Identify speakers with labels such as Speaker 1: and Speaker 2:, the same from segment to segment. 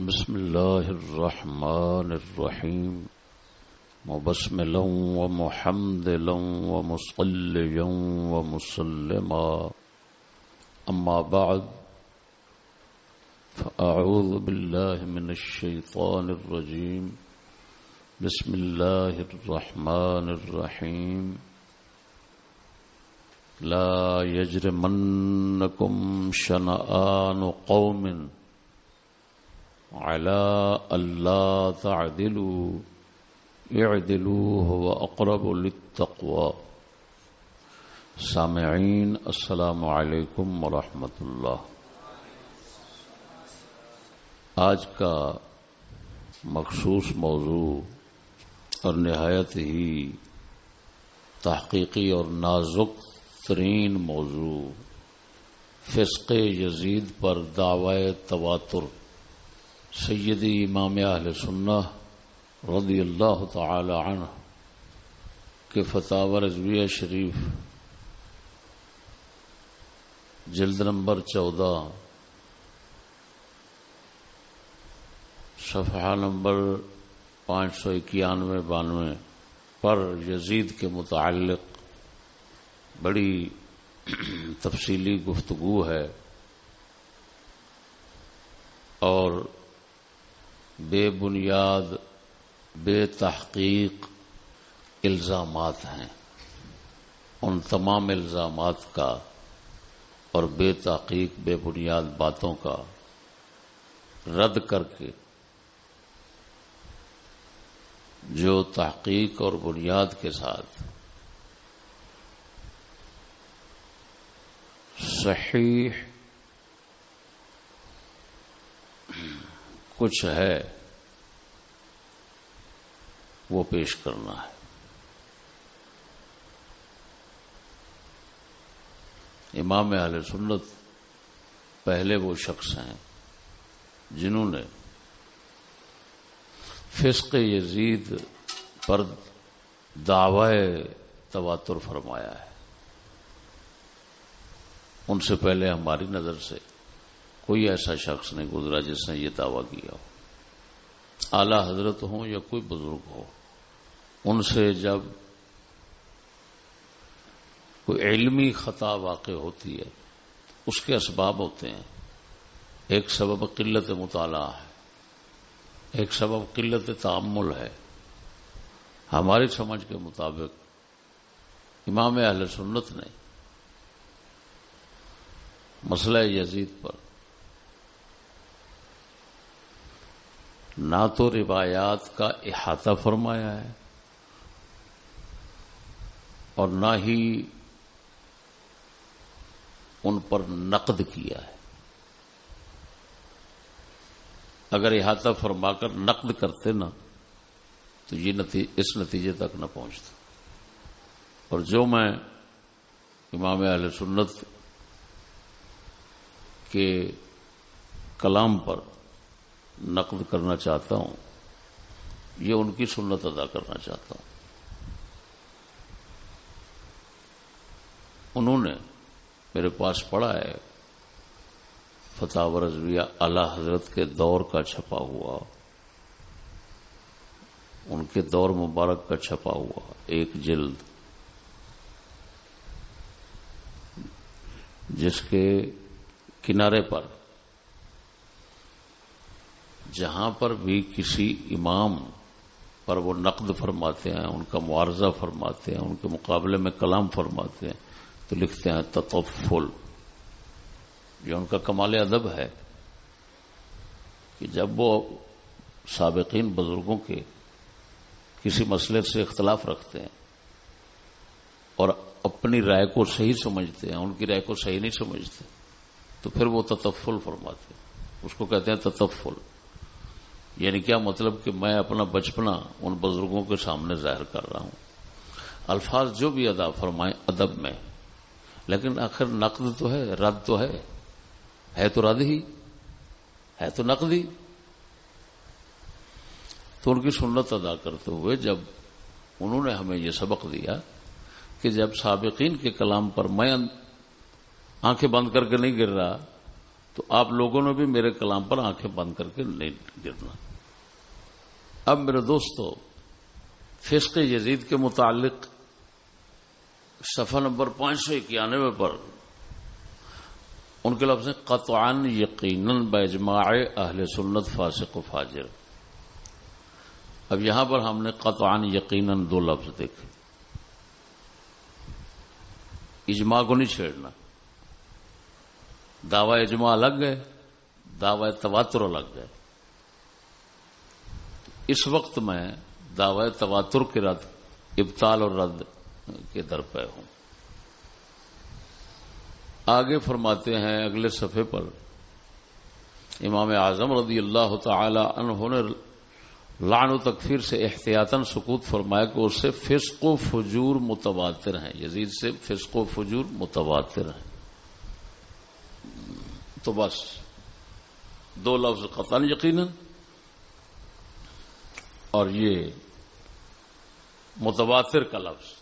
Speaker 1: بسم الله الرحمن الرحيم مبسملا ومحمدلا ومصليا ومسلما. أما بعد فأعوذ بالله من الشيطان الرجيم بسم الله الرحمن الرحيم لا يجرمنكم شنآن قوم على ألا تعدلوا اعدلوا هو أقرب للتقوى. سامعين، السلام علیکم ورحمۃ اللہ آج کا مخصوص موضوع اور نہایت ہی تحقیقی اور نازک ترین موضوع فسق یزید پر دعوی تواتر. سیدی امام اہل سنہ رضی اللہ تعالی عنہ کے فتح رضویہ شریف، جلد نمبر چودہ، صفحہ نمبر پانچ سو اکیانوے بانوے پر یزید کے متعلق بڑی تفصیلی گفتگو ہے اور بے بنیاد، بے تحقیق الزامات ہیں۔ ان تمام الزامات کا اور بے تحقیق، بے بنیاد باتوں کا رد کر کے جو تحقیق اور بنیاد کے ساتھ صحیح کچھ ہے، وہ پیش کرنا ہے۔ امام اہل سنت پہلے وہ شخص ہیں جنہوں نے فسق یزید پر دعوی تواتر فرمایا ہے۔ ان سے پہلے ہماری نظر سے کوئی ایسا شخص نہیں گزرا جس نے یہ دعویٰ کیا ہو۔ اعلی حضرت ہوں یا کوئی بزرگ ہو، ان سے جب کوئی علمی خطا واقع ہوتی ہے، اس کے اسباب ہوتے ہیں۔ ایک سبب قلت مطالعہ ہے، ایک سبب قلت تعمل ہے۔ ہماری سمجھ کے مطابق امام اہل سنت نے مسئلہ یزید پر نہ تو روایات کا احاطہ فرمایا ہے اور نہ ہی ان پر نقد کیا ہے۔ اگر احاطہ فرما کر نقد کرتے نا، تو یہ اس نتیجے تک نہ پہنچتا۔ اور جو میں امام اہل سنت کے کلام پر نقد کرنا چاہتا ہوں، یہ ان کی سنت ادا کرنا چاہتا ہوں۔ انہوں نے میرے پاس پڑا ہے، فتح رضویہ اعلی حضرت کے دور کا چھپا ہوا، ان کے دور مبارک کا چھپا ہوا، ایک جلد۔ جس کے کنارے پر جہاں پر بھی کسی امام پر وہ نقد فرماتے ہیں، ان کا معارضہ فرماتے ہیں، ان کے مقابلے میں کلام فرماتے ہیں، تو لکھتے ہیں تطفل، جو ان کا کمال ادب ہے کہ جب وہ سابقین بزرگوں کے کسی مسئلے سے اختلاف رکھتے ہیں اور اپنی رائے کو صحیح سمجھتے ہیں، ان کی رائے کو صحیح نہیں سمجھتے، تو پھر وہ تطفل فرماتے ہیں۔ اس کو کہتے ہیں تطفل۔ یعنی کیا مطلب کہ میں اپنا بچپنا ان بزرگوں کے سامنے ظاہر کر رہا ہوں؟ الفاظ جو بھی ادا فرمائیں ادب میں، لیکن آخر نقد تو ہے، رد تو ہے۔ ہے تو رد ہی، ہے تو نقد ہی۔ تو ان کی سنت ادا کرتے ہوئے جب انہوں نے ہمیں یہ سبق دیا کہ جب سابقین کے کلام پر میں آنکھیں بند کر کے نہیں گر رہا، تو آپ لوگوں نے بھی میرے کلام پر آنکھیں بند کر کے نہیں گرنا۔ اب میرے دوستو فسق یزید کے متعلق صفحہ نمبر پانچ سو اکیانوے پر ان کے لفظ قطعان یقیناً بجماع اہل سنت فاسق و فاجر۔ اب یہاں پر ہم نے قطعان یقیناً دو لفظ دیکھے۔ اجماع کو نہیں چھیڑنا۔ دعوی اجماع الگ گئے دعوی تواتر الگ گئے اس وقت میں دعوی تواتر کے رد ابتال اور رد کے در پہ ہوں۔ آگے فرماتے ہیں اگلے صفحے پر، امام اعظم رضی اللہ تعالی عنہ نے لعن و تکفیر سے احتیاطاً سکوت فرمایا کہ اس سے فسق و فجور متواتر ہیں۔ یزید سے فسق و فجور متواتر ہیں۔ تو بس، دو لفظ قطن یقیناً اور یہ متواتر کا لفظ۔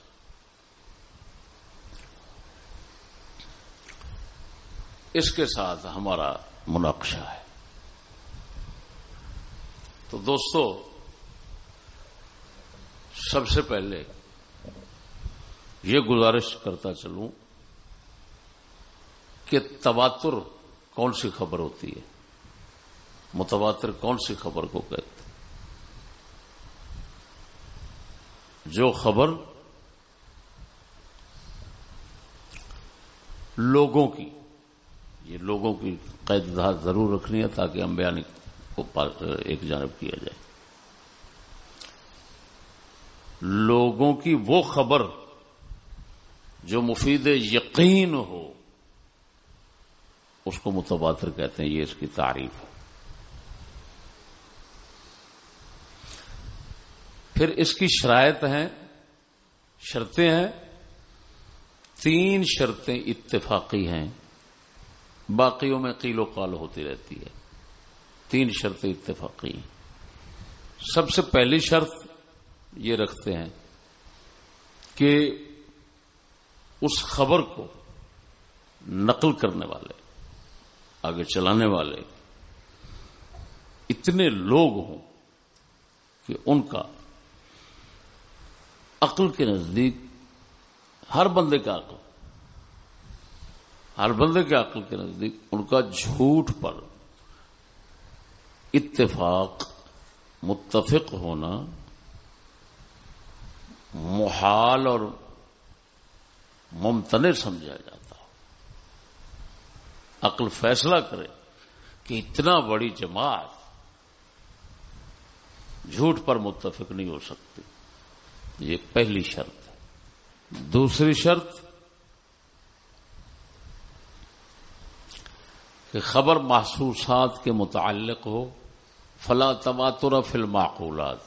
Speaker 1: اس کے ساتھ ہمارا مناقشہ ہے۔ تو دوستو، سب سے پہلے یہ گزارش کرتا چلوں کہ تواتر کون سی خبر ہوتی ہے؟ متواتر کون سی خبر کو کہتے جو خبر لوگوں کی، یہ لوگوں کی قید ضرور رکھنی ہے تاکہ ہم بیان کو ایک جانب کیا جائے۔ لوگوں کی وہ خبر جو مفید یقین ہو، اس کو متبادر کہتے ہیں، یہ اس کی تعریف ہے پھر اس کی شرائط ہیں، شرطیں ہیں، تین شرطیں اتفاقی ہیں۔ باقیوں میں قیل و قال ہوتی رہتی ہے۔ تین شرطیں اتفاقی ہیں۔ سب سے پہلی شرط یہ رکھتے ہیں کہ اس خبر کو نقل کرنے والے، آگے چلانے والے، اتنے لوگ ہوں کہ ان کا عقل کے نزدیک ہر بندے کا عقل، ہر بندے کے عقل کے نزدیک ان کا جھوٹ پر اتفاق، متفق ہونا محال اور ممتن سمجھا جاتا عقل فیصلہ کرے کہ اتنا بڑی جماعت جھوٹ پر متفق نہیں ہو سکتی۔ یہ پہلی شرط ہے۔ دوسری شرط کہ خبر محسوسات کے متعلق ہو، فلا تباتر فل معقولات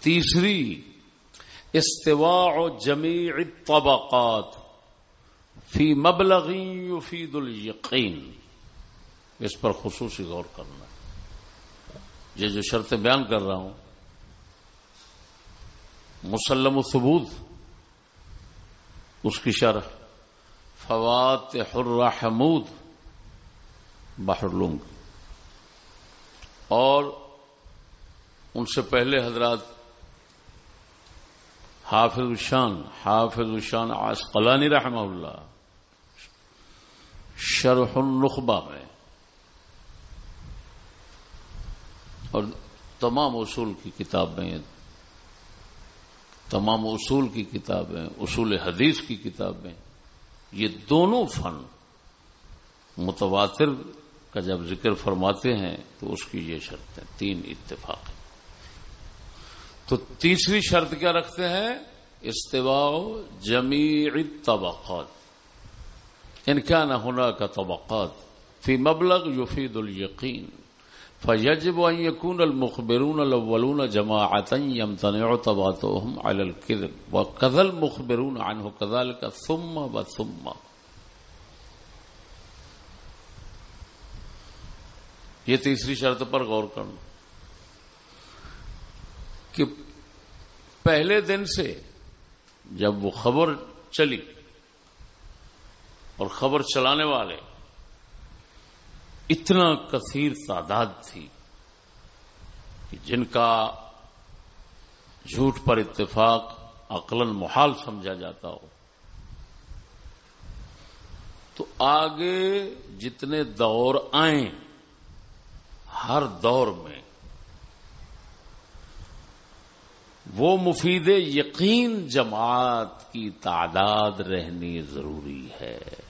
Speaker 1: تیسری، استواء جمیع الطبقات فی مبلغی یفید الیقین۔ اس پر خصوصی غور کرنا۔ یہ جو شرطیں بیان کر رہا ہوں مسلم و ثبوت اس کی شرح فوات حر حمود بحر اور ان سے پہلے حضرات حافظ الشان حافظ الشان عسقلانی رحمہ اللہ، شرح النخبہ میں۔ اور تمام اصول کی کتابیں تمام اصول کی کتابیں، اصول حدیث کی کتابیں، یہ دونوں فن متواتر کا جب ذکر فرماتے ہیں تو اس کی یہ شرط ہے، تین اتفاق۔ تو تیسری شرط کیا رکھتے ہیں؟ استواء جمیع طبقات ان کا نہ ہونا کا طبقات فی مبلغ یفید الیقین۔ فیجب ان یکون المخبرون الاولون جماعتا یمتنع تباتهم علی الكذب وقذ المخبرون عنه كذلك ثم وثم یہ تیسری شرط پر غور کرنا کہ پہلے دن سے جب وہ خبر چلی اور خبر چلانے والے اتنا کثیر تعداد تھی کہ جن کا جھوٹ پر اتفاق عقل محال سمجھا جاتا ہو۔ تو آگے جتنے دور آئیں، ہر دور میں وہ مفید یقین جماعت کی تعداد رہنی ضروری ہے۔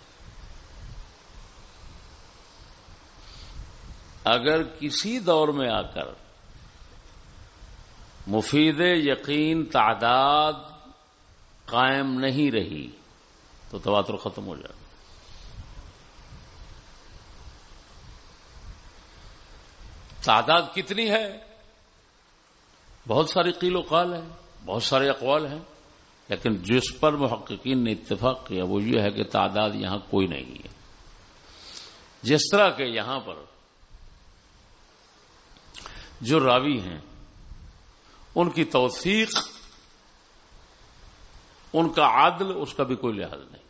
Speaker 1: اگر کسی دور میں آ کر مفید یقین تعداد قائم نہیں رہی تو تواتر ختم ہو جائے۔ تعداد کتنی ہے؟ بہت ساری قیل و قال ہیں، بہت سارے اقوال ہیں، لیکن جس پر محققین نے اتفاق کیا وہ یہ ہے کہ تعداد یہاں کوئی نہیں ہے۔ جس طرح کے یہاں پر جو راوی ہیں، ان کی توثیق، ان کا عادل اس کا بھی کوئی لحاظ نہیں۔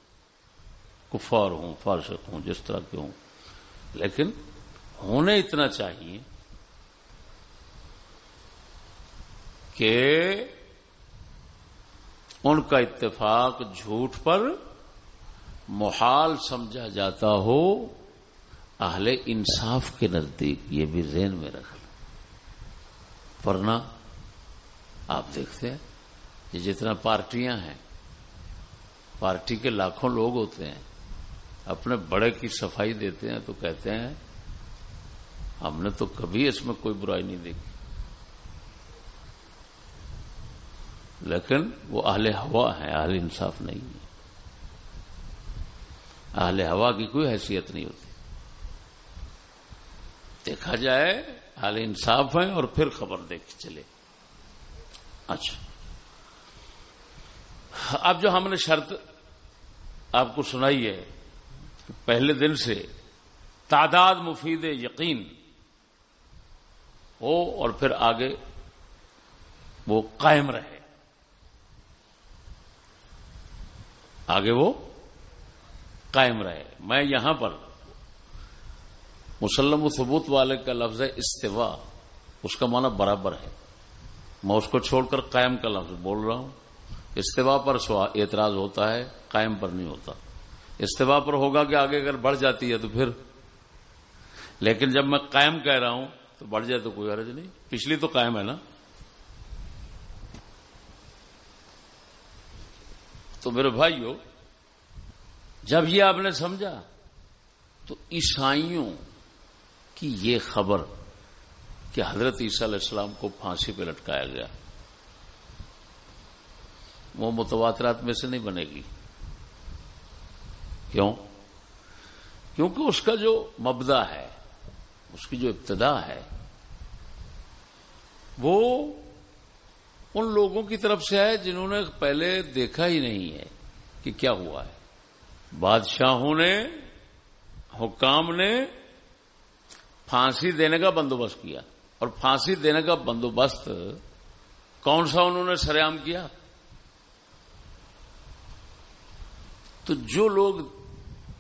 Speaker 1: کفار ہوں فارشق ہوں، جس طرح کے ہوں۔ لیکن ہونے اتنا چاہیے کہ ان کا اتفاق جھوٹ پر محال سمجھا جاتا ہو، اہل انصاف کے نزدیک، یہ بھی ذہن میں رکھنا ورنہ آپ دیکھتے ہیں کہ جتنا پارٹیاں ہیں، پارٹی کے لاکھوں لوگ ہوتے ہیں، اپنے بڑے کی صفائی دیتے ہیں تو کہتے ہیں، ہم نے تو کبھی اس میں کوئی برائی نہیں دیکھی۔ لیکن وہ اہل ہوا ہے اہل انصاف نہیں ہے اہل ہوا کی کوئی حیثیت نہیں ہوتی۔ دیکھا جائے اہل انصاف ہیں اور پھر خبر دیکھ چلے۔ اچھا۔ اب جو ہم نے شرط آپ کو سنائی ہے، پہلے دن سے تعداد مفید یقین ہو اور پھر آگے وہ قائم رہے۔ آگے وہ قائم رہے۔ میں یہاں پر مسلم و ثبوت والے کا لفظ ہے استوا اس کا معنی برابر ہے۔ میں اس کو چھوڑ کر قائم کا لفظ بول رہا ہوں۔ استوا پر اعتراض ہوتا ہے، قائم پر نہیں ہوتا۔ استوا پر ہوگا کہ آگے اگر بڑھ جاتی ہے تو پھر۔ لیکن جب میں قائم کہہ رہا ہوں تو بڑھ جائے تو کوئی عرض نہیں۔ پچھلی تو قائم ہے نا۔ تو میرے بھائیو، جب یہ آپ نے سمجھا تو عیسائیوں کی یہ خبر کہ حضرت عیسیٰ علیہ السلام کو پھانسی پہ لٹکایا گیا؟ وہ متواترات میں سے نہیں بنے گی۔ کیوں؟ کیونکہ اس کا جو مبدا ہے، اس کی جو ابتدا ہے، وہ ان لوگوں کی طرف سے ہے جنہوں نے پہلے دیکھا ہی نہیں ہے کہ کیا ہوا ہے۔ بادشاہوں نے، حکام نے پھانسی دینے کا بندوبست کیا اور پھانسی دینے کا بندوبست کون سا انہوں نے سریام کیا؟ تو جو لوگ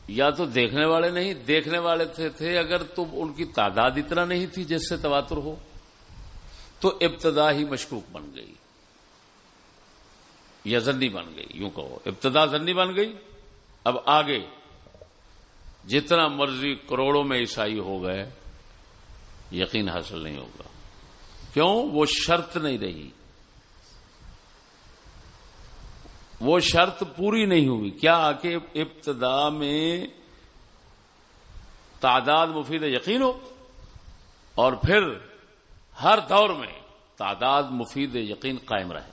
Speaker 1: یا تو دیکھنے والے نہیں، دیکھنے والے تھے تھے، اگر تو ان کی تعداد اتنا نہیں تھی جس سے تواتر ہو، تو ابتدا ہی مشکوک بن گئی یا زنی بن گئی، یوں کہو۔ ابتدا زنی بن گئی، اب آگے جتنا مرضی کروڑوں میں عیسائی ہو گئے یقین حاصل نہیں ہوگا۔ کیوں؟ وہ شرط نہیں رہی۔ وہ شرط پوری نہیں ہوئی۔ کیا آ کے ابتدا میں تعداد مفید یقین ہو۔ اور پھر ہر دور میں تعداد مفید یقین قائم رہے۔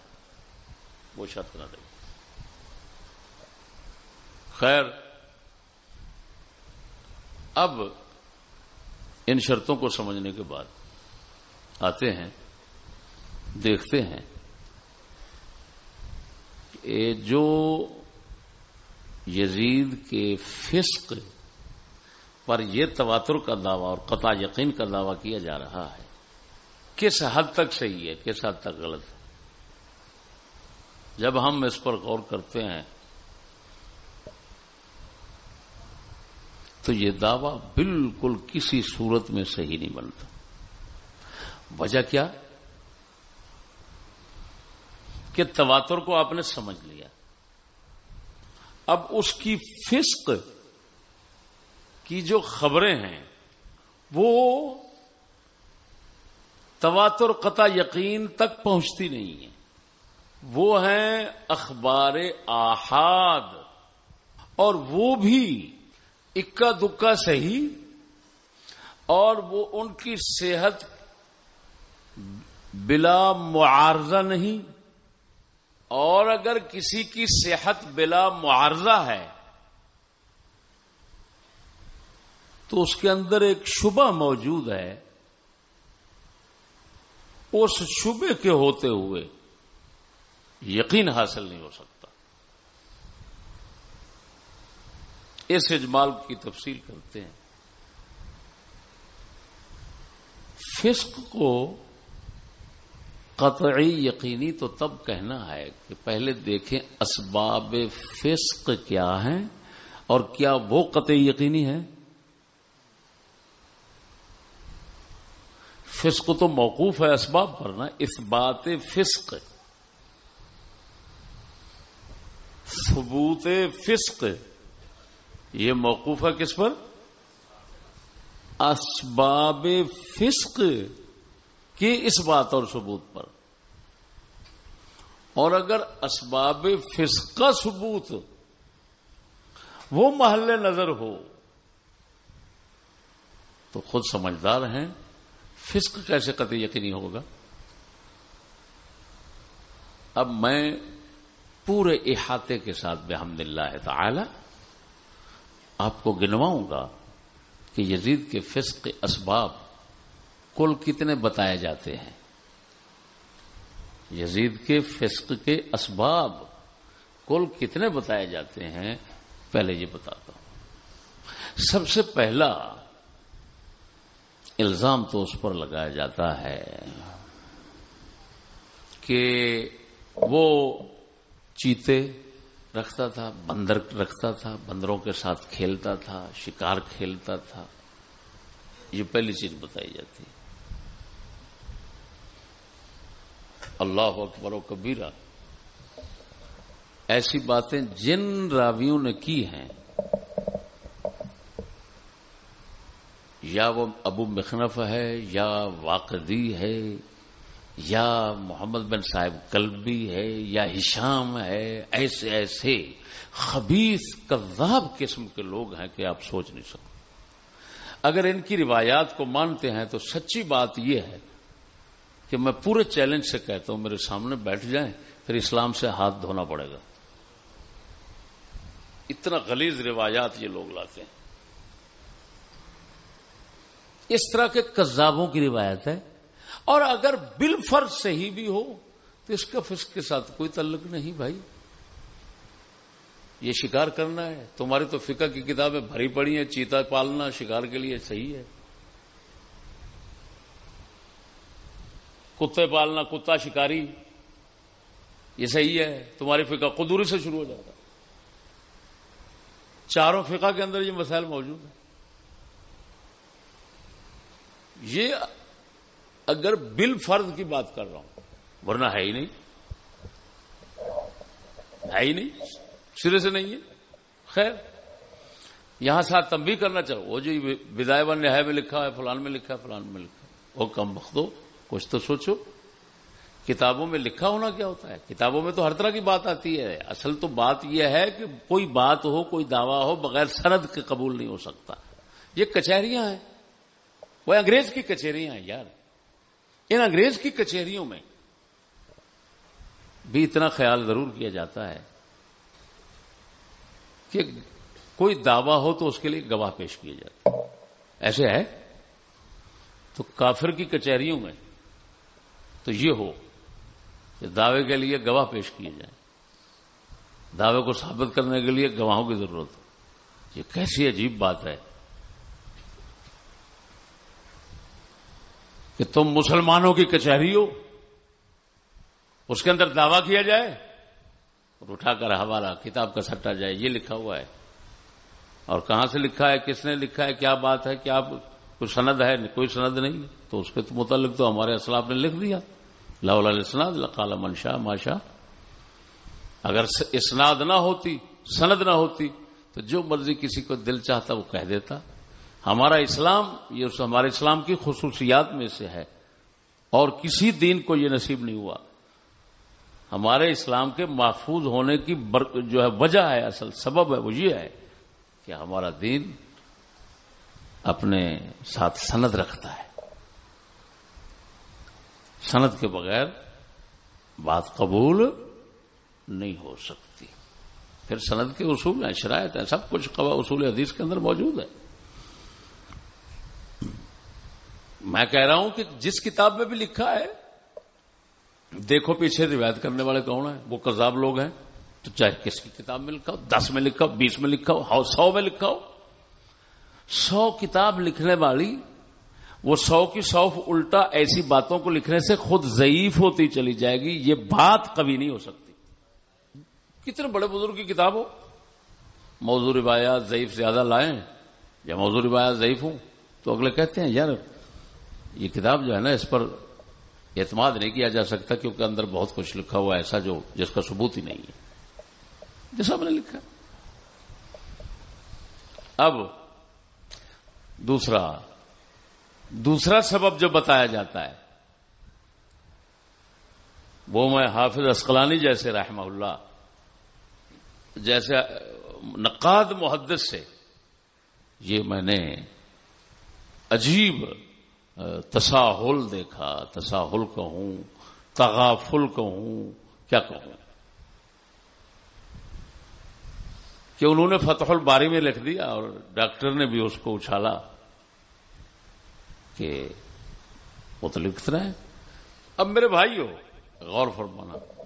Speaker 1: وہ شرط نہ رہی۔ خیر، اب ان شرطوں کو سمجھنے کے بعد آتے ہیں، دیکھتے ہیں کہ جو یزید کے فسق پر یہ تواتر کا دعویٰ اور قطع یقین کا دعویٰ کیا جا رہا ہے، کس حد تک صحیح ہے، کس حد تک غلط ہے؟ جب ہم اس پر غور کرتے ہیں تو یہ دعویٰ بالکل کسی صورت میں صحیح نہیں بنتا۔ وجہ کیا؟ کہ تواتر کو آپ نے سمجھ لیا۔ اب اس کی فسق کی جو خبریں ہیں، وہ تواتر قطع یقین تک پہنچتی نہیں ہیں۔ وہ ہیں اخبار آحاد اور وہ بھی اکا دکا صحیح اور وہ ان کی صحت بلا معارضہ نہیں اور اگر کسی کی صحت بلا معارضہ ہے تو اس کے اندر ایک شبہ موجود ہے اس شبے کے ہوتے ہوئے یقین حاصل نہیں ہو سکتا اس اجمال کی تفصیل کرتے ہیں۔ فسق کو قطعی یقینی تو تب کہنا ہے کہ پہلے دیکھیں اسباب فسق کیا ہیں اور کیا وہ قطعی یقینی ہے فسق تو موقوف ہے اسباب پر نا، اس بات فسق۔ ثبوت فسق۔ یہ موقوف ہے کس پر؟ اسباب فسق کی اس بات اور ثبوت پر۔ اور اگر اسباب فسق کا ثبوت وہ محل نظر ہو، تو خود سمجھدار ہیں، فسق کیسے قطعی یقینی ہوگا؟ اب میں پورے احاطے کے ساتھ بحمد اللہ تعالی آپ کو گنواؤں گا کہ یزید کے فسق اسباب کل کتنے بتائے جاتے ہیں؟ یزید کے فسق کے اسباب کل کتنے بتائے جاتے ہیں؟ پہلے یہ بتاتا ہوں۔ سب سے پہلا الزام تو اس پر لگایا جاتا ہے کہ وہ چیتے رکھتا تھا، بندر رکھتا تھا، بندروں کے ساتھ کھیلتا تھا، شکار کھیلتا تھا۔ یہ پہلی چیز بتائی جاتی۔ اللہ اکبر و کبیرہ، ایسی باتیں جن راویوں نے کی ہیں، یا وہ ابو مخنف ہے، یا واقعی ہے یا محمد بن صاحب کلبی ہے، یا ہشام ہے، ایسے ایسے خبیص کذاب قسم کے لوگ ہیں کہ آپ سوچ نہیں سکتے۔ اگر ان کی روایات کو مانتے ہیں تو سچی بات یہ ہے کہ میں پورے چیلنج سے کہتا ہوں، میرے سامنے بیٹھ جائیں، پھر اسلام سے ہاتھ دھونا پڑے گا۔ اتنا غلیظ روایات یہ لوگ لاتے ہیں۔ اس طرح کے کذابوں کی روایت ہے۔ اور اگر بل فرض صحیح بھی ہو تو اس کا فسق کے ساتھ کوئی تعلق نہیں بھائی۔ یہ شکار کرنا ہے۔ تمہاری تو فقہ کی کتابیں بھری پڑی ہیں۔ چیتا پالنا شکار کے لیے صحیح ہے۔ کتے پالنا کتا شکاری، یہ صحیح ہے۔ تمہاری فقہ قدوری سے شروع ہو جاتا چاروں فقہ کے اندر یہ مسائل موجود ہیں۔ یہ اگر بل فرض کی بات کر رہا ہوں، ورنہ ہے ہی نہیں۔ ہے ہی نہیں، سرے سے نہیں ہے۔ خیر، یہاں ساتھ تم بھی کرنا چاہو۔ وہ جو بدائے ون ہے میں لکھا ہے، فلان میں لکھا ہے، فلان میں لکھا ہے۔ وہ کم وقت دو، کچھ تو سوچو۔ کتابوں میں لکھا ہونا کیا ہوتا ہے؟ کتابوں میں تو ہر طرح کی بات آتی ہے۔ اصل تو بات یہ ہے کہ کوئی بات ہو، کوئی دعویٰ ہو، بغیر سرد کے قبول نہیں ہو سکتا۔ یہ کچہریاں ہیں۔ وہ انگریز کی کچہریاں ہیں، یار۔ ان انگریز کی کچہریوں میں بھی اتنا خیال ضرور کیا جاتا ہے کہ کوئی دعویٰ ہو تو اس کے لیے گواہ پیش کیے جاتے ایسے ہے؟ تو کافر کی کچہریوں میں تو یہ ہو کہ دعوے کے لیے گواہ پیش کیے جائیں۔ دعوے کو ثابت کرنے کے لیے گواہوں کی ضرورت ہو یہ کیسی عجیب بات ہے۔ کہ تم مسلمانوں کی کچہری ہو؟ اس کے اندر دعویٰ کیا جائے؟ اور اٹھا کر حوالہ، کتاب کا سٹا جائے، یہ لکھا ہوا ہے۔ اور کہاں سے لکھا ہے؟ کس نے لکھا ہے؟ کیا بات ہے؟ کیا کوئی سند ہے؟ کوئی سند نہیں تو اس کے متعلق تو ہمارے اسلاف نے لکھ دیا۔ اسناد لقال منشا ماشا اگر اسناد نہ ہوتی، سند نہ ہوتی، تو جو مرضی کسی کو دل چاہتا وہ کہہ دیتا۔ ہمارا اسلام یہ ہمارے اسلام کی خصوصیات میں سے ہے اور کسی دین کو یہ نصیب نہیں ہوا۔ ہمارے اسلام کے محفوظ ہونے کی جو ہے، وجہ ہے، اصل سبب ہے، وہ یہ ہے کہ ہمارا دین اپنے ساتھ سند رکھتا ہے۔ سند کے بغیر بات قبول نہیں ہو سکتی۔ پھر سند کے اصول ہیں شرائط ہیں، سب کچھ اصول حدیث کے اندر موجود ہے۔ میں کہہ رہا ہوں کہ جس کتاب میں بھی لکھا ہے، دیکھو پیچھے روایت کرنے والے کون ہیں؟ وہ کذاب لوگ ہیں۔ تو چاہے کس کی کتاب میں لکھا ہو، دس میں لکھا ہو، بیس میں لکھا ہو ہاں، سو میں لکھا ہو۔ سو کتاب لکھنے والی، وہ سو کی سو الٹا ایسی باتوں کو لکھنے سے خود ضعیف ہوتی چلی جائے گی، یہ بات کبھی نہیں ہو سکتی۔ کتنے بڑے بزرگ کی کتاب ہو؟ موضوع روایات ضعیف زیادہ لائیں یا موضوع روایات ضعیف ہوں تو اگلے کہتے ہیں، یار یہ کتاب جو ہے نا، اس پر اعتماد نہیں کیا جا سکتا کیونکہ اندر بہت کچھ لکھا ہوا ایسا جو جس کا ثبوت ہی نہیں ہے۔ جیسا میں نے لکھا۔ اب دوسرا دوسرا سبب جو بتایا جاتا ہے، وہ میں حافظ اسقلانی جیسے رحمہ اللہ، جیسے نقاد محدث سے، یہ میں نے عجیب تساہل دیکھا، تساہل کہوں، تغافل کہوں، کیا کہوں؟ کہ انہوں نے فتح الباری میں لکھ دیا اور ڈاکٹر نے بھی اس کو اچھالا کہ وہ تو لکھ رہے ہیں۔ اب میرے بھائی ہو غور فرمانا۔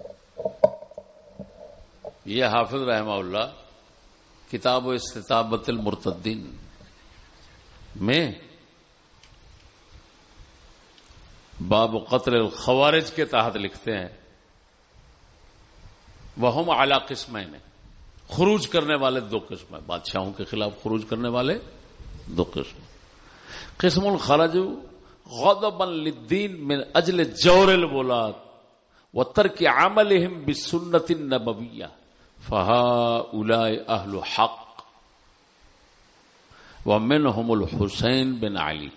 Speaker 1: یہ حافظ رحمہ اللہ کتاب و استطابت المرتدین میں باب قتل الخوارج کے تحت لکھتے ہیں۔ وہ ہم اعلی قسمیں خروج کرنے والے دو قسم ہیں۔ بادشاہوں کے خلاف خروج کرنے والے دو قسم۔ قسم الخرج، غضبا للدین من اجل جور الولاد و ترک عملهم بسنت النبویہ۔ فہا اولائے اہل حق۔ ومنهم الحسین بن علی۔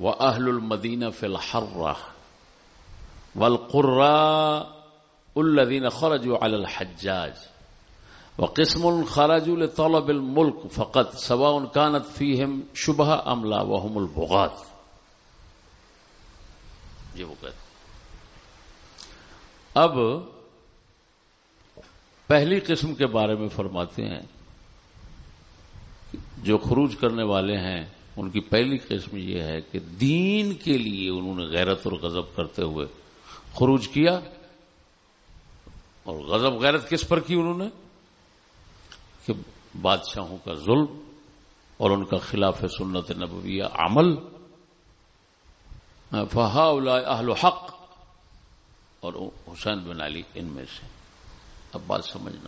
Speaker 1: واهل المدينه في الحره والقراء الذين خرجوا على الحجاج. وقسم خرجوا لطلب الملك فقط، سواء كانت فيهم شبهه ام لا، وهم البغاة. یہ وہ کہتے اب پہلی قسم کے بارے میں فرماتے ہیں، جو خروج کرنے والے ہیں ان کی پہلی قسم یہ ہے کہ دین کے لیے انہوں نے غیرت اور غضب کرتے ہوئے خروج کیا اور غضب غیرت کس پر کی انہوں نے؟ کہ بادشاہوں کا ظلم اور ان کا خلاف سنت نبویہ عمل۔ فہا اہل حق۔ اور حسین بن علی ان میں سے۔ اب بات سمجھنا۔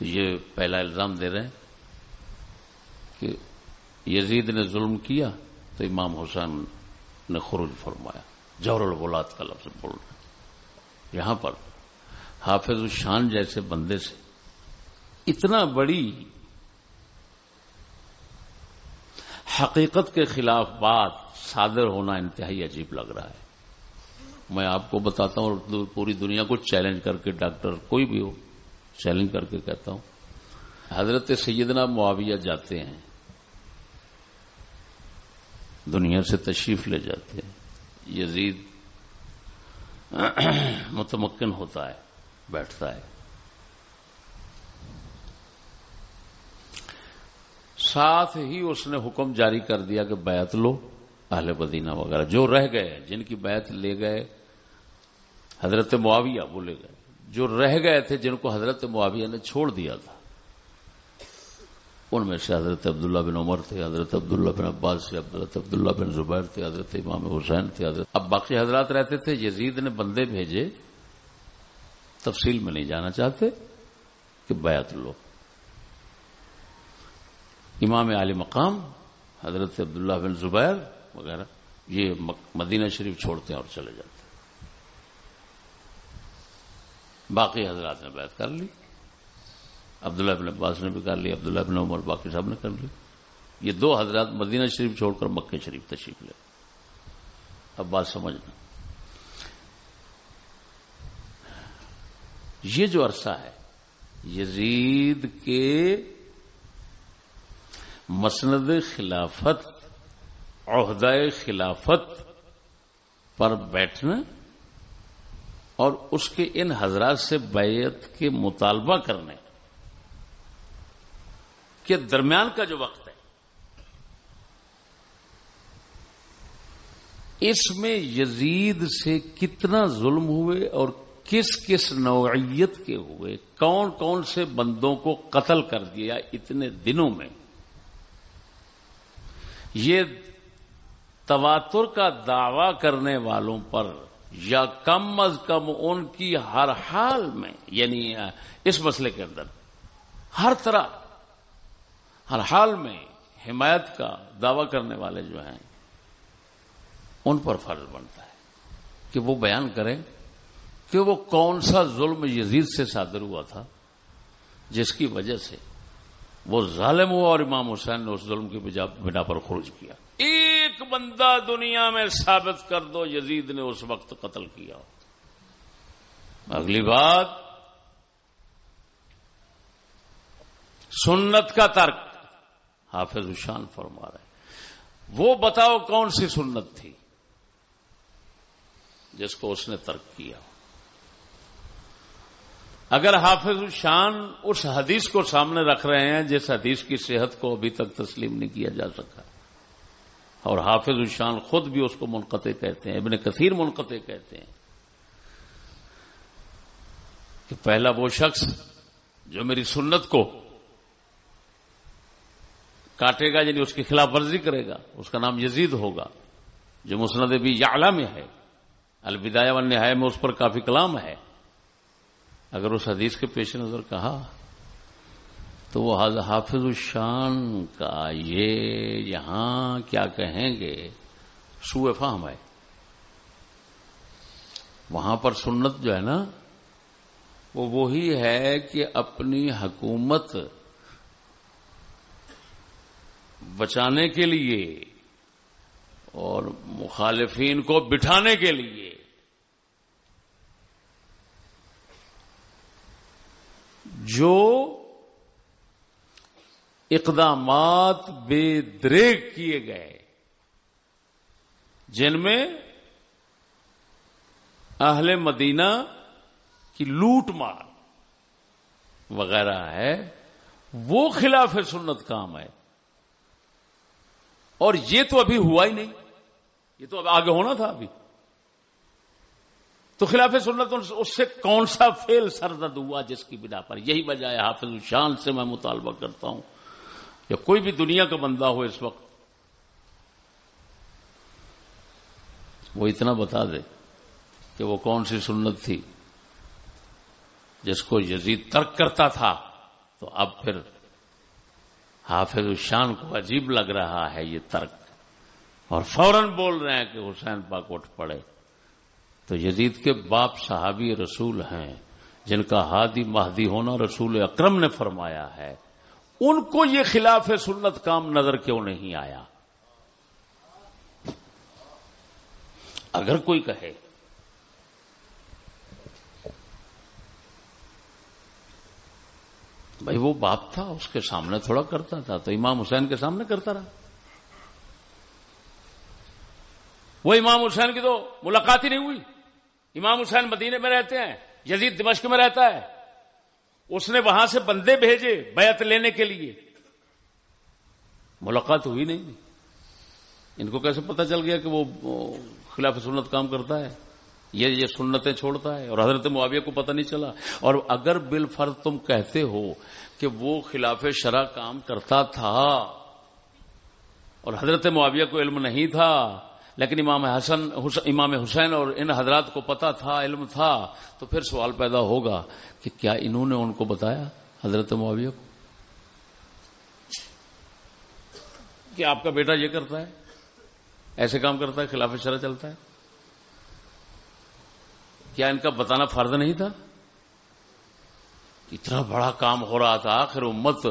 Speaker 1: یہ پہلا الزام دے رہے ہیں کہ یزید نے ظلم کیا تو امام حسین نے خروج فرمایا۔ جور الولاد کا لفظ بول رہے یہاں پر حافظ الشان جیسے بندے سے اتنا بڑی حقیقت کے خلاف بات صادر ہونا انتہائی عجیب لگ رہا ہے۔ میں آپ کو بتاتا ہوں اور پوری دنیا کو چیلنج کر کے ڈاکٹر کوئی بھی ہو، چیلنج کر کے کہتا ہوں۔ حضرت سیدنا معاویہ جاتے ہیں۔ دنیا سے تشریف لے جاتے ہیں۔ یزید متمکن ہوتا ہے، بیٹھتا ہے۔ ساتھ ہی اس نے حکم جاری کر دیا کہ بیعت لو، اہل بدینہ وغیرہ، جو رہ گئے جن کی بیعت لے گئے، حضرت معاویہ وہ لے گئے۔ جو رہ گئے تھے، جن کو حضرت معاویہ نے چھوڑ دیا تھا۔ ان میں سے حضرت عبداللہ بن عمر تھے، حضرت عبداللہ بن عباس تھے، حضرت عبداللہ بن زبیر تھے، حضرت امام حسین تھے، حضرت اب باقی حضرات رہتے تھے، یزید نے بندے بھیجے۔ تفصیل میں نہیں جانا چاہتے کہ بیعت لو۔ امام علی مقام، حضرت عبداللہ بن زبیر وغیرہ، یہ مدینہ شریف چھوڑتے ہیں اور چلے جاتے ہیں۔ باقی حضرات نے بیعت کر لی۔ عبداللہ بن عباس نے بھی کر لی، عبداللہ بن عمر، باقی صاحب نے کر لی۔ یہ دو حضرات مدینہ شریف چھوڑ کر مکہ شریف تشریف لے۔ اب بات سمجھنا۔ یہ جو عرصہ ہے، یزید کے مسند خلافت، عہدہ خلافت پر بیٹھنا اور اس کے ان حضرات سے بیعت کے مطالبہ کرنے۔ کے درمیان کا جو وقت ہے، اس میں یزید سے کتنا ظلم ہوئے اور کس کس نوعیت کے ہوئے، کون کون سے بندوں کو قتل کر دیا اتنے دنوں میں، یہ تواتر کا دعوی کرنے والوں پر یا کم از کم ان کی ہر حال میں یعنی اس مسئلے کے اندر، ہر طرح ہر حال میں حمایت کا دعوی کرنے والے جو ہیں، ان پر فرض بنتا ہے کہ وہ بیان کریں کہ وہ کون سا ظلم یزید سے صادر ہوا تھا، جس کی وجہ سے وہ ظالم ہوا اور امام حسین نے اس ظلم کی بنا پر خروج کیا۔ ایک بندہ دنیا میں ثابت کر دو یزید نے اس وقت قتل کیا اگلی بات، سنت کا ترک۔ حافظ الشان فرما رہے وہ بتاؤ کون سی سنت تھی جس کو اس نے ترک کیا؟ اگر حافظ الشان اس حدیث کو سامنے رکھ رہے ہیں جس حدیث کی صحت کو ابھی تک تسلیم نہیں کیا جا سکا، اور حافظ الشان خود بھی اس کو منقطع کہتے ہیں، ابن کثیر منقطع کہتے ہیں، کہ پہلا وہ شخص جو میری سنت کو کاٹے گا یعنی اس کی خلاف ورزی کرے گا، اس کا نام یزید ہوگا۔ جو مسند بھی یا میں ہے الوداع و نہایت میں اس پر کافی کلام ہے۔ اگر اس حدیث کے پیش نظر کہا، تو وہ حافظ الشان کا یہ یہاں کیا کہیں گے سو فہم ہے۔ وہاں پر سنت جو ہے نا، وہ وہی ہے کہ اپنی حکومت بچانے کے لیے اور مخالفین کو بٹھانے کے لیے جو اقدامات بے دریک کیے گئے، جن میں اہل مدینہ کی لوٹ مار وغیرہ ہے، وہ خلاف سنت کام ہے۔ اور یہ تو ابھی ہوا ہی نہیں۔ یہ تو اب آگے ہونا تھا ابھی۔ تو خلاف سنت اس سے کون سا فیل سرزد ہوا جس کی بنا پر؟ یہی وجہ ہے حافظ الشان سے میں مطالبہ کرتا ہوں یا کوئی بھی دنیا کا بندہ ہو اس وقت، وہ اتنا بتا دے کہ وہ کون سی سنت تھی جس کو یزید ترک کرتا تھا۔ تو اب پھر حافظ الشان کو عجیب لگ رہا ہے یہ ترک اور فوراً بول رہے ہیں کہ حسین پاک اٹھ پڑے۔ تو یزید کے باپ صحابی رسول ہیں، جن کا ہادی مہدی ہونا رسول اکرم نے فرمایا ہے۔ ان کو یہ خلاف سنت کام نظر کیوں نہیں آیا؟ اگر کوئی کہے بھائی وہ باپ تھا، اس کے سامنے تھوڑا کرتا تھا، تو امام حسین کے سامنے کرتا رہا۔ وہ امام حسین کی تو ملاقات ہی نہیں ہوئی۔ امام حسین مدینے میں رہتے ہیں، یزید دمشق میں رہتا ہے۔ اس نے وہاں سے بندے بھیجے بیعت لینے کے لیے۔ ملاقات ہوئی نہیں۔ ان کو کیسے پتا چل گیا کہ وہ خلاف سنت کام کرتا ہے؟ یہ یہ سنتیں چھوڑتا ہے اور حضرت معاویہ کو پتہ نہیں چلا اور اگر بال فرض تم کہتے ہو کہ وہ خلاف شرح کام کرتا تھا اور حضرت معاویہ کو علم نہیں تھا، لیکن امام حسن امام حسین اور ان حضرات کو پتا تھا، علم تھا، تو پھر سوال پیدا ہوگا کہ کیا انہوں نے ان کو بتایا حضرت معاویہ کو؟ کہ آپ کا بیٹا یہ کرتا ہے، ایسے کام کرتا ہے، خلاف شرح چلتا ہے؟ کیا ان کا بتانا فرض نہیں تھا؟ اتنا بڑا کام ہو رہا تھا، آخر امت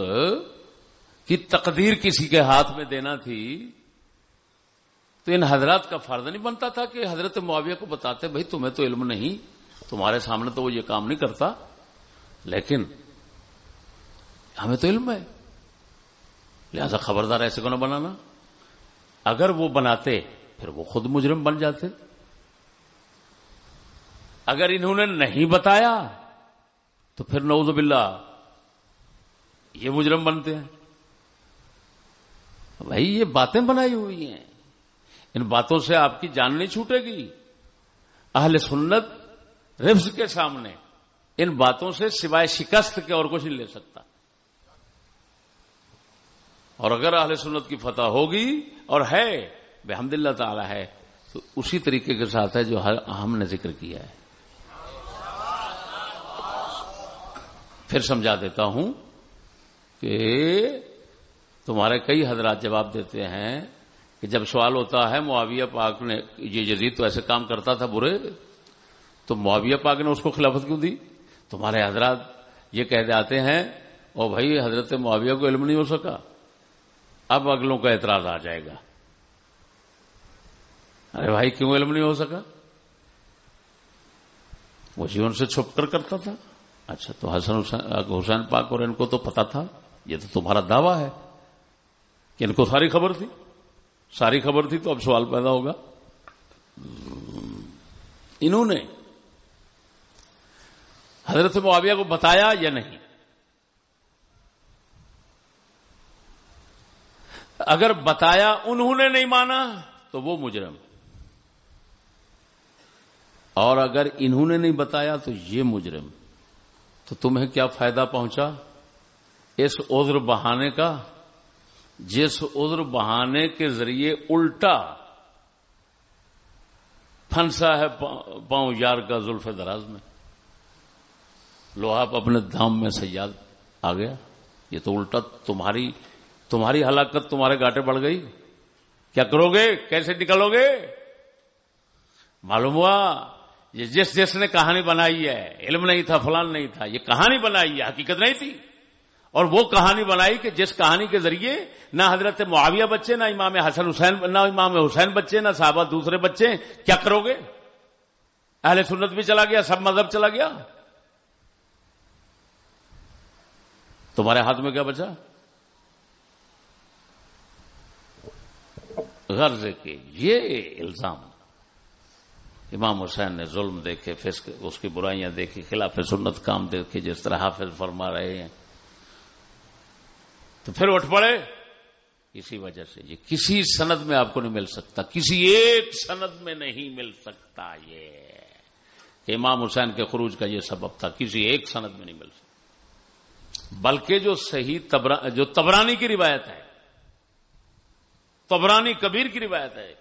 Speaker 1: کی تقدیر کسی کے ہاتھ میں دینا تھی، تو ان حضرات کا فرض نہیں بنتا تھا کہ حضرت معاویہ کو بتاتے، بھائی تمہیں تو علم نہیں، تمہارے سامنے تو وہ یہ کام نہیں کرتا۔ لیکن ہمیں تو علم ہے۔ لہذا خبردار ایسے کو نہ بنانا۔ اگر وہ بناتے، پھر وہ خود مجرم بن جاتے۔ اگر انہوں نے نہیں بتایا تو پھر نعوذ باللہ یہ مجرم بنتے ہیں۔ بھائی یہ باتیں بنائی ہوئی ہیں۔ ان باتوں سے آپ کی جان نہیں چھوٹے گی۔ اہل سنت رفظ کے سامنے ان باتوں سے سوائے شکست کے اور کچھ نہیں لے سکتا۔ اور اگر اہل سنت کی فتح ہوگی اور ہے بحمد اللہ تعالی ہے، تو اسی طریقے کے ساتھ ہے جو ہم نے ذکر کیا ہے۔ پھر سمجھا دیتا ہوں کہ تمہارے کئی حضرات جواب دیتے ہیں کہ جب سوال ہوتا ہے معاویہ پاک نے یہ جدید تو ایسے کام کرتا تھا برے، تو معاویہ پاک نے اس کو خلافت کیوں دی؟ تمہارے حضرات یہ کہتے آتے ہیں اور بھائی، حضرت معاویہ کو علم نہیں ہو سکا، اب اگلوں کا اعتراض آ جائے گا۔ ارے بھائی، کیوں علم نہیں ہو سکا؟ وہ جیون سے چھپ کر کرتا تھا۔ اچھا تو حسن حسین پاک اور ان کو تو پتا تھا، یہ تو تمہارا دعویٰ ہے کہ ان کو ساری خبر تھی۔ ساری خبر تھی تو اب سوال پیدا ہوگا۔ انہوں نے حضرت معاویہ کو بتایا یا نہیں؟ اگر بتایا انہوں نے نہیں مانا تو وہ مجرم۔ اور اگر انہوں نے نہیں بتایا تو یہ مجرم۔ تو تمہیں کیا فائدہ پہنچا؟ اس عذر بہانے کا۔ جس عذر بہانے کے ذریعے الٹا پھنسا ہے پاؤں یار کا زلف دراز میں۔ لوہا اپنے دھام میں سیاد آ گیا۔ یہ تو الٹا تمہاری تمہاری ہلاکت تمہارے گاٹے بڑھ گئی۔ کیا کرو گے؟ کیسے نکلو گے؟ معلوم ہوا۔ یہ جس جس نے کہانی بنائی ہے، علم نہیں تھا، فلان نہیں تھا، یہ کہانی بنائی ہے، حقیقت نہیں تھی۔ اور وہ کہانی بنائی کہ جس کہانی کے ذریعے نہ حضرت معاویہ بچے، نہ امام حسن حسین، نہ امام حسین بچے، نہ صحابہ دوسرے بچے، کیا کرو گے؟ اہل سنت بھی چلا گیا، سب مذہب چلا گیا۔ تمہارے ہاتھ میں کیا بچا؟ غرض کے یہ الزام۔ امام حسین نے ظلم دیکھے اس کی برائیاں دیکھی، خلاف سنت کام دیکھے، جس طرح حافظ فرما رہے ہیں۔ تو پھر اٹھ پڑے۔ اسی وجہ سے یہ کسی سند میں آپ کو نہیں مل سکتا، کسی ایک سند میں نہیں مل سکتا یہ۔ کہ امام حسین کے خروج کا یہ سبب تھا، کسی ایک سند میں نہیں مل سکتا۔ بلکہ جو صحیح جو تبرانی کی روایت ہے، تبرانی کبیر کی روایت ہے،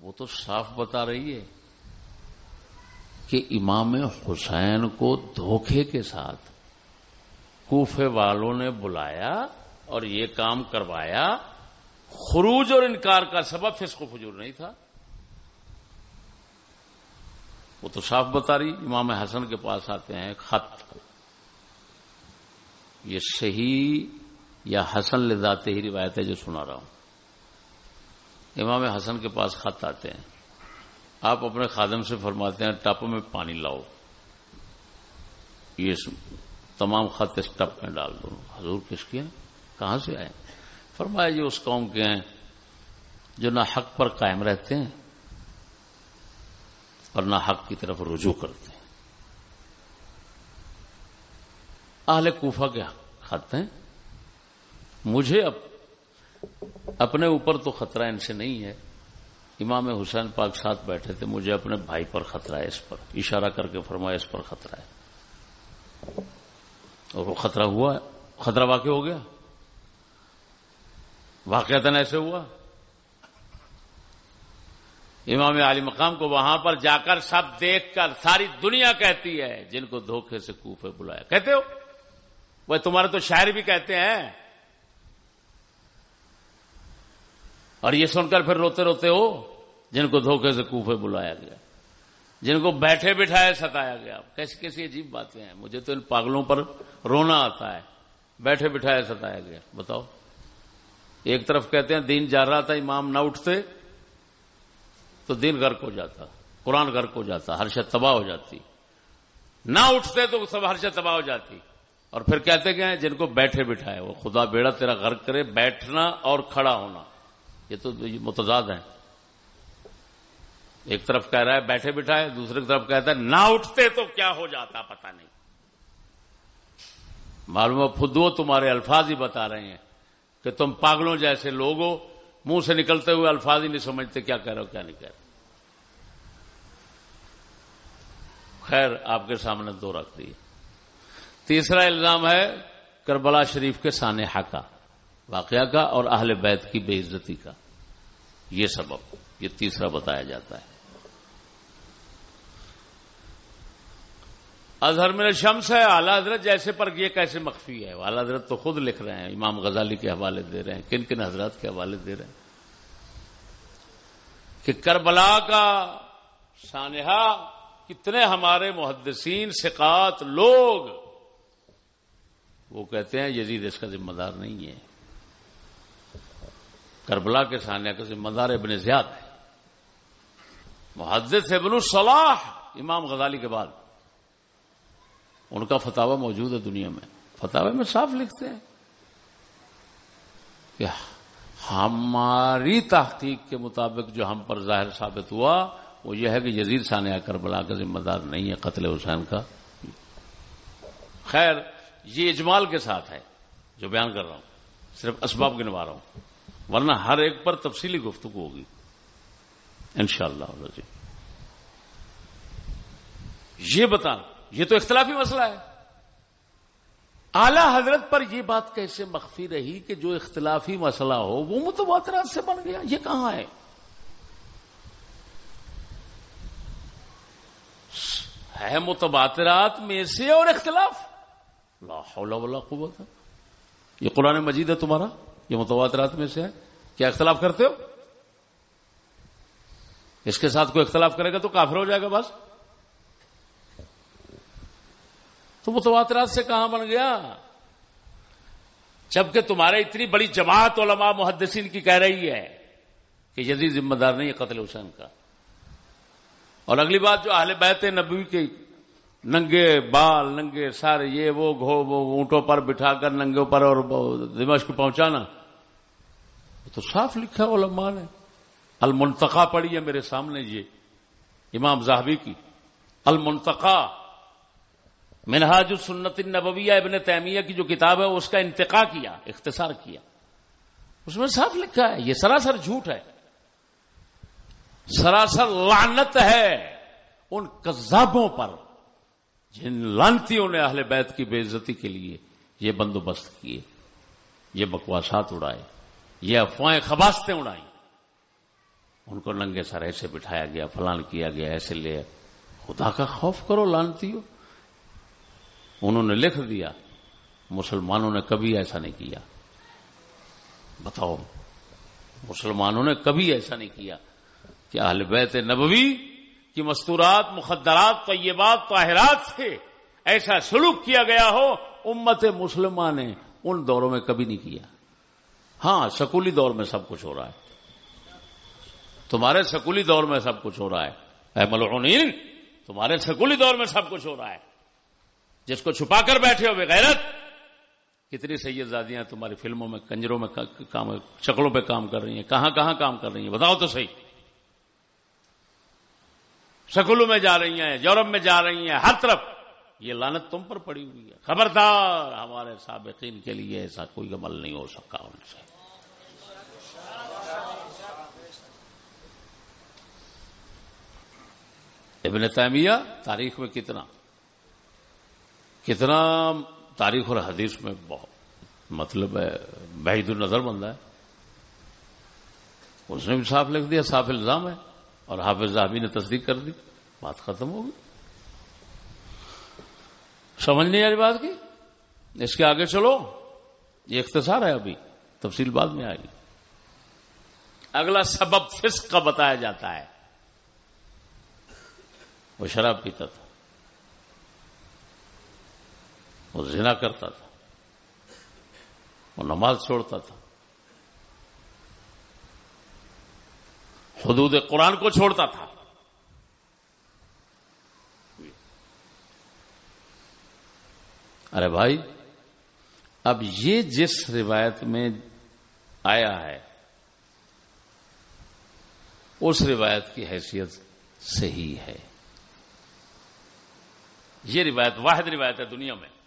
Speaker 1: وہ تو صاف بتا رہی ہے۔ کہ امام حسین کو دھوکے کے ساتھ کوفے والوں نے بلایا اور یہ کام کروایا، خروج اور انکار کا سبب فسق و فجور نہیں تھا۔ وہ تو صاف بتا رہی، امام حسن کے پاس آتے ہیں، خط۔ یہ صحیح یا حسن لذاتے ہی روایت ہے جو سنا رہا ہوں۔ امام حسن کے پاس خط آتے ہیں۔ آپ اپنے خادم سے فرماتے ہیں ٹپ میں پانی لاؤ۔ یہ تمام خط اس ٹپ میں ڈال دو۔ حضور کس کے ہیں؟ کہاں سے آئے؟ فرمایا یہ اس قوم کے ہیں جو نہ حق پر قائم رہتے ہیں اور نہ حق کی طرف رجوع کرتے ہیں۔ اہل کوفہ کے خط ہیں۔ مجھے اب اپنے اوپر تو خطرہ ان سے نہیں ہے۔ امام حسین پاک ساتھ بیٹھے تھے، مجھے اپنے بھائی پر خطرہ ہے، اس پر اشارہ کر کے فرمایا اس پر خطرہ ہے۔ اور وہ خطرہ ہوا؟ خطرہ واقع ہو گیا؟ واقعات ایسے ہوا؟ امام علی مقام کو وہاں پر جا کر سب دیکھ کر ساری دنیا کہتی ہے، جن کو دھوکے سے کوفے بلایا۔ کہتے ہو؟ وہ تمہارے تو شاعر بھی کہتے ہیں۔ اور یہ سن کر پھر روتے روتے ہو جن کو دھوکے سے کوفے بلایا گیا، جن کو بیٹھے بٹھائے ستایا گیا۔ کیسی کیسی عجیب باتیں ہیں۔ مجھے تو ان پاگلوں پر رونا آتا ہے۔ بیٹھے بٹھائے ستایا گیا۔ بتاؤ۔ ایک طرف کہتے ہیں دین جا رہا تھا، امام نہ اٹھتے تو دین گرک ہو جاتا، قرآن گرک ہو جاتا، ہر تباہ ہو جاتی۔ نہ اٹھتے تو سب ہر تباہ ہو جاتی۔ اور پھر کہتے گئے جن کو بیٹھے بٹھائے، وہ خدا بیڑا تیرا غرق کرے، بیٹھنا اور کھڑا ہونا۔ یہ تو متضاد ہیں۔ ایک طرف کہہ رہا ہے بیٹھے بٹھائے دوسری طرف کہتا ہے نہ اٹھتے تو کیا ہو جاتا پتہ نہیں۔ معلوم فدو تمہارے الفاظ ہی بتا رہے ہیں کہ تم پاگلوں جیسے لوگ ہو، منہ سے نکلتے ہوئے الفاظ ہی نہیں سمجھتے کیا کہہ رہے ہو، کیا نہیں کہہ رہے خیر، آپ کے سامنے دو رکھ دی تیسرا الزام ہے کربلا شریف کے سانحہ کا۔ واقعہ کا اور اہل بیت کی بے عزتی کا یہ سبب، یہ تیسرا بتایا جاتا ہے۔ اظہر میں شمس ہے، اعلی حضرت جیسے پر یہ کیسے مخفی ہے؟ اعلی حضرت تو خود لکھ رہے ہیں، امام غزالی کے حوالے دے رہے ہیں، کن کن حضرات کے حوالے دے رہے ہیں؟ کہ کربلا کا سانحہ، کتنے ہمارے محدثین سکات لوگ، وہ کہتے ہیں یزید اس کا ذمہ دار نہیں ہے۔ کربلا کے سانحہ کا ذمہ دار ابن زیاد ہے۔ محدث ابن الصلاح امام غزالی کے بعد۔ ان کا فتوا موجود ہے دنیا میں۔ فتوا میں صاف لکھتے ہیں کہ ہماری تحقیق کے مطابق جو ہم پر ظاہر ثابت ہوا، وہ یہ ہے کہ یزید ثانیہ کربلا کا ذمہ دار نہیں ہے قتل حسین کا۔ خیر، یہ اجمال کے ساتھ ہے جو بیان کر رہا ہوں۔ صرف اسباب گنوا رہا ہوں۔ ورنہ ہر ایک پر تفصیلی گفتگو ہوگی۔ انشاءاللہ جی۔ یہ بتا یہ تو اختلافی مسئلہ ہے۔ اعلی حضرت پر یہ بات کیسے مخفی رہی کہ جو اختلافی مسئلہ ہو، وہ متواترات سے بن گیا، یہ کہاں ہے؟ ہے متباترات میں سے اور اختلاف؟ لا حول ولا قوت۔ یہ قرآن مجید ہے تمہارا؟ یہ متواترات میں سے ہے؟ کیا اختلاف کرتے ہو؟ اس کے ساتھ کوئی اختلاف کرے گا تو کافر ہو جائے گا بس۔ تو متواترات سے کہاں بن گیا؟ جبکہ تمہارے اتنی بڑی جماعت علماء محدثین کی کہہ رہی ہے کہ یزید ذمہ دار نہیں ہے قتل حسین کا۔ اور اگلی بات جو اہل بیت نبوی کے ننگے بال، ننگے سارے یہ وہ گھو، وہ اونٹوں پر بٹھا کر ننگے پر اور دمشق پہنچانا۔ تو صاف لکھا علماء نے۔ المنتقا پڑھی ہے میرے سامنے یہ۔ امام زاہبی کی۔ المنتقا۔ منہاج السنت النبویہ ابن تیمیہ کی جو کتاب ہے، اس کا انتقا کیا، اختصار کیا۔ اس میں صاف لکھا ہے، یہ سراسر جھوٹ ہے۔ سراسر لعنت ہے ان کذابوں پر۔ جن لانتیوں نے اہل بیت کی بے عزتی کے لیے یہ بندوبست کیے، یہ بکواسات اڑائے، یہ افواہیں، خباستیں اڑائیں۔ ان کو ننگے سر ایسے بٹھایا گیا، فلان کیا گیا، ایسے لے خدا کا خوف کرو لانتی ہو انہوں نے لکھ دیا، مسلمانوں نے کبھی ایسا نہیں کیا۔ بتاؤ، مسلمانوں نے کبھی ایسا نہیں کیا کہ اہل بیت نبوی کی مستورات، مخدرات، طیبات، طاہرات سے ایسا سلوک کیا گیا ہو، امت مسلمان نے ان دوروں میں کبھی نہیں کیا۔ ہاں سکولی دور میں سب کچھ ہو رہا ہے۔ تمہارے سکولی دور میں سب کچھ ہو رہا ہے۔ اے ملعونین، تمہارے سکولی دور میں سب کچھ ہو رہا ہے۔ جس کو چھپا کر بیٹھے ہو غیرت، کتنی سید زادیاں تمہاری فلموں میں، کنجروں میں کام شکلوں پہ کام کر رہی ہیں۔ کہاں کہاں کام کر رہی ہیں؟ بتاؤ تو صحیح۔ شکلوں میں جا رہی ہیں، یورپ میں جا رہی ہیں، ہر طرف۔ یہ لانت تم پر پڑی ہوئی ہے۔ خبردار، ہمارے سابقین کے لیے ایسا کوئی عمل نہیں ہو سکا ان سے۔ ابن تیمیہ، تاریخ میں کتنا؟ کتنا تاریخ اور حدیث میں بہت مطلب ہے بعید النظر بندہ ہے۔ اس نے بھی صاف لکھ دیا، صاف الزام ہے۔ اور حافظ صاحبی نے تصدیق کر دی، بات ختم ہو گئی۔ سمجھ نہیں آ رہی بات کی؟ اس کے آگے چلو، یہ اختصار ہے ابھی، تفصیل بعد میں آئے گی۔ اگلا سبب فسق کا بتایا جاتا ہے۔ وہ شراب پیتا تھا۔ وہ زنا کرتا تھا۔ وہ نماز چھوڑتا تھا۔ حدود قرآن کو چھوڑتا تھا۔ ارے بھائی، اب یہ جس روایت میں آیا ہے، اس روایت کی حیثیت صحیح ہے۔ یہ روایت واحد روایت ہے دنیا میں۔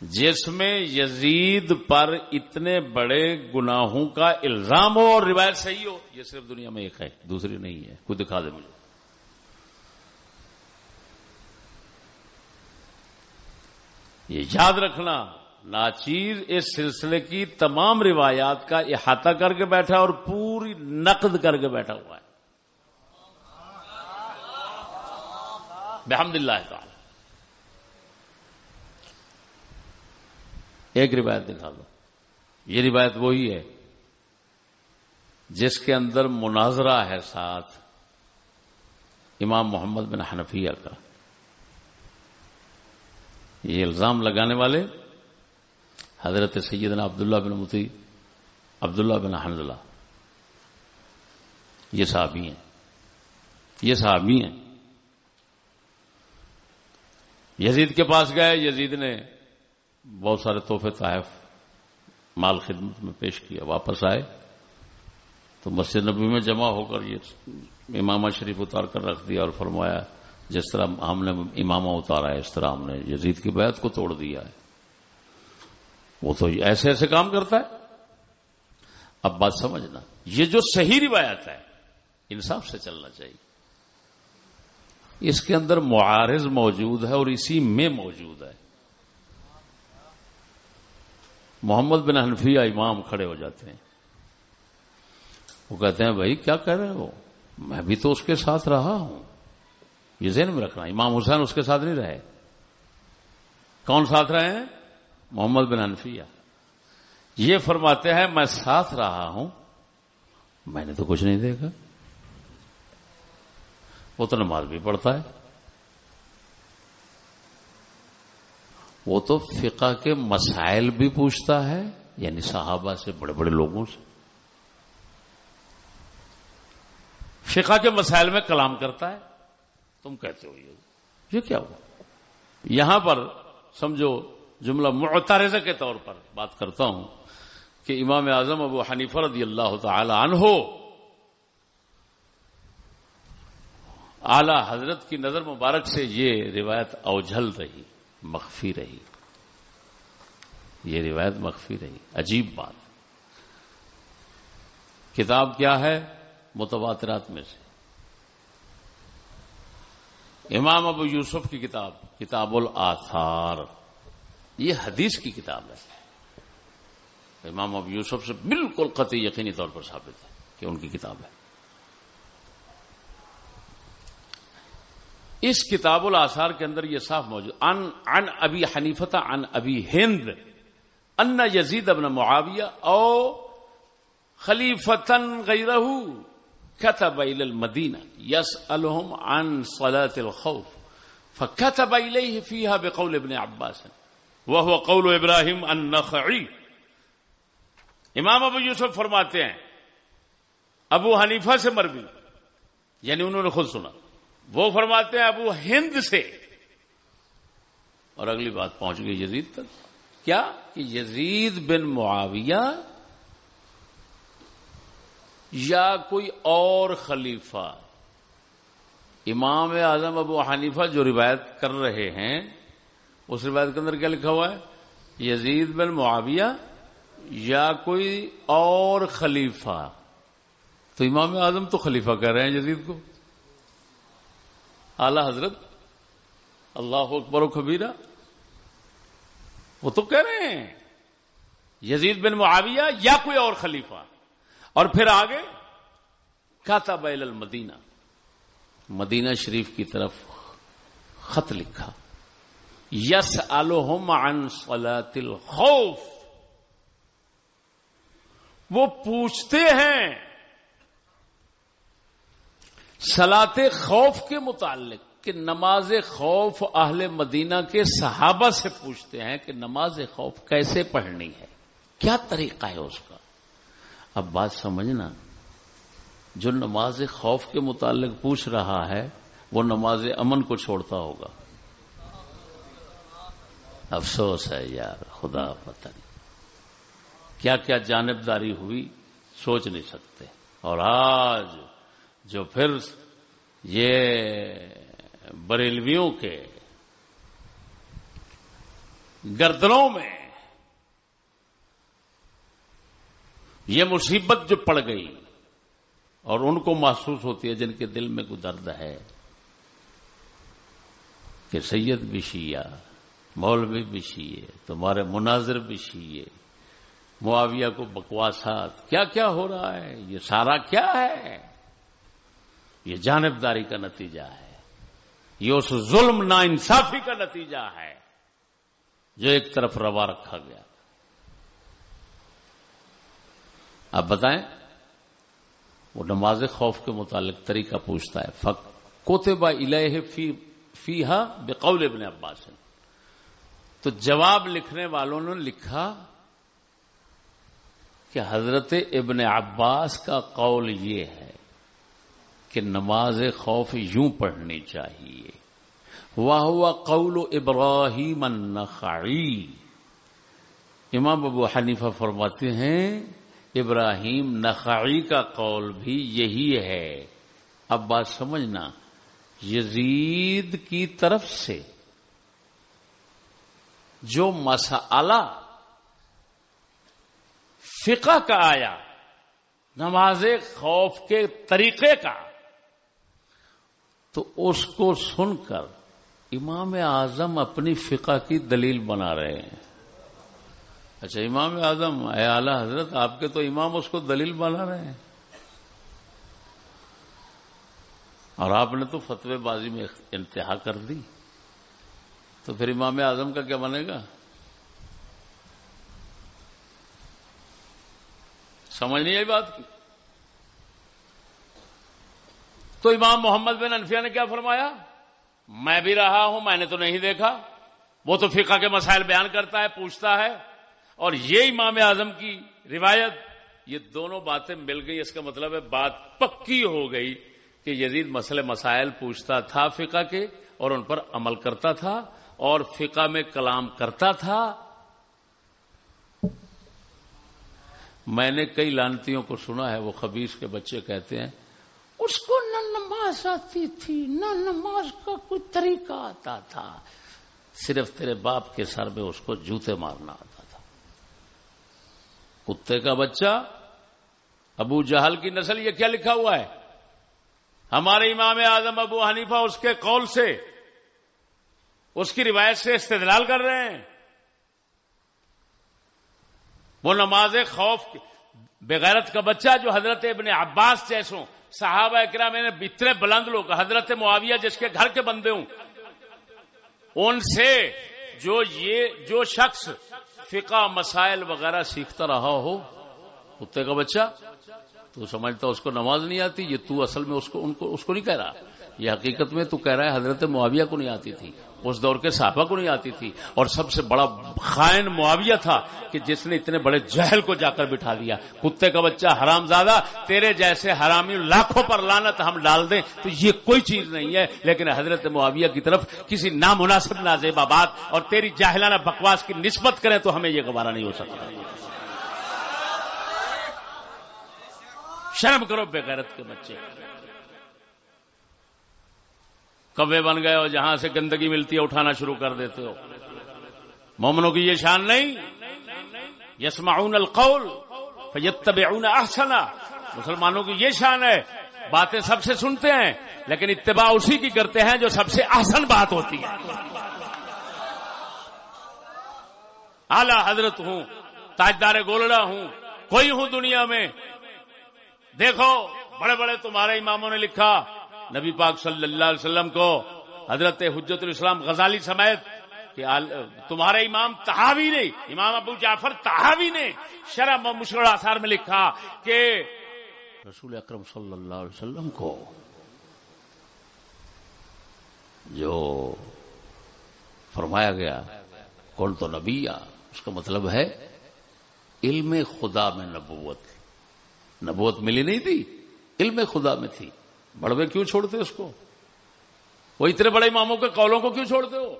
Speaker 1: جس میں یزید پر اتنے بڑے گناہوں کا الزام ہو اور روایت صحیح ہو، یہ صرف دنیا میں ایک ہے، دوسری نہیں ہے کوئی دکھا دے مجھے۔ یہ یاد رکھنا، ناچیر اس سلسلے کی تمام روایات کا احاطہ کر کے بیٹھا اور پوری نقد کر کے بیٹھا ہوا ہے۔ بحمد اللہ تعالی ایک روایت دکھا دو۔ یہ روایت وہی ہے جس کے اندر مناظرہ ہے ساتھ امام محمد بن حنفیہ کا۔ یہ الزام لگانے والے حضرت سیدنا عبداللہ بن متی عبداللہ بن حنزلہ یہ صحابی ہیں۔ یہ صحابی ہیں۔ یزید کے پاس گئے، یزید نے بہت سارے تحفے تحائف مال خدمت میں پیش کیا واپس آئے۔ تو مسجد نبی میں جمع ہو کر یہ امامہ شریف اتار کر رکھ دیا اور فرمایا، جس طرح ہم نے امامہ اتارا ہے، اس طرح ہم نے یزید کی بیعت کو توڑ دیا ہے۔ وہ تو ایسے ایسے کام کرتا ہے۔ اب بات سمجھنا، یہ جو صحیح روایت ہے، انصاف سے چلنا چاہیے۔ اس کے اندر معارض موجود ہے اور اسی میں موجود ہے۔ محمد بن حنفیہ امام کھڑے ہو جاتے ہیں۔ وہ کہتے ہیں، بھائی، کیا کہہ رہے ہو؟ میں بھی تو اس کے ساتھ رہا ہوں۔ یہ ذہن میں رکھنا، امام حسین اس کے ساتھ نہیں رہے۔ کون ساتھ رہے ہیں؟ محمد بن حنفیہ۔ یہ فرماتے ہیں، میں ساتھ رہا ہوں۔ میں نے تو کچھ نہیں دیکھا۔ وہ تو نماز بھی پڑھتا ہے۔ وہ تو فقہ کے مسائل بھی پوچھتا ہے یعنی صحابہ سے، بڑے بڑے لوگوں سے۔ فقہ کے مسائل میں کلام کرتا ہے، تم کہتے ہو یہ۔ کیا ہوا؟ یہاں پر سمجھو، جملہ معترضہ کے طور پر بات کرتا ہوں کہ امام اعظم ابو حنیفہ رضی اللہ تعالی عنہ اعلی حضرت کی نظر مبارک سے یہ روایت اوجھل رہی۔ مخفی رہی۔ یہ روایت مخفی رہی۔ عجیب بات۔ کتاب کیا ہے؟ متواترات میں سے۔ امام ابو یوسف کی کتاب کتاب الآثار۔ یہ حدیث کی کتاب ہے۔ امام ابو یوسف سے بالکل قطعی یقینی طور پر ثابت ہے کہ ان کی کتاب ہے۔ اس کتاب الاثار کے اندر یہ صاف موجود۔ ان ان ابی حنیفتا ان ابی ہند، ان یزید ابن معاویہ او خلیفتن غیرہ كتب الى المدینہ يسألهم عن صلاة الخوف فكتب اليه فيها بقول ابن عباس وهو قول ابراہیم النخعی۔ امام ابو یوسف فرماتے ہیں، ابو حنیفہ سے مروی یعنی انہوں نے خود سنا۔ وہ فرماتے ہیں ابو ہند سے۔ اور اگلی بات پہنچ گئی یزید تک۔ کیا؟ کہ یزید بن معاویہ یا کوئی اور خلیفہ۔ امام اعظم ابو حنیفہ جو روایت کر رہے ہیں، اس روایت کے اندر کیا لکھا ہوا ہے؟ یزید بن معاویہ یا کوئی اور خلیفہ۔ تو امام اعظم تو خلیفہ کہہ رہے ہیں یزید کو۔ اعلی حضرت اللہ اکبر و خبیرہ وہ تو کہہ رہے ہیں، یزید بن معاویہ یا کوئی اور خلیفہ۔ اور پھر آگے کاتا بیل المدینہ۔ مدینہ شریف کی طرف خط لکھا یس الحم عن صلاة الخوف۔ وہ پوچھتے ہیں سلاط خوف کے متعلق کہ نماز خوف اہل مدینہ کے صحابہ سے پوچھتے ہیں کہ نماز خوف کیسے پڑھنی ہے؟ کیا طریقہ ہے اس کا؟ اب بات سمجھنا، جو نماز خوف کے متعلق پوچھ رہا ہے، وہ نماز امن کو چھوڑتا ہوگا۔ افسوس ہے یار، خدا پتہ نہیں کیا کیا جانبداری ہوئی، سوچ نہیں سکتے۔ اور آج جو پھر یہ بریلویوں کے گردنوں میں یہ مصیبت جو پڑ گئی اور ان کو محسوس ہوتی ہے جن کے دل میں کوئی درد ہے کہ سید بھی شیعہ، مولوی بھی شیعہ، تمہارے مناظر بھی شیعہ، معاویہ کو بکواسات، کیا کیا ہو رہا ہے؟ یہ سارا کیا ہے؟ یہ جانبداری کا نتیجہ ہے۔ یہ اس ظلم نا انصافی کا نتیجہ ہے جو ایک طرف روا رکھا گیا۔ آپ بتائیں، وہ نماز خوف کے متعلق طریقہ پوچھتا ہے۔ فق کوتبا الہ فی فی ہا بقول ابن عباس۔ تو جواب لکھنے والوں نے لکھا کہ حضرت ابن عباس کا قول یہ ہے کہ نماز خوف یوں پڑھنی چاہیے۔ واہ ہوا قول ابراہیم النخعی امام ابو حنیفہ فرماتے ہیں، ابراہیم نخعی کا قول بھی یہی ہے۔ اب بات سمجھنا، یزید کی طرف سے جو مسئلہ فقہ کا آیا، نماز خوف کے طریقے کا تو اس کو سن کر امام اعظم اپنی فقہ کی دلیل بنا رہے ہیں۔ اچھا امام اعظم، اے اعلی حضرت، آپ کے تو امام اس کو دلیل بنا رہے ہیں۔ اور آپ نے تو فتوی بازی میں انتہا کر دی۔ تو پھر امام اعظم کا کیا بنے گا؟ سمجھ نہیں آئی بات کی؟ تو امام محمد بن انفیہ نے کیا فرمایا؟ میں بھی رہا ہوں، میں نے تو نہیں دیکھا۔ وہ تو فقہ کے مسائل بیان کرتا ہے، پوچھتا ہے۔ اور یہ امام اعظم کی روایت، یہ دونوں باتیں مل گئی۔ اس کا مطلب ہے، بات پکی ہو گئی کہ یزید مسئلے مسائل پوچھتا تھا فقہ کے اور ان پر عمل کرتا تھا اور فقہ میں کلام کرتا تھا۔ میں نے کئی لانتیوں کو سنا ہے، وہ خبیص کے بچے کہتے ہیں، اس کو نماز آتی تھی نہ نماز کا کوئی طریقہ آتا تھا۔ صرف تیرے باپ کے سر میں اس کو جوتے مارنا آتا تھا۔ کتے کا بچہ، ابو جہل کی نسل، یہ کیا لکھا ہوا ہے؟ ہمارے امام اعظم ابو حنیفہ اس کے قول سے، اس کی روایت سے استدلال کر رہے ہیں۔ وہ نماز خوف بغیرت کا بچہ جو حضرت ابن عباس جیسوں صحابہ اکرام میں اتنے بلند لوگ، حضرت معاویہ جس کے گھر کے بندے ہوں۔ ان سے جو یہ، جو شخص فقہ مسائل وغیرہ سیکھتا رہا ہو، کتے کا بچہ، تو سمجھتا اس کو نماز نہیں آتی، یہ تو اصل میں اس کو، ان کو، اس کو نہیں کہہ رہا۔ یہ حقیقت میں تو کہہ رہا ہے، حضرت معاویہ کو نہیں آتی تھی۔ اس دور کے صحابہ کو نہیں آتی تھی اور سب سے بڑا خائن معاویہ تھا کہ جس نے اتنے بڑے جہل کو جا کر بٹھا دیا کتے کا بچہ حرام زیادہ تیرے جیسے حرامی لاکھوں پر لانت ہم ڈال دیں تو یہ کوئی چیز نہیں ہے۔ لیکن حضرت معاویہ کی طرف کسی نامناسب نازیبہ بات اور تیری جاہلانہ بکواس کی نسبت کریں تو ہمیں یہ گوارا نہیں ہو سکتا۔ شرم کرو بے غیرت کے بچے۔ کبے بن گئے اور جہاں سے گندگی ملتی ہے اٹھانا شروع کر دیتے ہو۔ مومنوں کی یہ شان نہیں۔ یسمعون القول فیتبعون احسنا مسلمانوں کی یہ شان ہے۔ باتیں سب سے سنتے ہیں، لیکن اتباع اسی کی کرتے ہیں جو سب سے احسن بات ہوتی ہے۔ اعلی حضرت ہوں، تاجدار گولڑا ہوں، کوئی ہوں دنیا میں۔ دیکھو، بڑے بڑے تمہارے اماموں نے لکھا۔ نبی پاک صلی اللہ علیہ وسلم کو حضرت حجت الاسلام غزالی سمیت
Speaker 2: کہ تمہارے امام تحاوی نے، امام ابو جعفر تحاوی نے شرح مشکل آثار میں لکھا کہ
Speaker 1: رسول اکرم صلی اللہ علیہ وسلم کو جو فرمایا گیا کون تو نبی اس کا مطلب ہے علم خدا میں نبوت۔ نبوت ملی نہیں تھی، علم خدا میں تھی۔ بڑوے کیوں چھوڑتے اس کو؟ وہ اتنے بڑے اماموں کے قولوں کو کیوں چھوڑتے ہو؟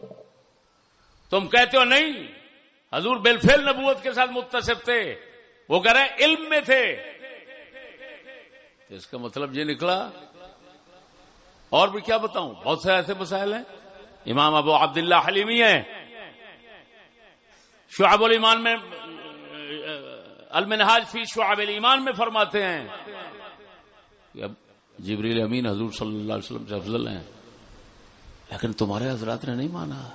Speaker 1: تم کہتے ہو نہیں، حضور بیلفیل نبوت کے ساتھ متصف تھے، وہ کہہ رہے علم میں تھے۔ اس کا مطلب یہ نکلا، اور بھی کیا بتاؤں؟ بہت سے ایسے مسائل ہیں۔ امام ابو عبداللہ حلیمی ہیں۔ شعب الایمان میں، المنہاج فی شعب الایمان میں فرماتے ہیں جبریل امین حضور صلی اللہ علیہ وسلم سے افضل ہیں۔ لیکن تمہارے حضرات نے نہیں مانا۔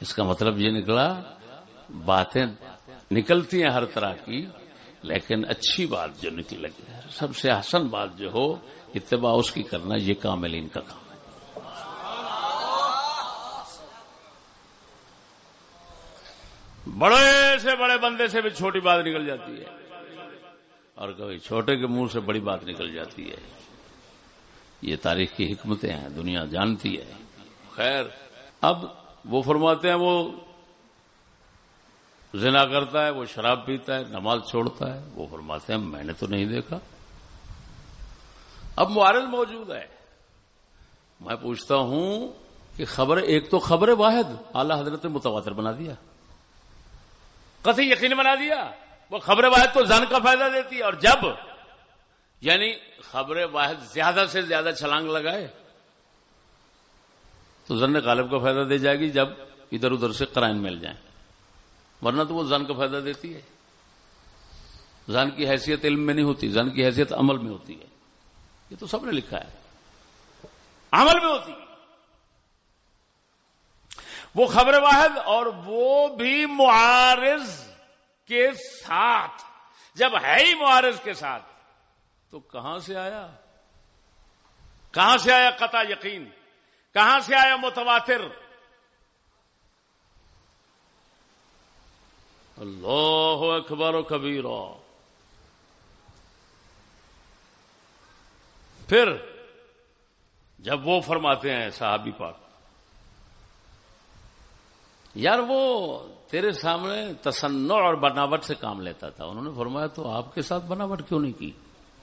Speaker 1: اس کا مطلب یہ نکلا، باتیں نکلتی ہیں ہر طرح کی، لیکن اچھی بات جو نکل لگی سب سے حسن بات جو ہو، اتباع اس کی کرنا، یہ کاملین کا کام ہے۔ بڑے سے بڑے بندے سے بھی چھوٹی بات نکل جاتی ہے۔ اور کبھی چھوٹے کے منہ سے بڑی بات نکل جاتی ہے۔ یہ تاریخ کی حکمتیں ہیں دنیا جانتی ہے۔ خیر۔ اب وہ فرماتے ہیں وہ زنا کرتا ہے وہ شراب پیتا ہے نماز چھوڑتا ہے۔ وہ فرماتے ہیں میں نے تو نہیں دیکھا۔ اب معارض موجود ہے۔ میں پوچھتا ہوں کہ خبر ایک تو خبر واحد اعلی حضرت متواتر بنا دیا۔ کسی یقین بنا دیا۔ وہ خبر واحد تو زن کا فائدہ دیتی ہے۔ اور جب یعنی خبر واحد زیادہ سے زیادہ چھلانگ لگائے تو زن غالب کا فائدہ دے جائے گی جب ادھر ادھر سے کرائن مل جائیں۔ ورنہ تو وہ زن کا فائدہ دیتی ہے۔ زن کی حیثیت علم میں نہیں ہوتی، زن کی حیثیت عمل میں ہوتی ہے۔ یہ تو سب نے لکھا ہے۔ عمل میں ہوتی وہ خبر واحد اور وہ بھی معارض کے ساتھ۔ جب ہے ہی معارض کے ساتھ تو کہاں سے آیا؟ کہاں سے آیا قطع یقین؟ کہاں سے آیا متواتر؟ اللہ اکبر و کبیر پھر جب وہ فرماتے ہیں صحابی پاک، یار وہ تیرے سامنے تصنع اور بناوٹ سے کام لیتا تھا، انہوں نے فرمایا تو آپ کے ساتھ بناوٹ کیوں نہیں کی؟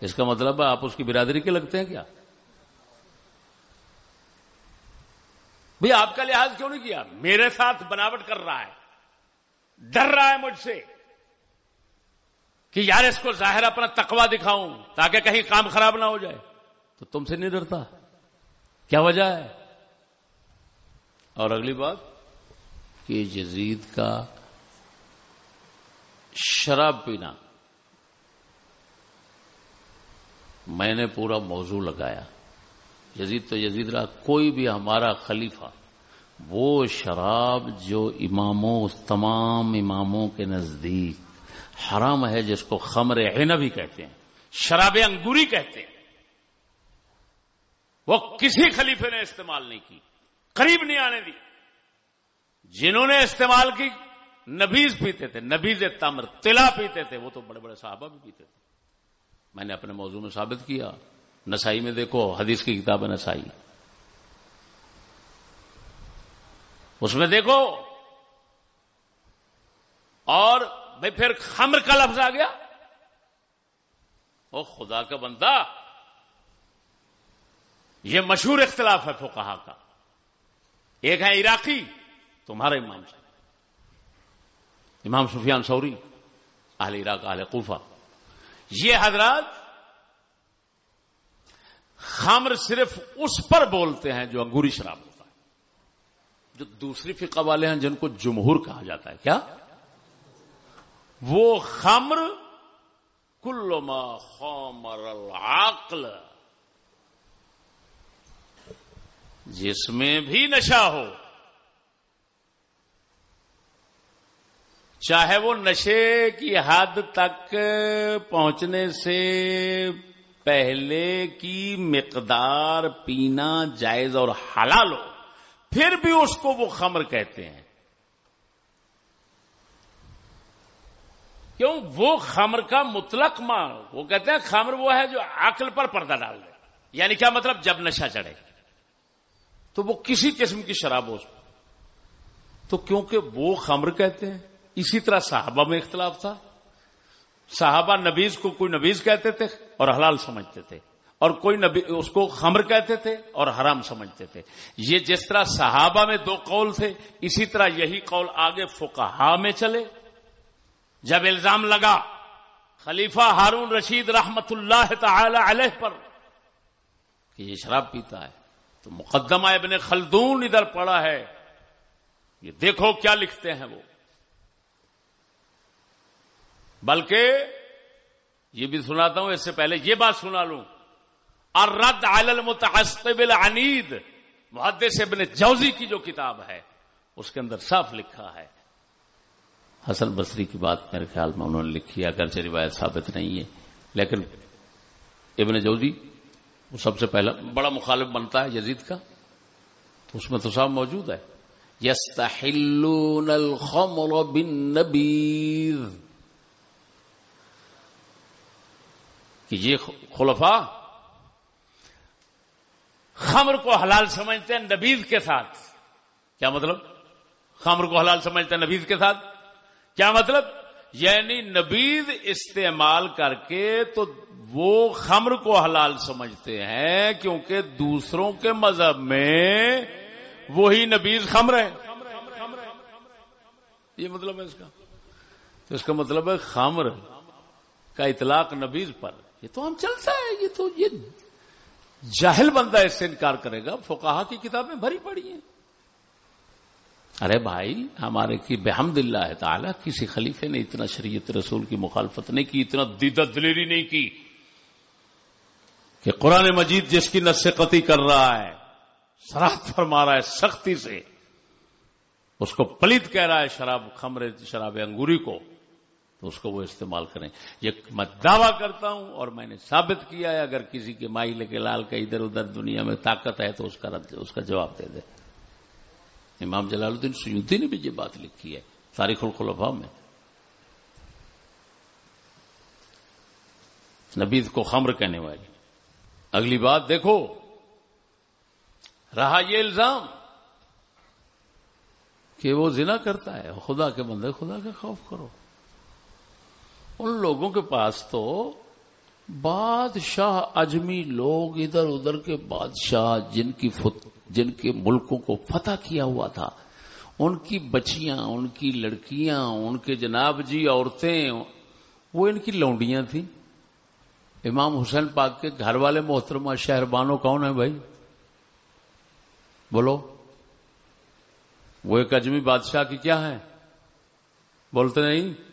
Speaker 1: اس کا مطلب ہے آپ اس کی برادری کے لگتے ہیں کیا؟ بھئی آپ کا لحاظ کیوں نہیں کیا؟ میرے ساتھ بناوٹ کر رہا ہے، ڈر رہا ہے مجھ سے کہ یار اس کو ظاہر اپنا تقوا دکھاؤں تاکہ کہیں کام خراب نہ ہو جائے۔ تو تم سے نہیں ڈرتا؟ کیا وجہ ہے؟ اور اگلی بات، کہ یزید کا شراب پینا۔ میں نے پورا موضوع لگایا۔ یزید تو یزید رہا، کوئی بھی ہمارا خلیفہ، وہ شراب جو اماموں، تمام اماموں کے نزدیک حرام ہے، جس کو خمر عینہ بھی کہتے ہیں، شراب انگوری کہتے ہیں، وہ کسی خلیفے نے استعمال نہیں کی، قریب نہیں آنے دی۔ جنہوں نے استعمال کی، نبیز پیتے تھے، نبیز تمر، تلا پیتے تھے، وہ تو بڑے بڑے صحابہ بھی پیتے تھے۔ میں نے اپنے موضوع میں ثابت کیا۔ نسائی میں دیکھو، حدیث کی کتاب ہے نسائی۔ اس میں دیکھو۔ اور بھائی پھر خمر کا لفظ آ گیا۔ وہ خدا کا بندہ۔ یہ مشہور اختلاف ہے فقہا کا۔ ایک ہے عراقی تمہارا امام سے امام سفیان سوری اہل عراق، اہل کوفہ۔ یہ حضرات خمر صرف اس پر بولتے ہیں جو انگوری شراب ہوتا ہے۔ جو دوسری فقہ والے ہیں جن کو جمہور کہا جاتا ہے، کیا؟ وہ خمر کلما خمر العقل، جس میں بھی نشہ ہو چاہے وہ نشے کی حد تک پہنچنے سے پہلے کی مقدار پینا جائز اور حلال ہو، پھر بھی اس کو وہ خمر کہتے ہیں۔
Speaker 2: کیوں؟ وہ خمر کا مطلق ماں، وہ کہتے ہیں خمر وہ ہے جو عقل پر پردہ ڈال دے۔ یعنی کیا مطلب؟ جب نشہ چڑھے۔ تو وہ کسی قسم کی شراب ہو تو کیونکہ وہ خمر کہتے ہیں اسی طرح صحابہ میں اختلاف تھا۔ صحابہ نبیز کو کوئی نبیز کہتے تھے اور حلال سمجھتے تھے، اور کوئی نبی اس کو خمر کہتے تھے اور حرام سمجھتے تھے۔ یہ جس طرح صحابہ میں دو قول تھے، اسی طرح یہی قول آگے فقہا میں چلے۔ جب الزام لگا، خلیفہ ہارون رشید رحمت اللہ تعالی علیہ پر کہ یہ شراب پیتا ہے، تو مقدمہ ابن خلدون ادھر پڑا ہے۔ یہ دیکھو کیا لکھتے ہیں وہ۔ بلکہ یہ بھی سناتا ہوں، اس سے پہلے یہ بات سنا لوں۔ اور رد المتحسب العنید، محدث ابن جوزی کی جو کتاب ہے، اس کے اندر صاف لکھا ہے۔ حسن بصری کی بات میرے خیال میں انہوں نے لکھی ہے، اگرچہ روایت ثابت نہیں ہے۔ لیکن ابن جوزی، وہ سب سے پہلا بڑا مخالف بنتا ہے یزید کا، تو اس میں تو صاحب موجود ہے۔ یس الخمر بالنبیذ۔ کہ یہ خلفا خمر کو حلال سمجھتے ہیں نبیز کے ساتھ۔ کیا مطلب؟ خمر کو حلال سمجھتے ہیں نبیز کے ساتھ۔ کیا مطلب؟ یعنی نبیز استعمال کر کے تو وہ خمر کو حلال سمجھتے ہیں کیونکہ دوسروں کے مذہب میں وہی نبیز خمر ہے یہ مطلب ہے اس کا۔ تو اس کا مطلب ہے خمر کا اطلاق نبیز پر۔ یہ تو ہم چلتا ہے، یہ تو یہ جاہل بندہ اس سے انکار کرے گا۔ فکاہ کی کتابیں بھری پڑی ہیں۔ ارے بھائی، ہمارے کی بحمد اللہ تعالی، کسی خلیفے نے اتنا شریعت رسول کی مخالفت نہیں کی، اتنا دیدت دلیری نہیں کی کہ قرآن مجید جس کی نس قطعی کر رہا ہے شراب فرما رہا ہے سختی سے، اس کو پلیت کہہ رہا ہے شراب خمرے، شراب انگوری کو۔ تو اس کو وہ استعمال کریں۔ یہ میں دعویٰ کرتا ہوں اور میں نے ثابت کیا ہے، اگر کسی کے مائی لے کے لال کا ادھر ادھر دنیا میں طاقت ہے تو اس کا رد، اس کا جواب دے دے۔ امام جلال الدین سیودی نے بھی یہ بات لکھی ہے، تاریخ الخلفاء میں۔ نبید کو خمر کہنے والی۔ اگلی بات دیکھو۔ رہا یہ الزام کہ وہ زنا کرتا ہے، خدا کے بندے خدا کا خوف کرو۔ ان لوگوں کے پاس تو بادشاہ اجمی لوگ ادھر ادھر کے بادشاہ جن کی فت جن کے ملکوں کو فتح کیا ہوا تھا۔ ان کی بچیاں، ان کی لڑکیاں، ان کے جناب جی عورتیں، وہ ان کی لونڈیاں تھیں۔ امام حسین پاک کے گھر والے محترمہ شہر بانو کون ہے بھائی؟ بولو۔ وہ ایک اجمی بادشاہ کی کیا ہے بولتے نہیں؟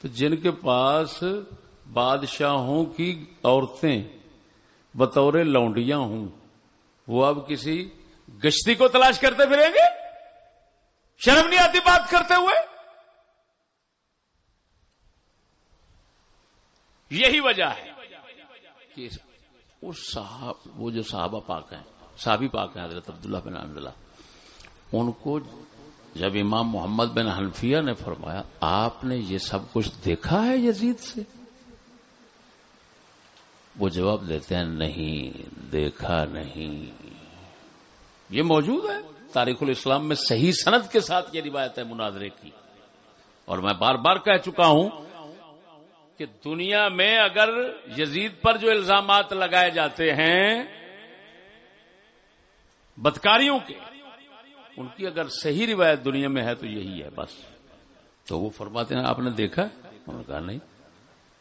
Speaker 2: تو جن کے پاس بادشاہوں کی عورتیں، بطور لونڈیاں ہوں، وہ اب کسی گشتی کو تلاش کرتے پھریں گے؟ شرم نہیں آتی بات کرتے ہوئے؟ یہی وجہ ہے کہ صاحب، وہ جو صحابہ پاک ہیں، صحابی پاک ہیں، حضرت عبداللہ بن اللہ ان کو جب امام محمد بن حنفیہ نے فرمایا، آپ نے یہ سب کچھ دیکھا ہے یزید سے؟ وہ جواب دیتے ہیں، نہیں، دیکھا نہیں۔ یہ موجود ہے۔ تاریخ الاسلام میں صحیح صنعت کے ساتھ یہ روایت ہے مناظرے کی۔ اور میں بار بار کہہ چکا ہوں کہ دنیا میں اگر یزید پر جو الزامات لگائے جاتے ہیں، بدکاریوں کے ان کی اگر صحیح روایت دنیا میں ہے تو یہی ہے، بس۔ تو وہ فرماتے ہیں، آپ نے دیکھا؟ انہوں نے کہا، نہیں۔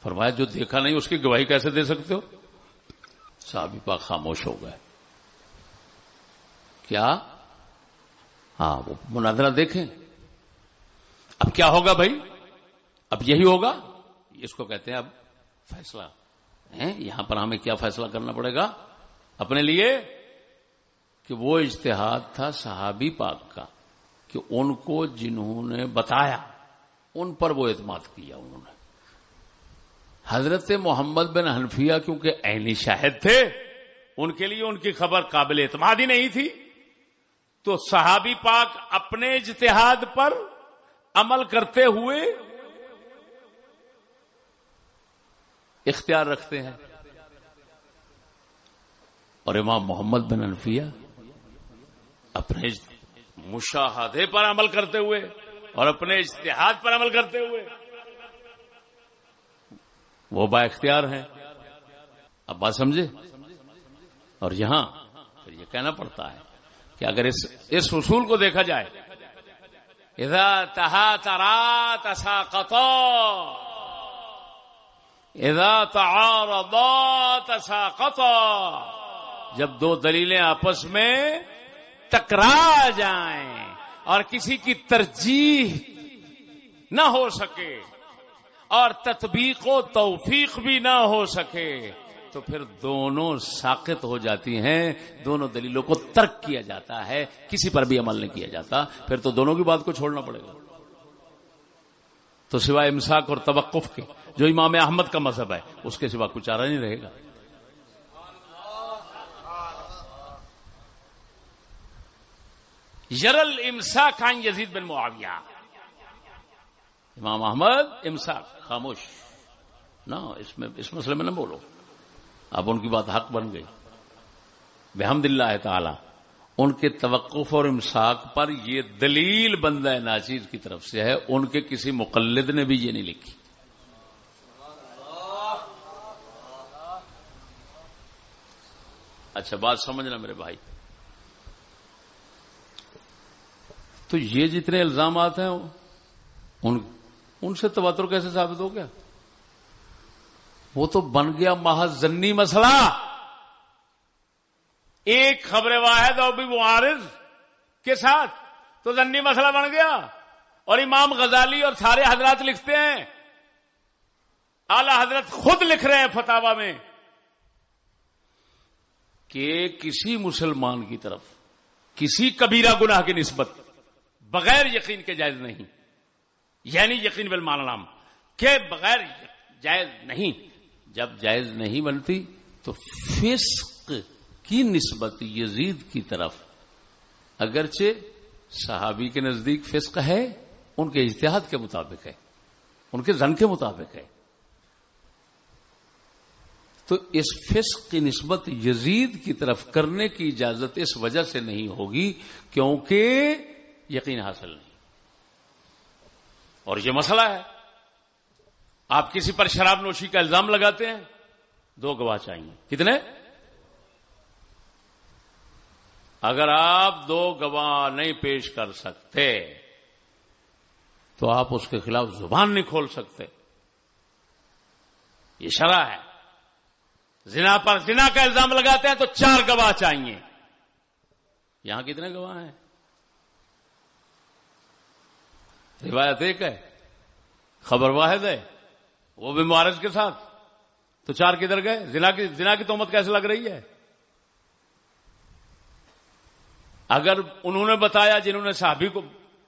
Speaker 2: فرمایا، جو دیکھا نہیں، اس کی گواہی کیسے دے سکتے ہو؟ صحابی پاک خاموش ہو گئے۔ کیا؟ ہاں وہ مناظرہ دیکھیں۔ اب کیا ہوگا بھائی؟ اب یہی ہوگا؟ اس کو کہتے ہیں اب فیصلہ۔ یہاں پر ہمیں کیا فیصلہ کرنا پڑے گا؟ اپنے لیے کہ وہ اجتہاد تھا صحابی پاک کا کہ ان کو جنہوں نے بتایا، ان پر وہ اعتماد کیا انہوں نے۔ حضرت محمد بن حنفیہ کیونکہ عینی شاہد تھے، ان کے لیے ان کی خبر قابل اعتماد ہی نہیں تھی۔ تو صحابی پاک اپنے اجتہاد پر عمل کرتے ہوئے اختیار رکھتے ہیں۔ اور امام محمد بن انفیہ اپنے مشاہدے پر عمل کرتے ہوئے اور اپنے اشتہاد پر عمل کرتے ہوئے وہ با اختیار ہیں۔ اب بات سمجھے؟ اور یہاں پھر یہ کہنا پڑتا ہے کہ اگر اس اس اصول کو دیکھا جائے، اذا تہا ترا تسا اذا تعارضا تسا جب دو دلیلیں آپس میں ٹکرا جائیں اور کسی کی ترجیح نہ ہو سکے اور تطبیق و توفیق بھی نہ ہو سکے، تو پھر دونوں ساقت ہو جاتی ہیں، دونوں دلیلوں کو ترک کیا جاتا ہے، کسی پر بھی عمل نہیں کیا جاتا، پھر تو دونوں کی بات کو چھوڑنا پڑے گا۔ تو سوائے امساک اور توقف کے، جو امام احمد کا مذہب ہے، اس کے سوا کچھ آ نہیں رہے گا۔ یرل امسا خان یزید بن معاویہ۔ امام احمد امسا خاموش۔ نہ، اس میں، اس مسئلے میں نہ بولو۔ اب ان کی بات حق بن گئی۔ بحمد اللہ تعالی، ان کے توقف اور امساک پر یہ دلیل بندہ ناچیر کی طرف سے ہے۔ ان کے کسی مقلد نے بھی یہ نہیں لکھی۔ اچھا بات سمجھنا میرے بھائی۔ تو یہ جتنے الزامات ہیں، ان ان سے تواتر کیسے ثابت ہو گیا؟ وہ تو بن گیا محض زنی مسئلہ۔ ایک خبر واحد اور بھی معارض کے ساتھ تو زنی مسئلہ بن گیا۔ اور امام غزالی اور سارے حضرات لکھتے ہیں۔ اعلی حضرت خود لکھ رہے ہیں فتوا میں کہ کسی مسلمان کی طرف، کسی کبیرہ گناہ کی نسبت بغیر یقین کے جائز نہیں۔ یعنی یقین بل نام کہ بغیر جائز نہیں۔ جب جائز نہیں بنتی تو فسق کی نسبت یزید کی طرف۔ اگرچہ صحابی کے نزدیک فسق ہے، ان کے اجتہاد کے مطابق ہے، ان کے زن کے مطابق ہے۔ تو اس فسق کی نسبت یزید کی طرف کرنے کی اجازت اس وجہ سے نہیں ہوگی کیونکہ یقین حاصل نہیں۔ اور یہ مسئلہ ہے۔ آپ کسی پر شراب نوشی کا الزام لگاتے ہیں، دو گواہ چاہیے۔ کتنے؟ اگر آپ دو گواہ نہیں پیش کر سکتے، تو آپ اس کے خلاف زبان نہیں کھول سکتے۔ یہ شرح ہے۔ زنا پر زنا کا الزام لگاتے ہیں تو چار گواہ چاہیے۔ یہاں کتنے گواہ ہیں؟ روایت ایک ہے، خبر واحد ہے، وہ بھی معارض کے ساتھ۔ تو چار کدھر گئے؟ زنا کی زنا کی تومت کیسے لگ رہی ہے؟ اگر انہوں نے بتایا، جنہوں نے صحابی کو،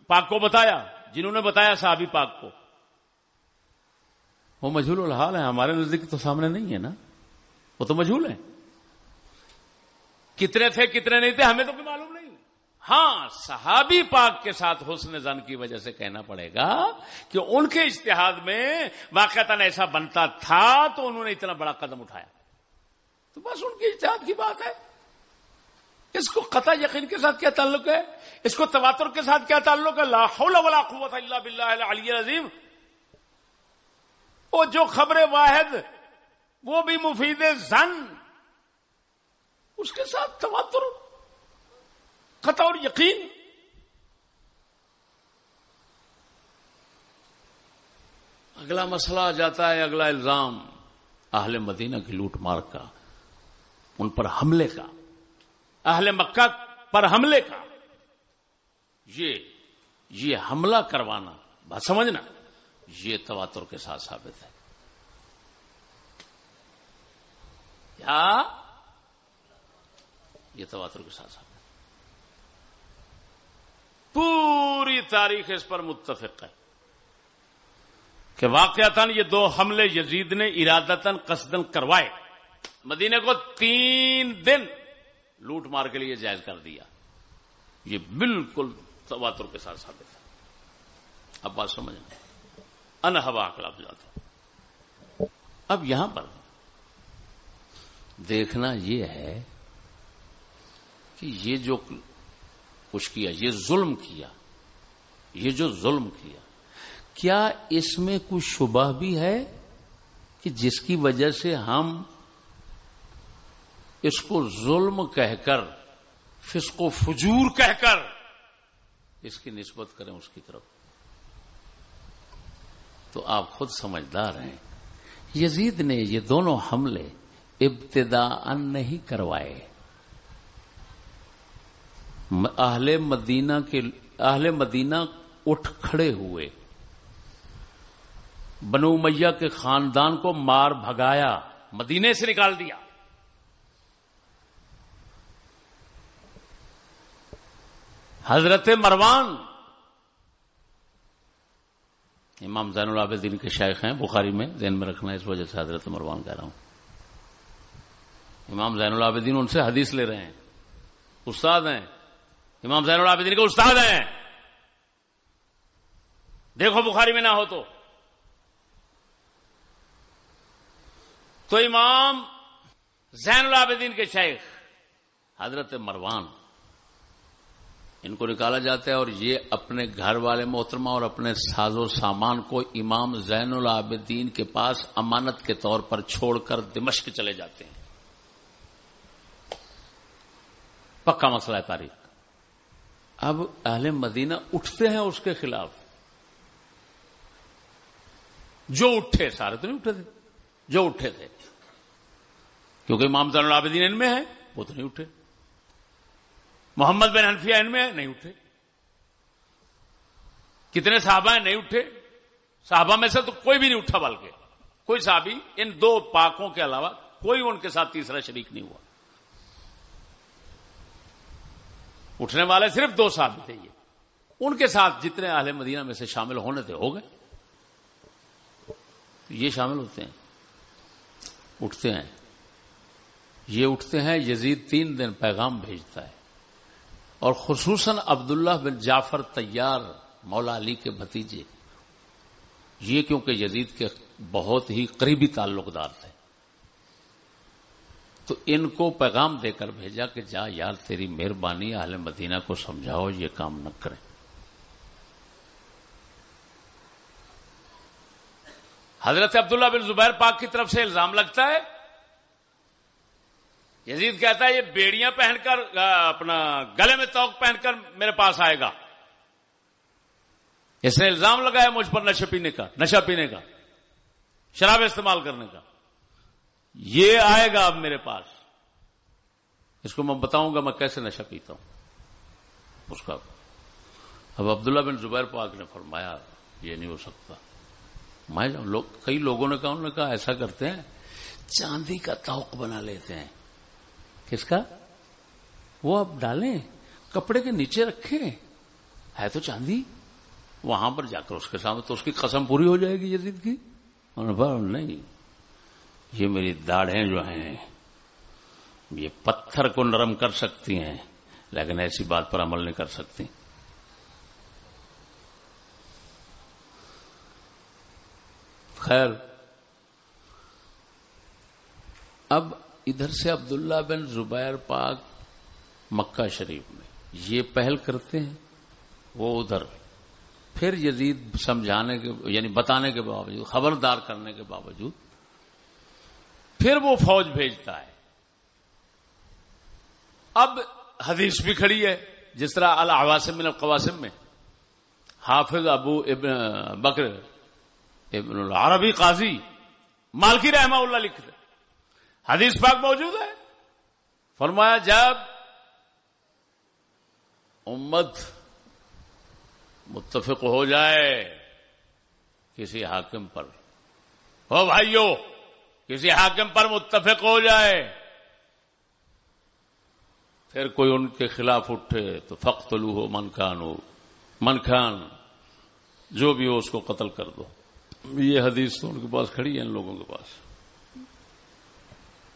Speaker 2: پاک کو بتایا، جنہوں نے بتایا صحابی پاک کو۔ وہ مجھول الحال ہے ہمارے نزدیک تو سامنے نہیں ہے نا۔ وہ تو مجھول ہے کتنے تھے، کتنے نہیں تھے، ہمیں تو کوئی معلوم ہاں صحابی پاک کے ساتھ حسن زن کی وجہ سے کہنا پڑے گا کہ ان کے اشتہاد میں واقعات ایسا بنتا تھا تو انہوں نے اتنا بڑا قدم اٹھایا۔ تو بس ان کی اشتہاد کی بات ہے۔ اس کو قطع یقین کے ساتھ کیا تعلق ہے؟ اس کو تواتر کے ساتھ کیا تعلق ہے؟ لا حول ولا قوت الا باللہ العلی العظیم۔ وہ جو خبر واحد، وہ بھی مفید زن۔ اس کے ساتھ تواتر۔ قطع اور یقین اگلا مسئلہ آ جاتا ہے، اگلا الزام اہل مدینہ کی لوٹ مار کا، ان پر حملے کا۔ اہل مکہ پر حملے کا۔ یہ یہ حملہ کروانا، بات سمجھنا، یہ تواتر کے ساتھ ثابت ہے۔ کیا یہ تواتر کے ساتھ ثابت پوری تاریخ اس پر متفق ہے کہ واقعات یہ دو حملے یزید نے ارادتن قصدن کروائے مدینے کو تین دن لوٹ مار کے لیے جائز کر دیا۔ یہ بالکل تواتر کے ساتھ ثابت ہے۔ اب بات سمجھنا ان ہوا خلاف جاتا
Speaker 1: اب یہاں پر دیکھنا یہ ہے کہ یہ جو کچھ کیا، یہ ظلم کیا، یہ جو ظلم کیا۔ کیا اس میں کوئی شبہ بھی ہے کہ جس کی وجہ سے ہم اس کو ظلم کہہ کر، فسق و فجور کہہ کر اس کی نسبت کریں اس کی طرف؟ تو آپ خود سمجھدار ہیں۔ یزید نے یہ دونوں حملے ابتدا ان نہیں کروائے۔ اہل مدینہ کے اہل مدینہ اٹھ کھڑے ہوئے۔ بنو میاں کے خاندان کو مار بھگایا، مدینے سے نکال دیا۔ حضرت مروان۔ امام زین العابدین کے شیخ ہیں، بخاری میں ذہن میں رکھنا اس وجہ سے حضرت مروان کہہ رہا ہوں۔ امام زین العابدین ان سے حدیث لے رہے ہیں۔ استاد ہیں۔ امام زین العابدین کے استاد ہیں۔ دیکھو بخاری میں نہ ہو تو۔ تو امام زین العابدین کے شیخ حضرت مروان، ان کو نکالا جاتا ہے اور یہ اپنے گھر والے محترمہ اور اپنے ساز و سامان کو امام زین العابدین کے پاس امانت کے طور پر چھوڑ کر دمشق چلے جاتے ہیں۔ پکا مسئلہ ہے تاریخ۔ اب اہل مدینہ اٹھتے ہیں اس کے خلاف۔ جو اٹھے، سارے تو نہیں اٹھے تھے، جو اٹھے تھے۔ کیونکہ امام زین العابدین ان میں ہے وہ تو نہیں اٹھے۔ محمد بن حنفیہ ان میں ہے نہیں اٹھے۔ کتنے صحابہ ہیں، نہیں اٹھے۔ صحابہ میں سے تو کوئی بھی نہیں اٹھا بلکہ۔ کوئی صحابی ان دو پاکوں کے علاوہ کوئی ان کے ساتھ تیسرا شریک نہیں ہوا۔ اٹھنے والے صرف دو صحابی تھے یہ۔ ان کے ساتھ جتنے اہل مدینہ میں سے شامل ہونے تھے، ہو گئے۔ یہ شامل ہوتے ہیں۔ اٹھتے ہیں۔ یہ اٹھتے ہیں، یزید تین دن پیغام بھیجتا ہے۔ اور خصوصاً عبداللہ بن جعفر تیار مولا علی کے بھتیجے۔ یہ کیونکہ یزید کے بہت ہی قریبی تعلق دار تھے۔ تو ان کو پیغام دے کر بھیجا کہ جا یار، تیری مہربانی، اہل مدینہ کو سمجھاؤ، یہ کام نہ کریں۔ حضرت عبداللہ بن زبیر پاک کی طرف سے الزام لگتا ہے۔ یزید کہتا ہے، یہ بیڑیاں پہن کر اپنا گلے میں توق پہن کر میرے پاس آئے گا۔ اس نے الزام لگایا مجھ پر نشہ پینے کا، نشہ پینے کا، شراب استعمال کرنے کا۔ یہ آئے گا اب میرے پاس۔ اس کو میں بتاؤں گا میں کیسے نشہ پیتا ہوں۔ اس کا۔ اب عبداللہ بن زبیر پاک نے فرمایا، یہ نہیں ہو سکتا۔ میں لوگ، کئی لوگوں نے کہا، انہوں نے کہا ایسا کرتے ہیں، چاندی کا توق بنا لیتے ہیں۔ کس کا؟ وہ آپ ڈالیں، کپڑے کے نیچے رکھیں۔ ہے تو چاندی؟ وہاں پر جا کر اس کے سامنے تو اس کی قسم پوری ہو جائے گی یزید کی۔ نہیں۔ یہ میری داڑھیں جو ہیں، یہ پتھر کو نرم کر سکتی ہیں، لیکن ایسی بات پر عمل نہیں کر سکتی۔ خیر، اب ادھر سے عبداللہ بن زبیر پاک مکہ شریف میں۔ یہ پہل کرتے ہیں، وہ ادھر۔ پھر یزید سمجھانے کے یعنی بتانے کے باوجود، خبردار کرنے کے باوجود پھر وہ فوج بھیجتا ہے۔ اب حدیث بھی کھڑی ہے، جس طرح الواسم من القواسم میں۔ حافظ ابو ابن بکر ابن العربی قاضی مالکی رحمہ اللہ لکھتے حدیث پاک موجود ہے۔ فرمایا، جب امت متفق ہو جائے، کسی حاکم پر۔ ہو بھائیو کسی حاکم پر متفق ہو جائے، پھر کوئی ان کے خلاف اٹھے تو فخت لو ہو من خان ہو من خان جو بھی ہو اس کو قتل کر دو۔ یہ حدیث تو ان کے پاس کھڑی ہے، ان لوگوں کے پاس۔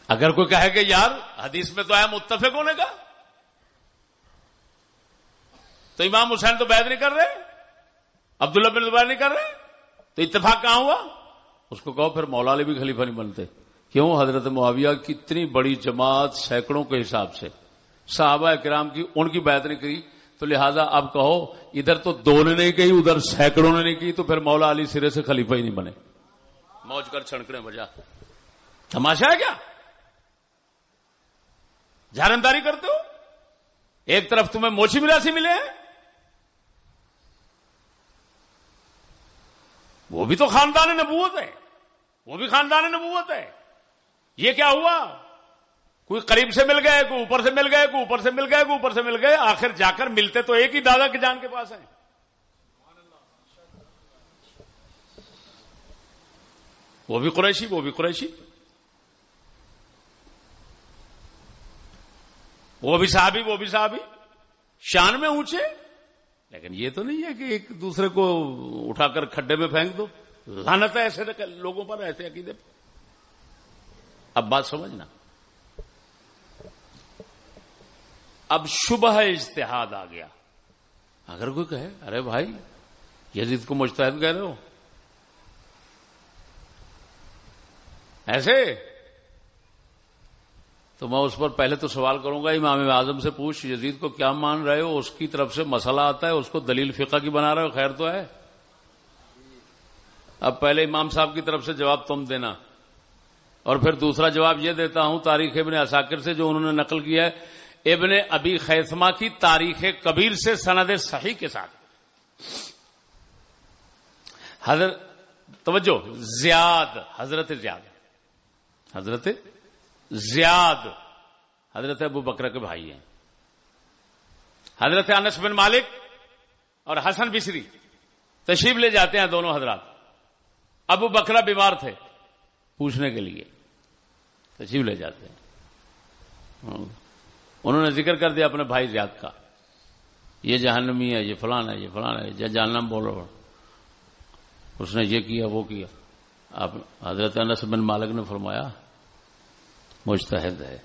Speaker 1: اگر کوئی کہے کہ یار حدیث میں تو آیا متفق ہونے کا، تو امام حسین تو بیعت نہیں کر رہے، عبداللہ بن زبیر نہیں کر رہے، تو اتفاق کہاں ہوا؟
Speaker 2: اس کو کہو پھر مولا علی بھی خلیفہ نہیں بنتے۔ کیوں؟ حضرت معاویہ کی اتنی بڑی جماعت سینکڑوں کے حساب سے۔ صحابہ کرام کی ان کی بیعت نہیں کری۔ تو لہذا اب کہو، ادھر تو دو نے نہیں کی ادھر سینکڑوں نے نہیں کی تو پھر مولا علی سرے سے خلیفہ ہی نہیں بنے۔ موج کر چھڑکنے بجا تماشا ہے کیا؟ جانمداری کرتے ہو؟ ایک طرف تمہیں موچی مراسی ملے ہیں۔ وہ بھی تو خاندان نبوت ہے۔ وہ بھی خاندان نبوت ہے۔ یہ کیا ہوا؟ کوئی قریب سے مل گئے، کوئی اوپر سے مل گئے، کوئی اوپر سے مل گئے، کوئی اوپر سے مل گئے، آخر جا کر ملتے تو ایک ہی دادا کے جان کے پاس ہیں۔ وہ بھی قریشی، وہ بھی قریشی۔ وہ بھی صحابی، وہ بھی صحابی۔ شان میں اونچے۔ لیکن یہ تو نہیں ہے کہ ایک دوسرے کو اٹھا کر کھڈے میں پھینک دو۔ لانت ہے ایسے لوگوں پر، ایسے عقیدے اب بات سمجھنا۔ اب شبہ اجتہاد آ گیا۔ اگر کوئی کہے، ارے بھائی، یزید کو مشتحد کہہ رہے ہو۔ ایسے؟ تو میں اس پر پہلے تو سوال کروں گا، امام اعظم سے پوچھ، یزید کو کیا مان رہے ہو؟ اس کی طرف سے مسئلہ آتا ہے، اس کو دلیل فقہ کی بنا رہے ہو؟ خیر تو ہے۔ اب پہلے امام صاحب کی طرف سے جواب تم دینا۔ اور پھر دوسرا جواب یہ دیتا ہوں، تاریخ ابن اساکر سے جو انہوں نے نقل کیا ہے، ابن ابی خیسما کی تاریخ کبیر سے سند صحیح کے ساتھ۔ حضرت، توجہ، زیاد، حضرت زیاد۔ حضرت زیاد حضرت ابو بکر کے بھائی ہیں۔ حضرت انس بن مالک اور حسن بسری تشریف لے جاتے ہیں دونوں حضرات۔ ابو بکرا بیمار تھے پوچھنے کے لیے۔ تشریف لے جاتے ہیں۔ انہوں نے ذکر کر دیا اپنے بھائی زیاد کا۔ یہ جہنمی ہے، یہ فلان ہے، یہ فلان ہے، یہ جہنم بولو۔ اس نے یہ کیا، وہ کیا۔ آپ حضرت انس بن مالک نے فرمایا مجتہد ہے۔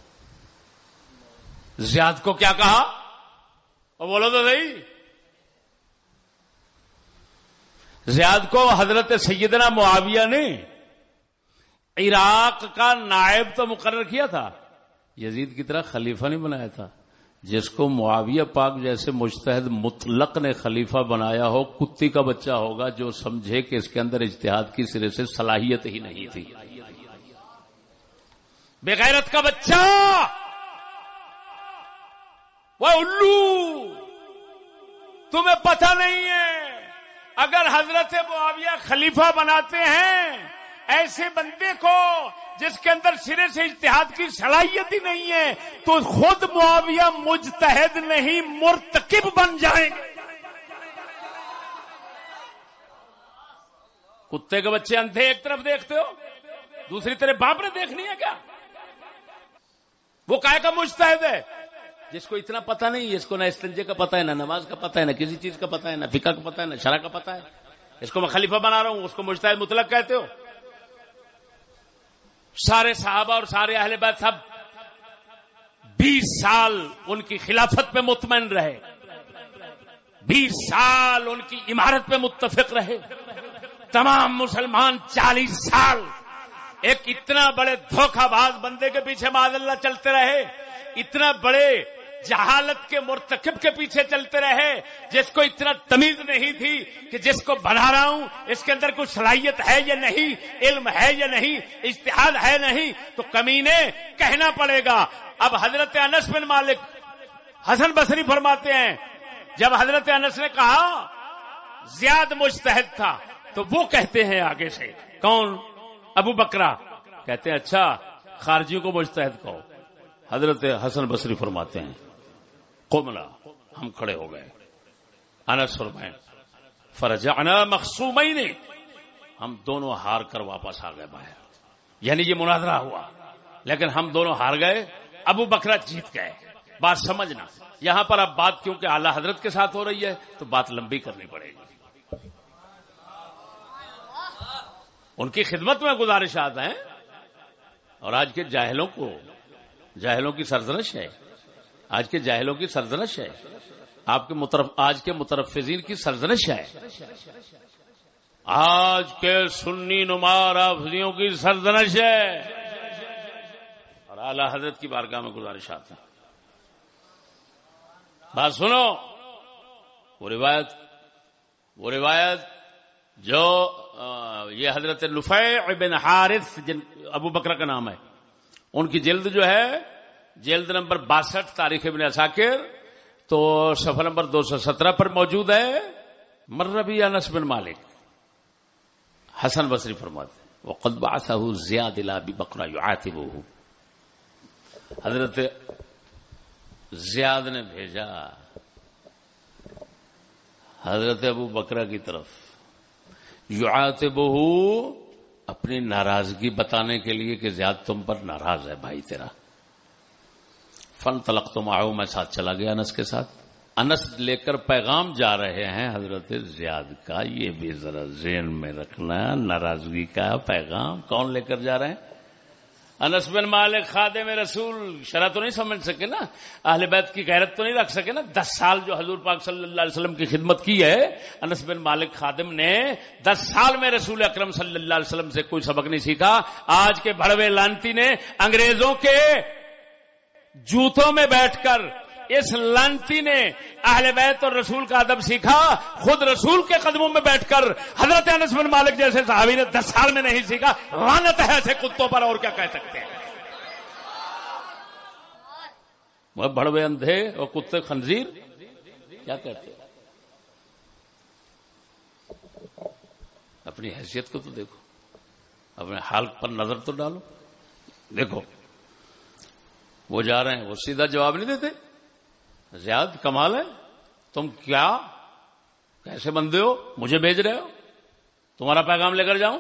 Speaker 2: زیاد کو کیا کہا؟ اور بولو تو نہیں زیاد کو حضرت سیدنا معاویہ نے عراق کا نائب تو مقرر کیا تھا۔ یزید کی طرح خلیفہ نہیں بنایا تھا۔ جس کو معاویہ پاک جیسے مشتحد مطلق نے خلیفہ بنایا ہو کتی کا بچہ ہوگا جو سمجھے کہ اس کے اندر اجتہاد کی سرے سے صلاحیت ہی نہیں تھی۔ بغیرت کا بچہ! وہ الو! تمہیں پتہ نہیں ہے! اگر حضرت معاویہ خلیفہ بناتے ہیں، ایسے بندے کو جس کے اندر سرے سے اشتہاد کی صلاحیت ہی نہیں ہے، تو خود معاویہ مجتہد نہیں، مرتکب بن جائیں گے۔ کتے کے بچے اندھے ایک طرف دیکھتے ہو، دوسری طرف باپ نے دیکھنی ہے کیا؟ وہ کائے کا مشتحد ہے۔ جس کو اتنا پتا نہیں، جس کو نہ استنجے کا پتا ہے، نہ نماز کا پتا ہے، نہ کسی چیز کا پتا ہے، نہ فکا کا پتا ہے، نہ شرح کا پتا ہے۔ اس کو میں خلیفہ بنا رہا ہوں، اس کو مشتحد مطلق کہتے ہو۔ سارے صحابہ اور سارے اہل بیت سب بیس سال ان کی خلافت پہ مطمئن رہے۔ بیس سال ان کی عمارت پہ متفق رہے۔ تمام مسلمان چالیس سال ایک اتنا بڑے دھوکہ باز بندے کے پیچھے معذ اللہ چلتے رہے، اتنا بڑے جہالت کے مرتکب کے پیچھے چلتے رہے، جس کو اتنا تمیز نہیں تھی کہ جس کو بنا رہا ہوں، اس کے اندر کوئی صلاحیت ہے یا نہیں، علم ہے یا نہیں اشتہاد ہے نہیں، تو کمینے کہنا پڑے گا۔ اب حضرت انس بن مالک حسن بصری فرماتے ہیں، جب حضرت انس نے کہا، زیاد مستحد تھا، تو وہ کہتے ہیں آگے سے، کون؟ ابو بکرا کہتے ہیں اچھا خارجیوں کو مستحد کہو۔ حضرت حسن بصری فرماتے ہیں قملا ہم کھڑے ہو گئے۔ انس فرمائے، فرجعنا مخصومین، ہم دونوں ہار کر واپس آ گئے باہر۔ یعنی یہ مناظرہ ہوا۔ لیکن ہم دونوں ہار گئے، ابو بکرا جیت گئے۔ بات سمجھنا، یہاں پر اب بات کیونکہ اعلی حضرت کے ساتھ ہو رہی ہے، تو بات لمبی کرنی پڑے گی۔ ان کی خدمت میں گزارشات ہیں اور آج کے جاہلوں کو جاہلوں کی سرزنش ہے آج کے جاہلوں کی سرزنش ہے آپ کے مترف، آج کے مترفزین کی سرزنش ہے آج کے سنی نمار آفزیوں کی سردنش ہے اور اعلی حضرت کی بارگاہ میں گزارشات ہیں بات سنو وہ روایت وہ روایت جو یہ حضرت نفع بن حارث جن، ابو بکر کا نام ہے، ان کی جلد جو ہے، جلد نمبر باسٹھ تاریخ ابن اساکر تو سفر نمبر دو سو سترہ پر موجود ہے مربی انس بن مالک۔ حسن بصری فرماتے وہ قدبہ زیاد بھی بکرا یو حضرت زیاد نے بھیجا، حضرت ابو بکرا کی طرف۔ یعاتبہو بہو اپنی ناراضگی بتانے کے لیے کہ زیاد تم پر ناراض ہے بھائی تیرا۔ فن تلق تم آؤ میں ساتھ چلا گیا انس کے ساتھ۔ انس لے کر پیغام جا رہے ہیں حضرت زیاد کا۔ یہ بھی ذرا ذہن میں رکھنا، ناراضگی کا پیغام کون لے کر جا رہے ہیں؟ انس بن مالک خادم رسول، شرح تو نہیں سمجھ سکے نا؟ اہل بیت کی غیرت تو نہیں رکھ سکے نا؟ دس سال جو حضور پاک صلی اللہ علیہ وسلم کی خدمت کی ہے، انس بن مالک خادم نے دس سال میں رسول اکرم صلی اللہ علیہ وسلم سے کوئی سبق نہیں سیکھا۔ آج کے بڑوے لانتی نے انگریزوں کے جوتوں میں بیٹھ کر اس لانتی نے اہل بیت اور رسول کا ادب سیکھا، خود رسول کے قدموں میں بیٹھ کر حضرت انس بن مالک جیسے صحابی نے دس سال میں نہیں سیکھا رانت ہے ایسے کتوں پر اور کیا کہہ سکتے ہیں؟ وہ بڑوے اندھے اور کتے خنزیر، کیا کہتے ہیں؟ اپنی حیثیت کو تو دیکھو، اپنے حال پر نظر تو ڈالو، دیکھو، وہ جا رہے ہیں، وہ سیدھا جواب نہیں دیتے؟ زیاد کمال ہے؟ تم کیا؟ کیسے بندے ہو؟ مجھے بھیج رہے ہو؟ تمہارا پیغام لے کر جاؤں؟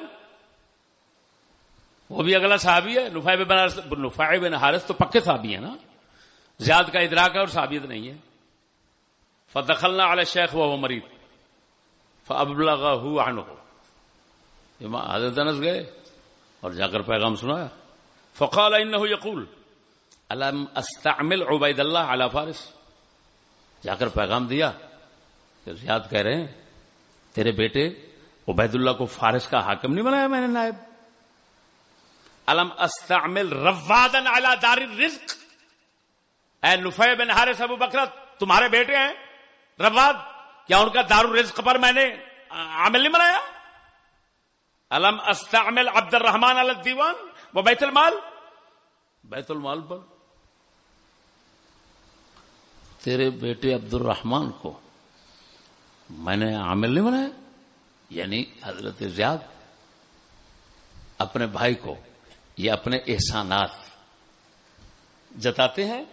Speaker 2: وہ بھی اگلا صحابی ہے۔ نفائب بن نفائب بن حارث تو پکے صحابی ہیں نا۔ زیاد کا ادراک ہے اور صحابیت نہیں ہے۔ فتخلنا علی شیخ وہ مریض فبلغ حضرت انس گئے اور جا کر پیغام سنایا۔ فقال انه يقول الم استعمل عبید اللہ علی فارس؟ جا کر پیغام دیا کہ یاد کہہ رہے ہیں، تیرے بیٹے عبید اللہ کو فارس کا حاکم نہیں بنایا میں نے نائب۔ علم استعمل روادن علی دار رزق اے نفع بن حارث ابو بکرت تمہارے بیٹے ہیں رواد کیا ان کا دار الرزق پر میں نے عمل نہیں بنایا؟ علم استعمل عبد الرحمان علی الدیوان، وہ بیت المال؟ بیت المال پر۔ تیرے بیٹے عبد الرحمان کو میں نے عامل نہیں بنایا یعنی حضرت زیاد اپنے بھائی کو یہ اپنے احسانات جتاتے ہیں۔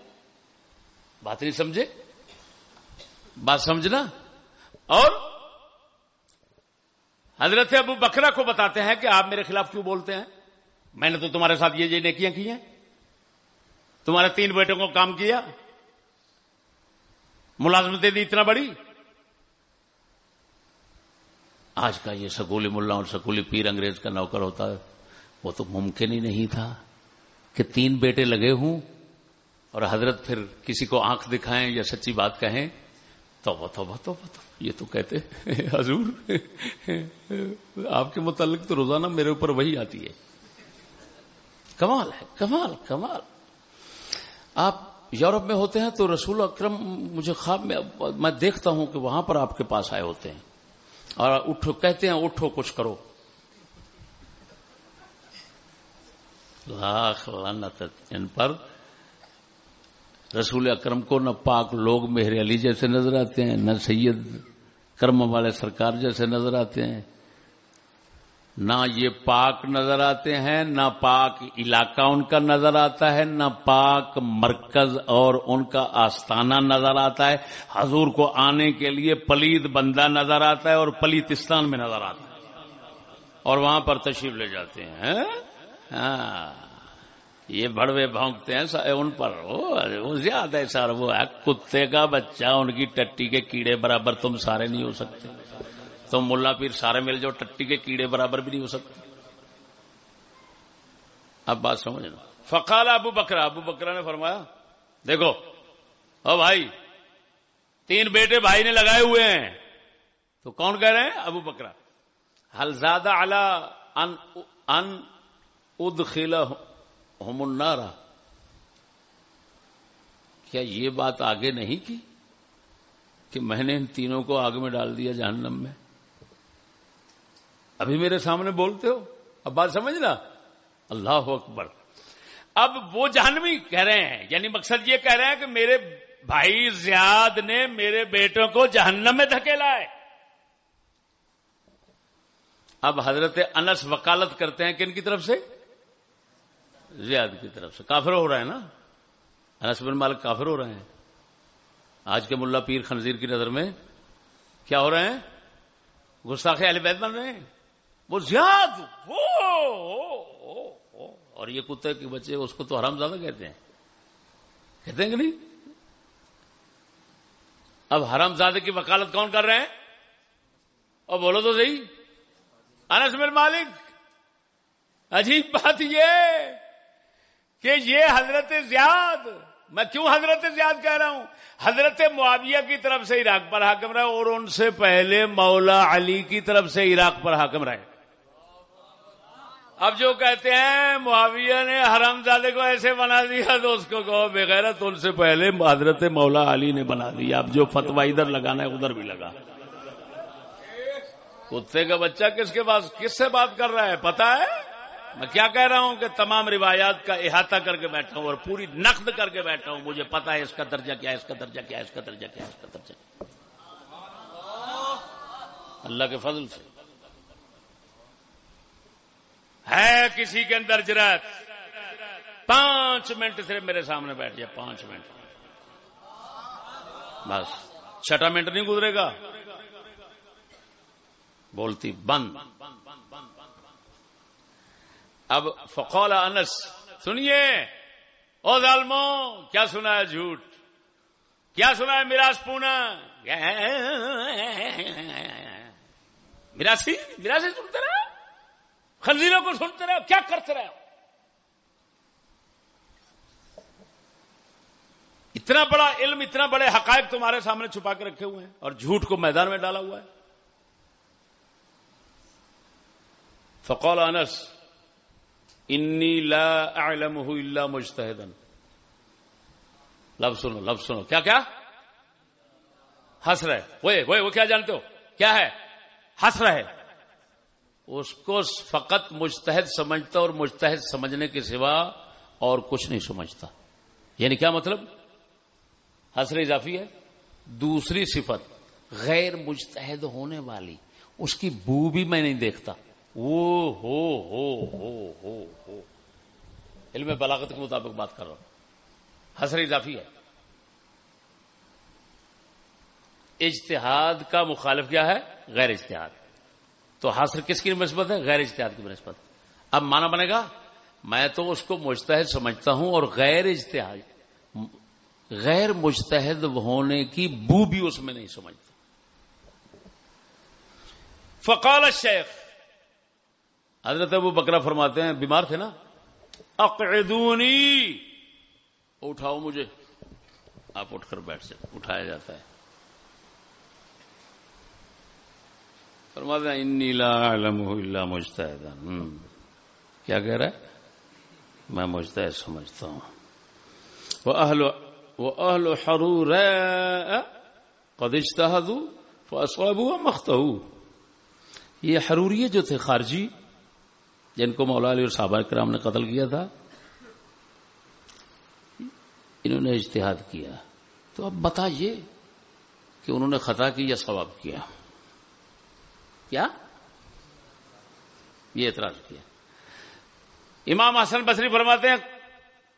Speaker 2: بات نہیں سمجھے؟ بات سمجھنا؟ اور حضرت ابو بکرا کو بتاتے ہیں کہ آپ میرے خلاف کیوں بولتے ہیں؟ میں نے تو تمہارے ساتھ یہ یہ نیکیاں کی ہیں۔ تمہارے تین بیٹوں کو کام کیا۔ ملازمتیں دی اتنا بڑی؟ آج کا یہ سکولی ملا اور سکولی پیر انگریز کا نوکر ہوتا ہے، وہ تو ممکن ہی نہیں تھا کہ تین بیٹے لگے ہوں اور حضرت پھر کسی کو آنکھ دکھائیں یا سچی بات کہیں۔ تو بتو بتو بتو یہ تو کہتے حضور، آپ کے متعلق تو روزانہ میرے اوپر وہی آتی ہے۔ کمال ہے، کمال کمال۔ آپ یورپ میں ہوتے ہیں تو رسول اکرم مجھے خواب میں میں دیکھتا ہوں کہ وہاں پر آپ کے پاس آئے ہوتے ہیں۔ اور اٹھو کہتے ہیں اٹھو کچھ کرو۔ لاکھ لانت ان پر۔ رسول اکرم کو نہ پاک لوگ مہر علی جیسے نظر آتے ہیں، نہ سید کرم والے سرکار جیسے نظر آتے ہیں۔ نہ یہ پاک نظر آتے ہیں، نہ پاک علاقہ ان کا نظر آتا ہے، نہ پاک مرکز اور ان کا آستانہ نظر آتا ہے۔ حضور کو آنے کے لیے پلید بندہ نظر آتا ہے اور پلیتستان میں نظر آتا ہے۔ اور وہاں پر تشریف لے جاتے ہیں۔ ہاں یہ بڑوے بھونکتے ہیں ان پر۔ وہ زیادہ سر، وہ ہے، کتے کا بچہ، ان کی ٹٹی کے کیڑے برابر تم سارے نہیں ہو سکتے۔ تو ملا پیر سارے مل جاؤ، ٹٹی کے کیڑے برابر بھی نہیں ہو سکتے۔ اب بات سمجھنا فقال ابو بکرا ابو بکرا نے فرمایا، دیکھو، او بھائی، تین بیٹے بھائی نے لگائے ہوئے ہیں۔ تو کون کہہ رہے ہیں؟ ابو بکرا حل زیادہ ان ان ادخلا ہم النارا کیا یہ بات آگے نہیں کی کہ میں نے ان تینوں کو آگ میں ڈال دیا جہنم میں؟ ابھی میرے سامنے بولتے ہو؟ اب بات سمجھنا؟ اللہ اکبر۔ اب وہ جہنمی کہہ رہے ہیں یعنی مقصد یہ کہہ رہے ہیں کہ میرے بھائی زیاد نے میرے بیٹوں کو جہنم میں دھکیلا ہے۔ اب حضرت انس وکالت کرتے ہیں کن کی طرف سے؟ زیاد کی طرف سے۔ کافر ہو رہا ہے نا؟ انس بن مالک کافر ہو رہے ہیں۔ آج کے ملا پیر خنزیر کی نظر میں کیا ہو رہے ہیں؟ گستاخ علی بیت بن رہے ہیں۔ وہ زیاد اور یہ کتے کے بچے اس کو تو حرام زیادہ کہتے ہیں۔ کہتے ہیں کہ نہیں؟ اب حرام زادے کی وکالت کون کر رہے ہیں؟ اور بولو تو صحیح۔ انس بن مالک۔ عجیب بات یہ کہ یہ حضرت زیاد، میں کیوں حضرت زیاد کہہ رہا ہوں؟ حضرت معاویہ کی طرف سے عراق پر حاکم رہے اور ان سے پہلے مولا علی کی طرف سے عراق پر حاکم رہے۔ اب جو کہتے ہیں معاویہ نے حرم زادے کو ایسے بنا دیا تو اس کو کہو بغیر تو ان سے پہلے حضرت مولا علی نے بنا دیا۔ اب جو فتوا ادھر لگانا ہے ادھر بھی لگا۔ کتے کا بچہ کس کے پاس کس سے بات کر رہا ہے؟ پتا ہے؟ میں کیا کہہ رہا ہوں کہ تمام روایات کا احاطہ کر کے بیٹھا ہوں اور پوری نقد کر کے بیٹھا ہوں۔ مجھے پتا ہے اس کا درجہ کیا اس کا درجہ کیا اس کا درجہ کیا اس کا درجہ اللہ کے فضل سے۔ ہے کسی کے اندر جرات پانچ منٹ صرف میرے سامنے بیٹھ جائے، پانچ منٹ۔ بس، چھٹا منٹ نہیں گزرے گا؟ بولتی، بند۔ اب فقول انس، سنیے، او ظالمو کیا سنا ہے جھوٹ؟ کیا سنا ہے میراث پونا؟ میراسی میراسی سنتے رہے خنزیروں کو سنتے رہے ہو، کیا کرتے رہے ہو؟ اتنا بڑا علم، اتنا بڑے حقائق تمہارے سامنے چھپا کے رکھے ہوئے ہیں اور جھوٹ کو میدان میں ڈالا ہوا ہے۔ فقول انس، انی لا اعلمه الا مجتہدا۔ لفظ سنو لفظ سنو۔ کیا کیا؟ ہنس رہے۔ وہ وہ کیا جانتے ہو؟ کیا ہے؟ ہنس رہے۔ اس کو فقط مجتہد سمجھتا اور مجتہد سمجھنے کے سوا اور کچھ نہیں سمجھتا۔ یعنی کیا مطلب؟ حسر اضافی ہے۔ دوسری صفت، غیر مجتہد ہونے والی۔ اس کی بو بھی میں نہیں دیکھتا۔ ہو ہو ہو ہو ہو۔ علم بلاغت کے مطابق بات کر رہا ہوں۔ حسر اضافی ہے۔ اجتہاد کا مخالف کیا ہے؟ غیر اجتہاد۔ تو حاصل کس کی نسبت ہے؟ غیر اجتہاد کی نسبت۔ اب مانا بنے گا، میں تو اس کو مجتہد سمجھتا ہوں اور غیر اجتہاد، غیر مجتہد ہونے کی بو بھی اس میں نہیں سمجھتا۔ فقال الشیخ، حضرت ابو بکرا فرماتے ہیں، بیمار تھے نا؟ اقعدونی، اٹھاؤ مجھے۔ آپ اٹھ کر بیٹھ جائیں، اٹھایا جاتا ہے۔ فرماتے ہیں انی لا علم الا مجتہد کیا کہہ رہا ہے؟ میں مجتہد سمجھتا ہوں. وہ اہل وہ اہل حرور قد اجتہدوا فاصابوا مختہو. یہ حروریے جو تھے خارجی، جن کو مولا علی اور صحابہ کرام نے قتل کیا تھا، انہوں نے اجتہاد کیا۔ تو اب بتائیے کہ انہوں نے خطا کی یا ثواب کیا؟ کیا؟ یہ اعتراض کیا۔ امام حسن بصری فرماتے ہیں،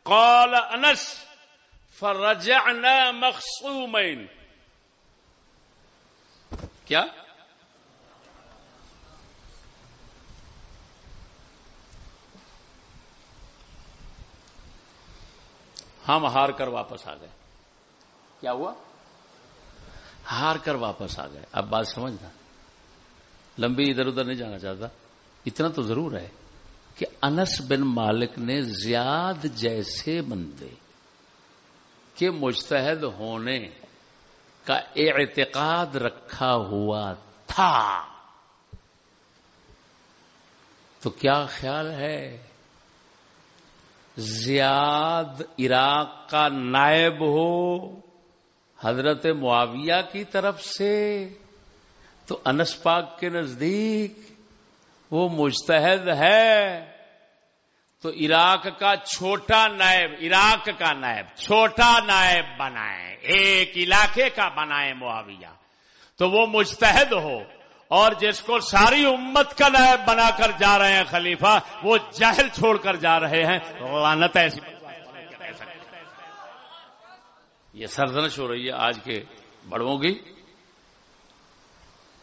Speaker 2: قال انس، فرجعنا مخصومین۔ کیا؟ ہم ہار کر واپس آ گئے۔ کیا ہوا؟ ہار کر واپس آ گئے۔ اب بات سمجھنا۔ لمبی ادھر ادھر نہیں جانا چاہتا۔ اتنا تو ضرور ہے کہ انس بن مالک نے زیاد جیسے بندے کے مستحد ہونے کا اعتقاد رکھا ہوا تھا۔ تو کیا خیال ہے؟ زیاد عراق کا نائب ہو حضرت معاویہ کی طرف سے؟ تو انس پاک کے نزدیک وہ مستحد ہے۔ تو عراق کا چھوٹا نائب، عراق کا نائب، چھوٹا نائب بنائے، ایک علاقے کا بنائے معاویہ۔ تو وہ مستحد ہو اور جس کو ساری امت کا نائب بنا کر جا رہے ہیں خلیفہ، وہ جہل چھوڑ کر جا رہے ہیں۔ لانت ایسی یہ سرزنش ہو رہی ہے آج کے بڑوں کی۔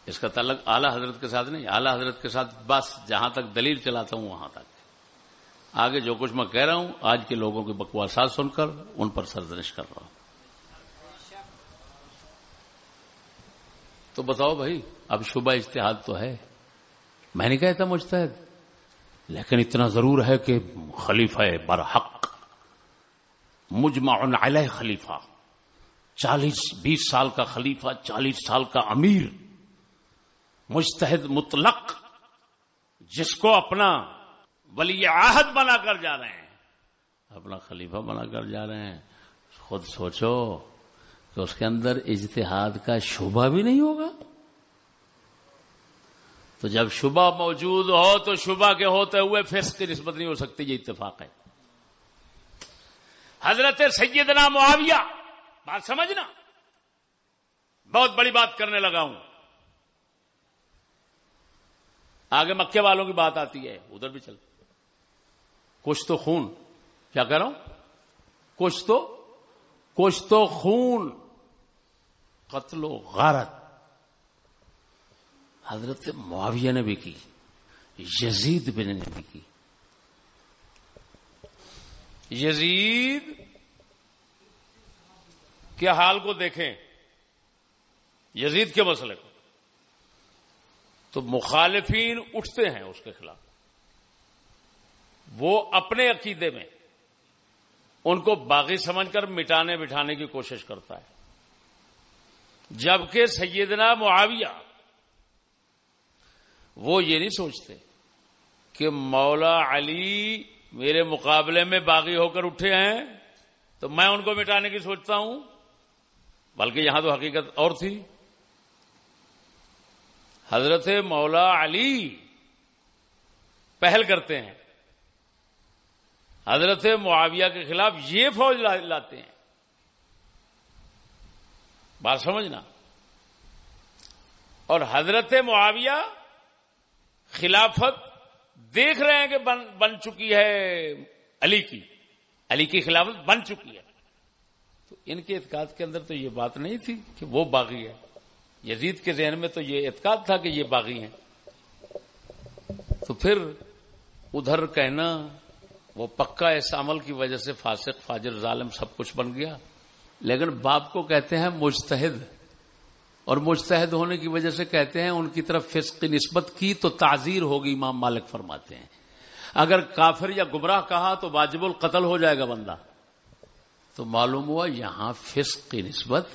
Speaker 2: اس کا تعلق اعلی حضرت کے ساتھ نہیں، اعلی حضرت کے ساتھ بس جہاں تک دلیل چلاتا ہوں وہاں تک۔ آگے جو کچھ میں کہہ رہا ہوں، آج کے لوگوں کی بکواسات سن کر ان پر سرزنش کر رہا ہوں۔ تو بتاؤ بھائی، اب شبہ اشتہاد تو ہے۔ میں نہیں کہتا مجتہد، لیکن اتنا ضرور ہے کہ خلیفہ برحق، مجمع علیہ خلیفہ، چالیس بیس سال کا خلیفہ، چالیس سال کا امیر۔ مستحد مطلق جس کو اپنا ولی عہد بنا کر جا رہے ہیں، اپنا خلیفہ بنا کر جا رہے ہیں۔ خود سوچو کہ اس کے اندر اجتہاد کا شبہ بھی نہیں ہوگا۔ تو جب شبہ موجود ہو تو شبہ کے ہوتے ہوئے فیس کی نسبت نہیں ہو سکتی، یہ اتفاق ہے۔ حضرت سیدنا معاویہ، بات سمجھنا، بہت بڑی بات کرنے لگا ہوں۔ آگے مکے والوں کی بات آتی ہے، ادھر بھی چل کچھ تو خون۔ کیا کہہ رہا ہوں؟ کچھ تو کچھ تو خون۔ قتل و غارت۔ حضرت معاویہ نے بھی کی، یزید بن نے بھی کی۔ یزید کے حال کو دیکھیں؟ یزید کے مسئلے کو۔ تو مخالفین اٹھتے ہیں اس کے خلاف۔ وہ اپنے عقیدے میں ان کو باغی سمجھ کر مٹانے بٹھانے کی کوشش کرتا ہے۔ جبکہ سیدنا معاویہ وہ یہ نہیں سوچتے کہ مولا علی میرے مقابلے میں باغی ہو کر اٹھے ہیں تو میں ان کو مٹانے کی سوچتا ہوں، بلکہ یہاں تو حقیقت اور تھی۔ حضرت مولا علی پہل کرتے ہیں۔ حضرت معاویہ کے خلاف یہ فوج لاتے ہیں۔ بات سمجھنا۔ اور حضرت معاویہ خلافت دیکھ رہے ہیں کہ بن بن چکی ہے علی کی۔ علی کی خلافت بن چکی ہے۔ تو ان کے اعتقاد کے اندر تو یہ بات نہیں تھی کہ وہ باغی ہے۔ یزید کے ذہن میں تو یہ اعتقاد تھا کہ یہ باغی ہیں۔ تو پھر ادھر کہنا، وہ پکا اس عمل کی وجہ سے فاسق، فاجر، ظالم سب کچھ بن گیا۔ لیکن باپ کو کہتے ہیں مجتہد۔ اور مجتہد ہونے کی وجہ سے کہتے ہیں ان کی طرف فسق کی نسبت کی تو تعزیر ہوگی، امام مالک فرماتے ہیں۔ اگر کافر یا گمراہ کہا تو واجب القتل ہو جائے گا بندہ۔ تو معلوم ہوا یہاں فسق کی نسبت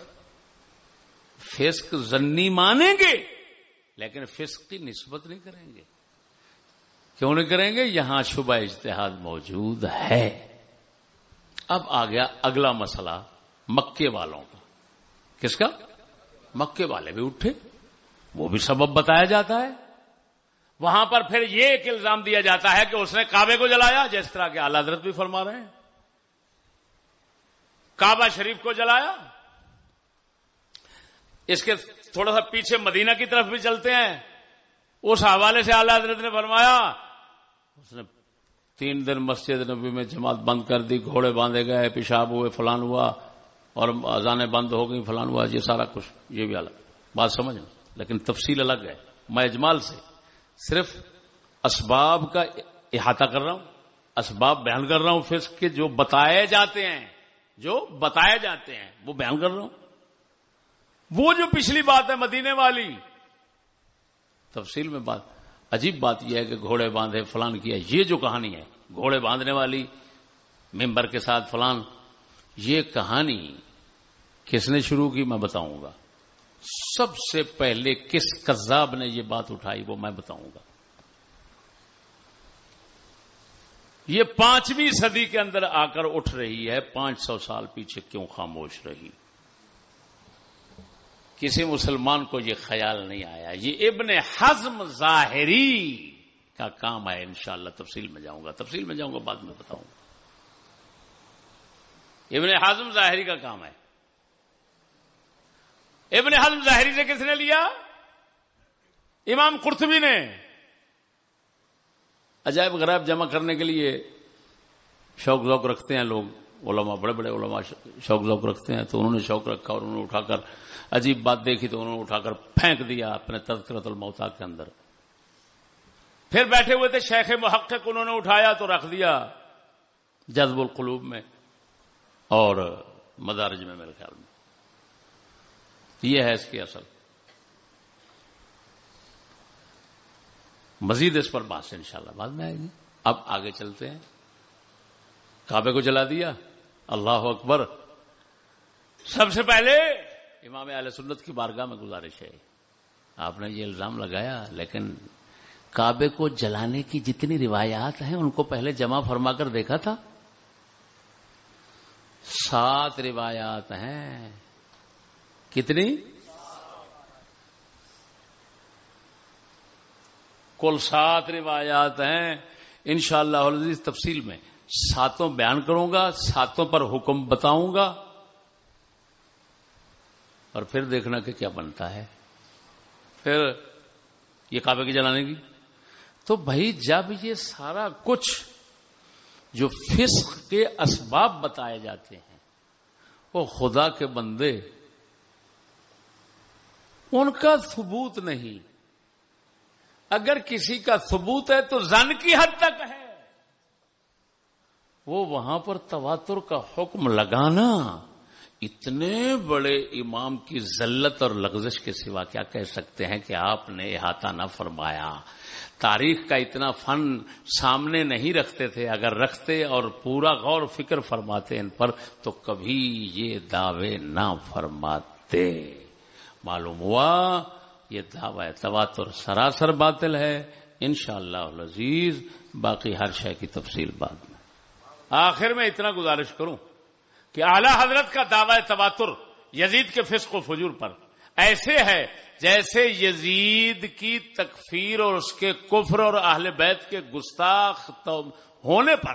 Speaker 2: فسق زنی مانیں گے، لیکن فسق کی نسبت نہیں کریں گے۔ کیوں نہیں کریں گے؟ یہاں شبہ اجتہاد موجود ہے۔ اب آ گیا اگلا مسئلہ، مکے والوں کا۔ کس کا؟ مکے والے بھی اٹھے، وہ بھی سبب بتایا جاتا ہے۔ وہاں پر پھر یہ ایک الزام دیا جاتا ہے کہ اس نے کعبے کو جلایا، جس طرح کے اعلی حضرت بھی فرما رہے ہیں۔ کعبہ شریف کو جلایا اس کے تھوڑا سا پیچھے مدینہ کی طرف بھی چلتے ہیں۔ اس حوالے سے اعلی حضرت نے فرمایا، اس نے تین دن مسجد نبی میں جماعت بند کر دی، گھوڑے باندھے گئے، پیشاب ہوئے، فلان ہوا، اور اذانیں بند ہو گئی فلان ہوا، یہ سارا کچھ، یہ بھی الگ۔ بات سمجھ لیکن تفصیل الگ ہے۔ میں اجمال سے صرف اسباب کا احاطہ کر رہا ہوں، اسباب بیان کر رہا ہوں، پھر کے جو بتائے جاتے ہیں، جو بتائے جاتے ہیں، وہ بیان کر رہا ہوں۔ وہ جو پچھلی بات ہے مدینے والی۔ تفصیل میں بات، عجیب بات یہ ہے کہ گھوڑے باندھے فلان کیا، یہ جو کہانی ہے، گھوڑے باندھنے والی، ممبر کے ساتھ فلان، یہ کہانی کس نے شروع کی میں بتاؤں گا۔ سب سے پہلے کس کذاب نے یہ بات اٹھائی وہ میں بتاؤں گا۔ یہ پانچویں صدی کے اندر آ کر اٹھ رہی ہے، پانچ سو سال پیچھے کیوں خاموش رہی؟ کسی مسلمان کو یہ خیال نہیں آیا۔ یہ ابن حزم ظاہری کا کام ہے، انشاءاللہ تفصیل میں جاؤں گا۔ تفصیل میں جاؤں گا، بعد میں بتاؤں گا۔ ابن حزم ظاہری کا کام ہے۔ ابن حزم ظاہری سے کس نے لیا؟ امام قرطبی نے۔ عجائب غرائب جمع کرنے کے لیے شوق ذوق رکھتے ہیں لوگ۔ علماء، بڑے بڑے علماء شوق ذوق رکھتے ہیں تو انہوں نے شوق رکھا اور انہوں نے اٹھا کر عجیب بات دیکھی تو انہوں نے اٹھا کر پھینک دیا اپنے تذکرت الموتا کے اندر۔ پھر بیٹھے ہوئے تھے شیخ محقق، انہوں نے اٹھایا تو رکھ دیا جذب القلوب میں اور مدارج میں میرے خیال میں۔ یہ ہے اس کی اصل۔ مزید اس پر بات سے انشاءاللہ۔ بعد میں آئے گی اب آگے چلتے ہیں۔ کعبے کو جلا دیا۔ اللہ اکبر۔ سب سے پہلے امام علیہ سنت کی بارگاہ میں گزارش ہے۔ آپ نے یہ الزام لگایا لیکن کعبے کو جلانے کی جتنی روایات ہیں ان کو پہلے جمع فرما کر دیکھا تھا۔ سات روایات ہیں۔ کتنی؟ کل سات روایات ہیں۔ انشاءاللہ اللہ تفصیل میں۔ ساتوں بیان کروں گا، ساتوں پر حکم بتاؤں گا، اور پھر دیکھنا کہ کیا بنتا ہے۔ پھر یہ کعبے کی جلانے کی۔ تو بھائی جب یہ سارا کچھ جو فسق کے اسباب بتائے جاتے ہیں، وہ خدا کے بندے، ان کا ثبوت نہیں۔ اگر کسی کا ثبوت ہے تو زن کی حد تک ہے۔ وہ وہاں پر تواتر کا حکم لگانا اتنے بڑے امام کی ذلت اور لغزش کے سوا کیا کہہ سکتے ہیں کہ آپ نے احاطہ نہ فرمایا؟ تاریخ کا اتنا فن سامنے نہیں رکھتے تھے، اگر رکھتے اور پورا غور فکر فرماتے ان پر تو کبھی یہ دعوے نہ فرماتے۔ معلوم ہوا یہ دعوی تواتر سراسر باطل ہے۔ انشاءاللہ العزیز، باقی ہر شے کی تفصیل بعد میں۔ آخر میں اتنا گزارش کروں کہ اعلی حضرت کا دعوی تواتر یزید کے فسق و فجور پر ایسے ہے جیسے یزید کی تکفیر اور اس کے کفر اور اہل بیت کے گستاخ ہونے پر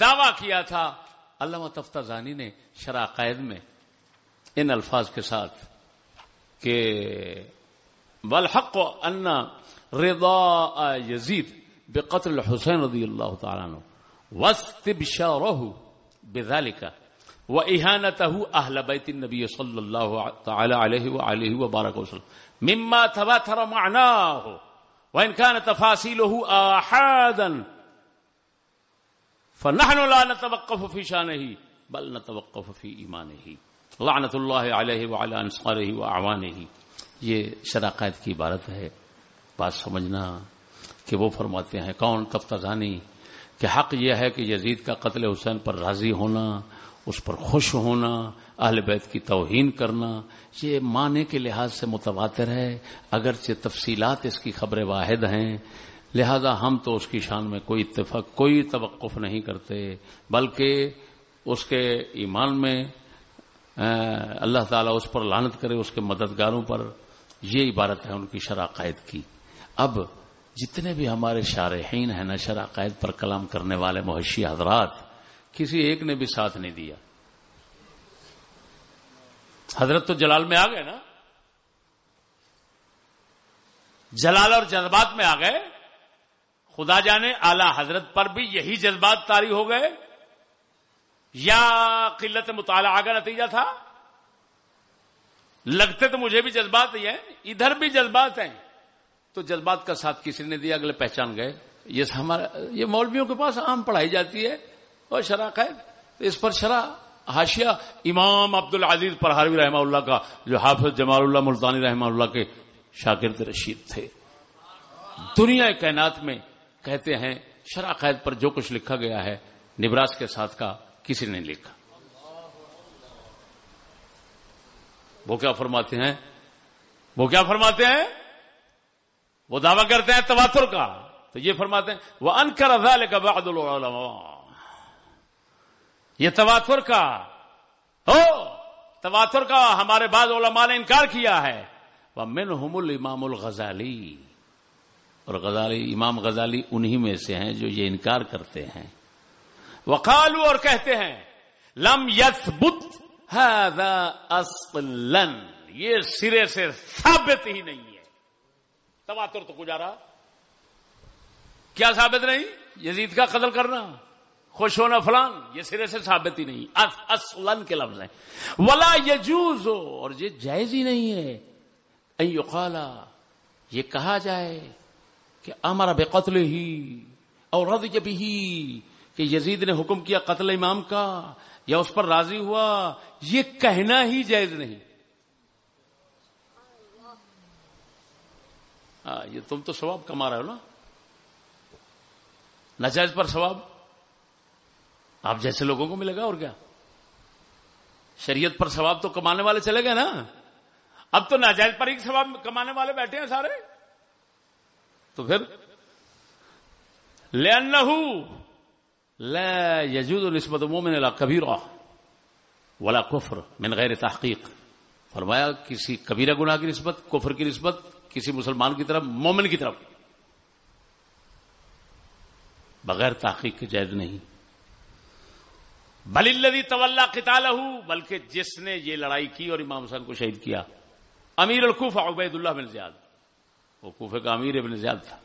Speaker 2: دعویٰ کیا تھا۔ علامہ تفتہ زانی نے شرح قید میں ان الفاظ کے ساتھ کہ بلحق ان رضا یزید بے قتل حسین رضی اللہ تعالیٰ وسط بشارہ بذالک و احانت اہل بیت النبی صلی اللہ تعالی علیہ وآلہ وبارک وسلم. مما تباتر معناه، وإن كان تفاصيله آحادا، فنحن لا نتوقف في شانه، بل نتوقف في ایمانه لعنت اللہ علیہ وعلى انصاره واعوانه یہ شراقائد کی عبارت ہے۔ بات سمجھنا کہ وہ فرماتے ہیں، کون تفتزانی کہ حق یہ ہے کہ یزید کا قتل حسین پر راضی ہونا، اس پر خوش ہونا، اہل بیت کی توہین کرنا، یہ معنی کے لحاظ سے متواتر ہے۔ اگرچہ تفصیلات اس کی خبر واحد ہیں، لہذا ہم تو اس کی شان میں کوئی اتفاق، کوئی توقف نہیں کرتے، بلکہ اس کے ایمان میں اللہ تعالیٰ اس پر لانت کرے، اس کے مددگاروں پر، یہ عبارت ہے ان کی شراقائد کی۔ اب جتنے بھی ہمارے شارحین ہیں نا شراقائد پر کلام کرنے والے محشی حضرات، کسی ایک نے بھی ساتھ نہیں دیا۔ حضرت تو جلال میں آ گئے نا؟ جلال اور جذبات میں آ گئے۔ خدا جانے اعلی حضرت پر بھی یہی جذبات تاری ہو گئے۔ یا قلت مطالعہ کا نتیجہ تھا؟ لگتے تو مجھے بھی جذبات ہی ہیں، ادھر بھی جذبات ہیں۔ تو جذبات کا ساتھ کسی نے دیا، اگلے پہچان گئے۔ یہ ہمارا، یہ مولویوں کے پاس عام پڑھائی جاتی ہے اور شرح قید اس پر شرح حاشیہ امام عبد العزیز پرہاروی رحمہ اللہ کا، جو حافظ جمال اللہ ملتانی رحمہ اللہ کے شاگرد رشید تھے۔ دنیا کائنات میں کہتے ہیں، شرح قید پر جو کچھ لکھا گیا ہے، نبراس کے ساتھ کا کسی نے لکھا۔ وہ کیا فرماتے ہیں؟ وہ کیا فرماتے ہیں؟ وہ دعویٰ کرتے ہیں تواتر کا۔ تو یہ فرماتے ہیں وہ ان کر ازال کا بعد یہ تواتر کا۔ ہو، تواتر کا ہمارے بعض علماء نے انکار کیا ہے۔ وہ من حمل امام الغزالی اور غزالی، امام غزالی انہی میں سے ہیں جو یہ انکار کرتے ہیں۔ وقالو اور کہتے ہیں، لم یت بت یہ سرے سے ثابت ہی نہیں۔ تواتر تو گزارا۔ کیا ثابت نہیں؟ یزید کا قتل کرنا۔ خوش ہونا فلان، یہ سرے سے ثابت ہی نہیں۔ اصلن کے لفظ ہیں۔ ولا یجوز اور یہ جائز ہی نہیں ہے۔ ایقالا یہ کہا جائے کہ ہمارا بے قتل ہی اور رد جب ہی کہ یزید نے حکم کیا قتل امام کا، یا اس پر راضی ہوا، یہ کہنا ہی جائز نہیں۔ ہاں یہ تم تو ثواب کما رہے ہو نا۔ ناجائز پر ثواب۔ آپ جیسے لوگوں کو ملے گا اور کیا؟ شریعت پر ثواب تو کمانے والے چلے گئے نا۔ اب تو ناجائز پر ہی ثواب کمانے والے بیٹھے ہیں سارے۔ تو پھر؟ لے لا يجوز نسبت مومن الى کبیرہ ولا کفر من غیر تحقیق فرمایا، کسی کبیرہ گناہ کی نسبت، کفر کی نسبت کسی مسلمان کی طرف، مومن کی طرف۔ بغیر تحقیق کے جائز نہیں۔ بل الذي طول قتاله، بلکہ جس نے یہ لڑائی کی اور امام حسن کو شہید کیا۔ امیر الکوفہ عبید اللہ بن زیاد۔ وہ کوفے کا امیر ابن زیاد تھا۔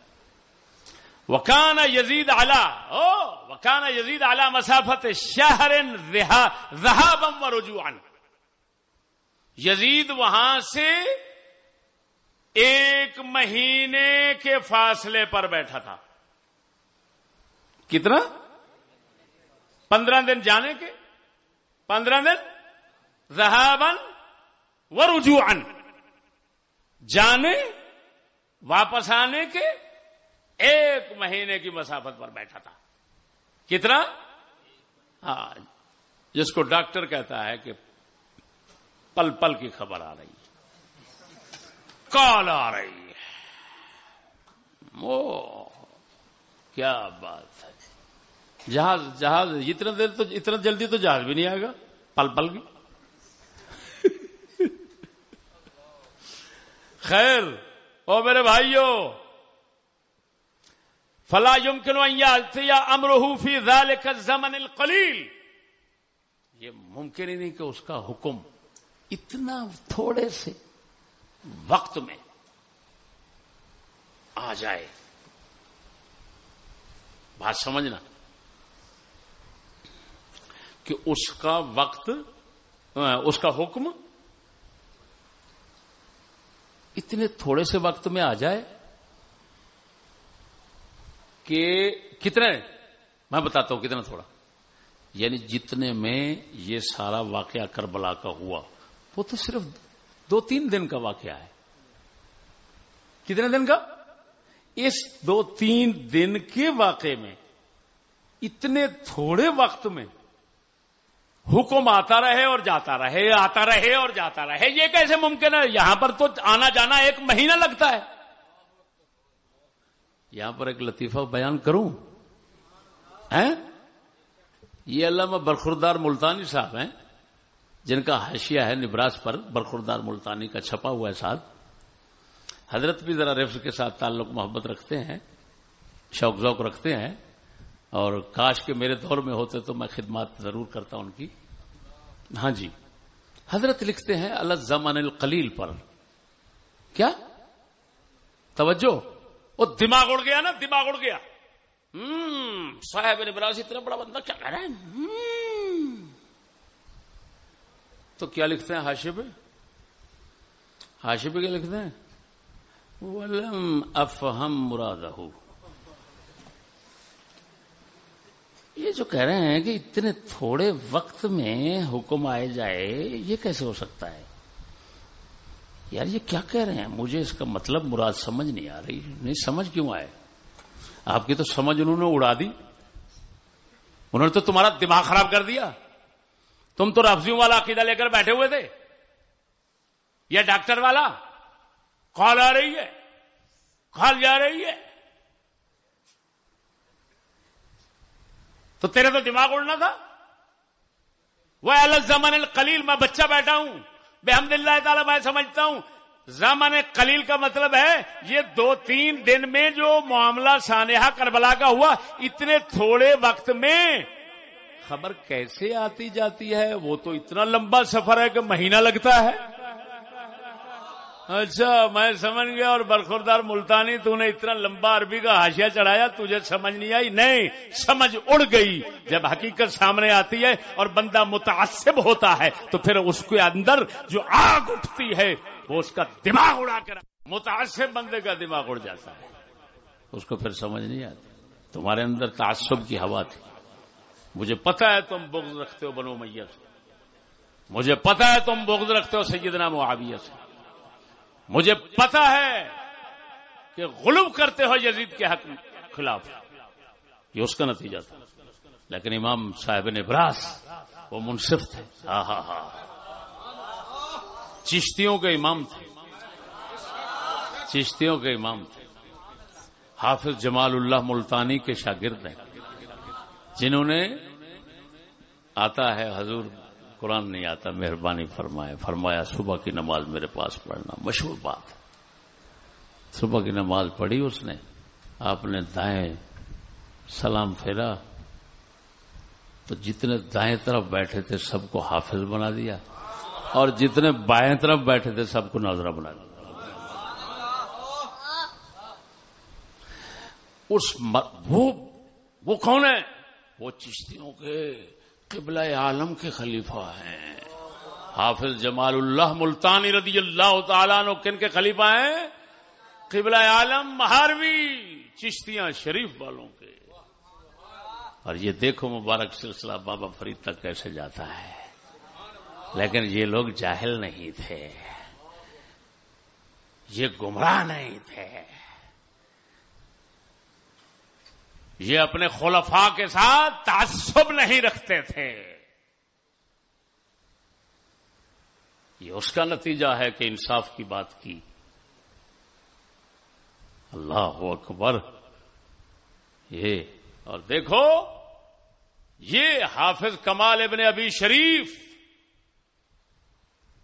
Speaker 2: وکان یزید اعلی او، وکان یزید اعلی مسافت شہر ذهابا ورجوعا یزید وہاں سے ایک مہینے کے فاصلے پر بیٹھا تھا۔ کتنا؟ پندرہ دن جانے کے۔ پندرہ دن۔ ذہابن و رجوعن جانے، واپس آنے کے ایک مہینے کی مسافت پر بیٹھا تھا۔ کتنا؟ ہاں جس کو ڈاکٹر کہتا ہے کہ پل پل کی خبر آ رہی ہے۔ کال آ رہی ہے۔ وہ کیا بات ہے۔ جہاز جہاز، اتنا دیر تو، اتنا جلدی تو جہاز بھی نہیں آئے گا۔ پل پل کی خیر، او میرے بھائیوں فلا يمكن ان ياتي امره في ذلك الزمن القليل یہ ممکن ہی نہیں کہ اس کا حکم اتنا تھوڑے سے وقت میں آ جائے۔ بات سمجھنا۔ کہ اس کا وقت، اس کا حکم اتنے تھوڑے سے وقت میں آ جائے کہ کتنے؟ میں بتاتا ہوں کتنا تھوڑا۔ یعنی جتنے میں یہ سارا واقعہ کربلا کا ہوا، وہ تو صرف دو تین دن کا واقعہ ہے۔ کتنے دن کا؟ اس دو تین دن کے واقعے میں، اتنے تھوڑے وقت میں حکم آتا رہے اور جاتا رہے، آتا رہے اور جاتا رہے۔ یہ کیسے ممکن ہے؟ یہاں پر تو آنا جانا ایک مہینہ لگتا ہے۔ یہاں پر ایک لطیفہ بیان کروں۔ یہ علامہ برخوردار ملتانی صاحب ہیں۔ جن کا حشیہ ہے نبراس پر، برخوردار ملتانی کا چھپا ہوا ہے ساتھ۔ حضرت بھی ذرا رفظ کے ساتھ تعلق محبت رکھتے ہیں، شوق ذوق رکھتے ہیں۔ اور کاش کے میرے دور میں ہوتے تو میں خدمات ضرور کرتا ان کی۔ ہاں جی۔ حضرت لکھتے ہیں، اللہ زمان القلیل پر۔ کیا؟ توجہ۔ وہ دماغ اڑ گیا نا، دماغ اڑ گیا۔ صاحب براس اتنا بڑا بندہ کیا کہہ رہا ہے؟ تو کیا لکھتے ہیں ہاشب ہاشب کیا لکھتے ہیں؟ ولم افہم مراد یہ جو کہہ رہے ہیں کہ اتنے تھوڑے وقت میں حکم آئے جائے، یہ کیسے ہو سکتا ہے؟ یار یہ کیا کہہ رہے ہیں؟ مجھے اس کا مطلب مراد سمجھ نہیں آ رہی۔ نہیں، سمجھ کیوں آئے؟ آپ کی تو سمجھ انہوں نے اڑا دی۔ انہوں نے تو تمہارا دماغ خراب کر دیا۔ تم تو رفزیوں والا عقیدہ لے کر بیٹھے ہوئے تھے؟ یا ڈاکٹر والا؟ کال آ رہی ہے۔ کال جا رہی ہے۔ تو تیرے تو دماغ اڑنا تھا؟ وہ الزمن القلیل، میں بچہ بیٹھا ہوں۔ بے حمد اللہ تعالیٰ، میں سمجھتا ہوں۔ زمان قلیل کا مطلب ہے، یہ دو تین دن میں جو معاملہ سانحہ کربلا کا ہوا، اتنے تھوڑے وقت میں خبر کیسے آتی جاتی ہے؟ وہ تو اتنا لمبا سفر ہے کہ مہینہ لگتا ہے۔ اچھا میں سمجھ گیا اور برخوردار ملتانی، تو نے اتنا لمبا عربی کا ہاشیا چڑھایا، تجھے سمجھ نہیں آئی؟ نہیں، سمجھ اڑ گئی۔ جب حقیقت سامنے آتی ہے اور بندہ متعصب ہوتا ہے، تو پھر اس کے اندر جو آگ اٹھتی ہے، وہ اس کا دماغ اڑا کر متعصب بندے کا دماغ اڑ جاتا ہے۔ اس کو پھر سمجھ نہیں آتی۔ تمہارے اندر تعصب کی ہوا تھی۔ مجھے پتا ہے تم بغض رکھتے ہو بنو میت۔ سے مجھے پتا ہے تم بغض رکھتے ہو سیدنا معاویہ سے۔ مجھے پتا ہے کہ غلوب کرتے ہو یزید کے حق خلاف۔ یہ اس کا نتیجہ تھا۔ لیکن امام صاحب نے براس، وہ منصف تھے۔ ہاں ہاں ہاں چشتیوں کے امام تھے۔ چشتیوں کے امام تھے۔ حافظ جمال اللہ ملتانی کے شاگرد ہیں۔ جنہوں نے آتا ہے، حضور قرآن نہیں آتا، مہربانی فرمائے، فرمایا، صبح کی نماز میرے پاس پڑھنا، مشہور بات۔ صبح کی نماز پڑھی اس نے، آپ نے دائیں سلام پھیرا، تو جتنے دائیں طرف بیٹھے تھے سب کو حافظ بنا دیا، اور جتنے بائیں طرف بیٹھے تھے سب کو ناظرہ بنا دیا۔ اس وہ وہ کون ہے؟ وہ چشتیوں کے قبلہ عالم کے خلیفہ ہیں۔ حافظ جمال اللہ ملتانی رضی اللہ تعالیٰ نو کن کے خلیفہ ہیں؟ قبلہ عالم مہاروی چشتیاں شریف والوں کے۔ اور یہ دیکھو مبارک سلسلہ بابا فرید تک کیسے جاتا ہے۔ لیکن یہ لوگ جاہل نہیں تھے۔ یہ گمراہ نہیں تھے۔ یہ اپنے خلفاء کے ساتھ تعصب نہیں رکھتے تھے۔ یہ اس کا نتیجہ ہے کہ انصاف کی بات کی۔ اللہ اکبر۔ یہ، اور دیکھو، یہ حافظ کمال ابن ابی شریف۔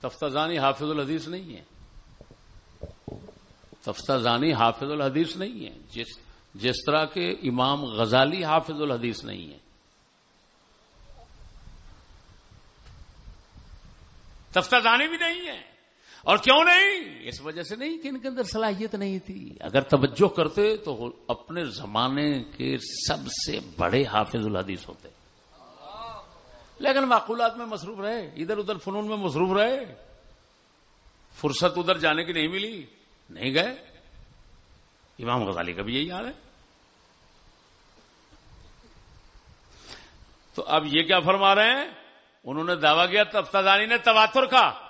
Speaker 2: تفتہ زانی حافظ الحدیث نہیں ہے۔ تفتہ زانی حافظ الحدیث نہیں ہے۔ جس جس طرح کے امام غزالی حافظ الحدیث نہیں ہے تفتہ دانی بھی نہیں ہے اور کیوں نہیں؟ اس وجہ سے نہیں کہ ان کے اندر صلاحیت نہیں تھی۔ اگر توجہ کرتے تو اپنے زمانے کے سب سے بڑے حافظ الحدیث ہوتے۔ لیکن معقولات میں مصروف رہے، ادھر ادھر فنون میں مصروف رہے۔ فرصت ادھر جانے کی نہیں ملی، نہیں گئے۔ امام غزالی کا بھی یہی حال ہے۔ تو اب یہ کیا فرما رہے ہیں؟ انہوں نے دعویٰ کیا تفتانی نے تواتر کا۔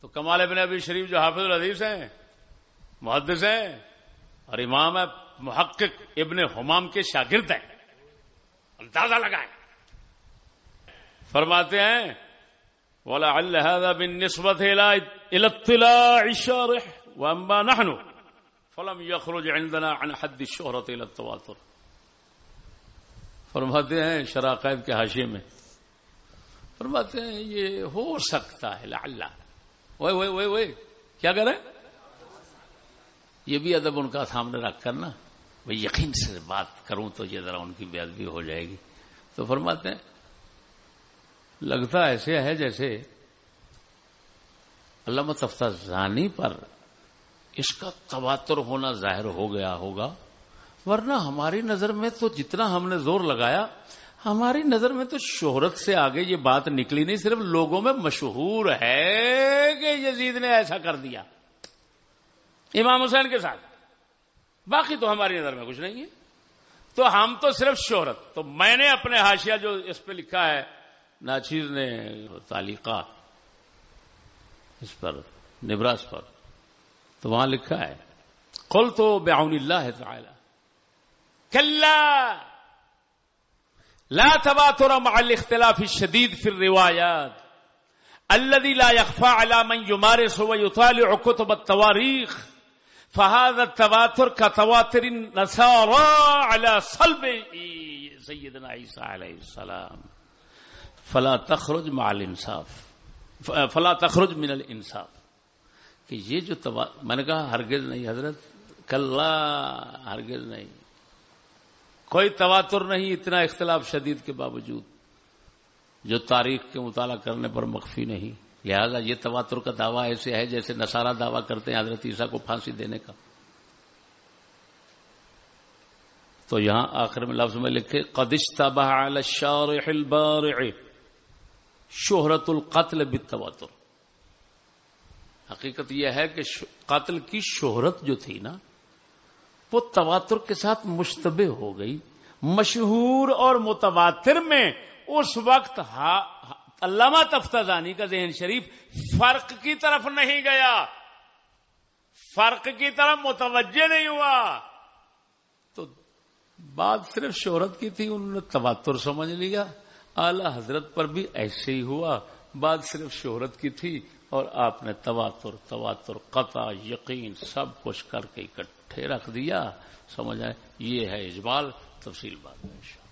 Speaker 2: تو کمال ابن ابی شریف جو حافظ الحدیث ہیں، محدث ہیں، اور امام ہے محقق ابن حمام کے شاگرد ہیں۔ اندازہ لگائیں۔ فرماتے ہیں بولا اللہ بن نسبت نحن۔ فلم یخرج عندنا عن حد الشہرت التواتر۔ فرماتے ہیں شراقید کے حاشیے میں۔ فرماتے ہیں یہ ہو سکتا ہے اللہ وہ وہ وہ کیا کریں یہ بھی ادب ان کا سامنے رکھ کر نا۔ بھائی یقین سے بات کروں تو یہ ذرا ان کی بے ادبی ہو جائے گی۔ تو فرماتے ہیں، لگتا ایسے ہے جیسے علامہ تفتہ زانی پر اس کا تواتر ہونا ظاہر ہو گیا ہوگا، ورنہ ہماری نظر میں تو جتنا ہم نے زور لگایا، ہماری نظر میں تو شہرت سے آگے یہ بات نکلی نہیں، صرف لوگوں میں مشہور ہے کہ یزید نے ایسا کر دیا۔ امام حسین کے ساتھ۔ باقی تو ہماری نظر میں کچھ نہیں ہے۔ تو ہم تو صرف شہرت۔ تو میں نے اپنے حاشیہ جو اس پہ لکھا ہے ناچیز نے تعلیقہ اس پر، نبراس پر تو وہاں لکھا ہے کل تو بیاون اللہ تعالی۔ کلا لا تباتر مع الاختلاف الشديد في الروايات الذي لا يخفى على من يمارس ويطالع كتب التواريخ فهذا التواتر كتواتر النصارى على صلب سیدنا عیسیٰ علیہ السلام۔ فلا تخرج مع الانصاف۔ فلا تخرج من الانصاف۔ کہ یہ جو توا... میں نے کہا ہرگز نہیں حضرت، کلا ہرگز نہیں۔ کوئی تواتر نہیں، اتنا اختلاف شدید کے باوجود۔ جو تاریخ کے مطالعہ کرنے پر مخفی نہیں۔ لہذا یہ تواتر کا دعویٰ ایسے ہے جیسے نصارہ دعویٰ کرتے ہیں حضرت عیسیٰ کو پھانسی دینے کا۔ تو یہاں آخر میں لفظ میں لکھے قدش تباہ شہرت القتل بالتواتر۔ حقیقت یہ ہے کہ قتل کی شہرت جو تھی نا، وہ تواتر کے ساتھ مشتبہ ہو گئی۔ مشہور اور متواتر میں اس وقت علامہ تفتازانی کا ذہن شریف فرق کی طرف نہیں گیا۔ فرق کی طرف متوجہ نہیں ہوا۔ تو بات صرف شہرت کی تھی، انہوں نے تواتر سمجھ لیا۔ اعلی حضرت پر بھی ایسے ہی ہوا۔ بات صرف شہرت کی تھی اور آپ نے تواتر تواتر، قطع، یقین، سب کچھ کر کے اکٹھے رکھ دیا، سمجھ آئے؟ یہ ہے اجمال، تفصیل بات میں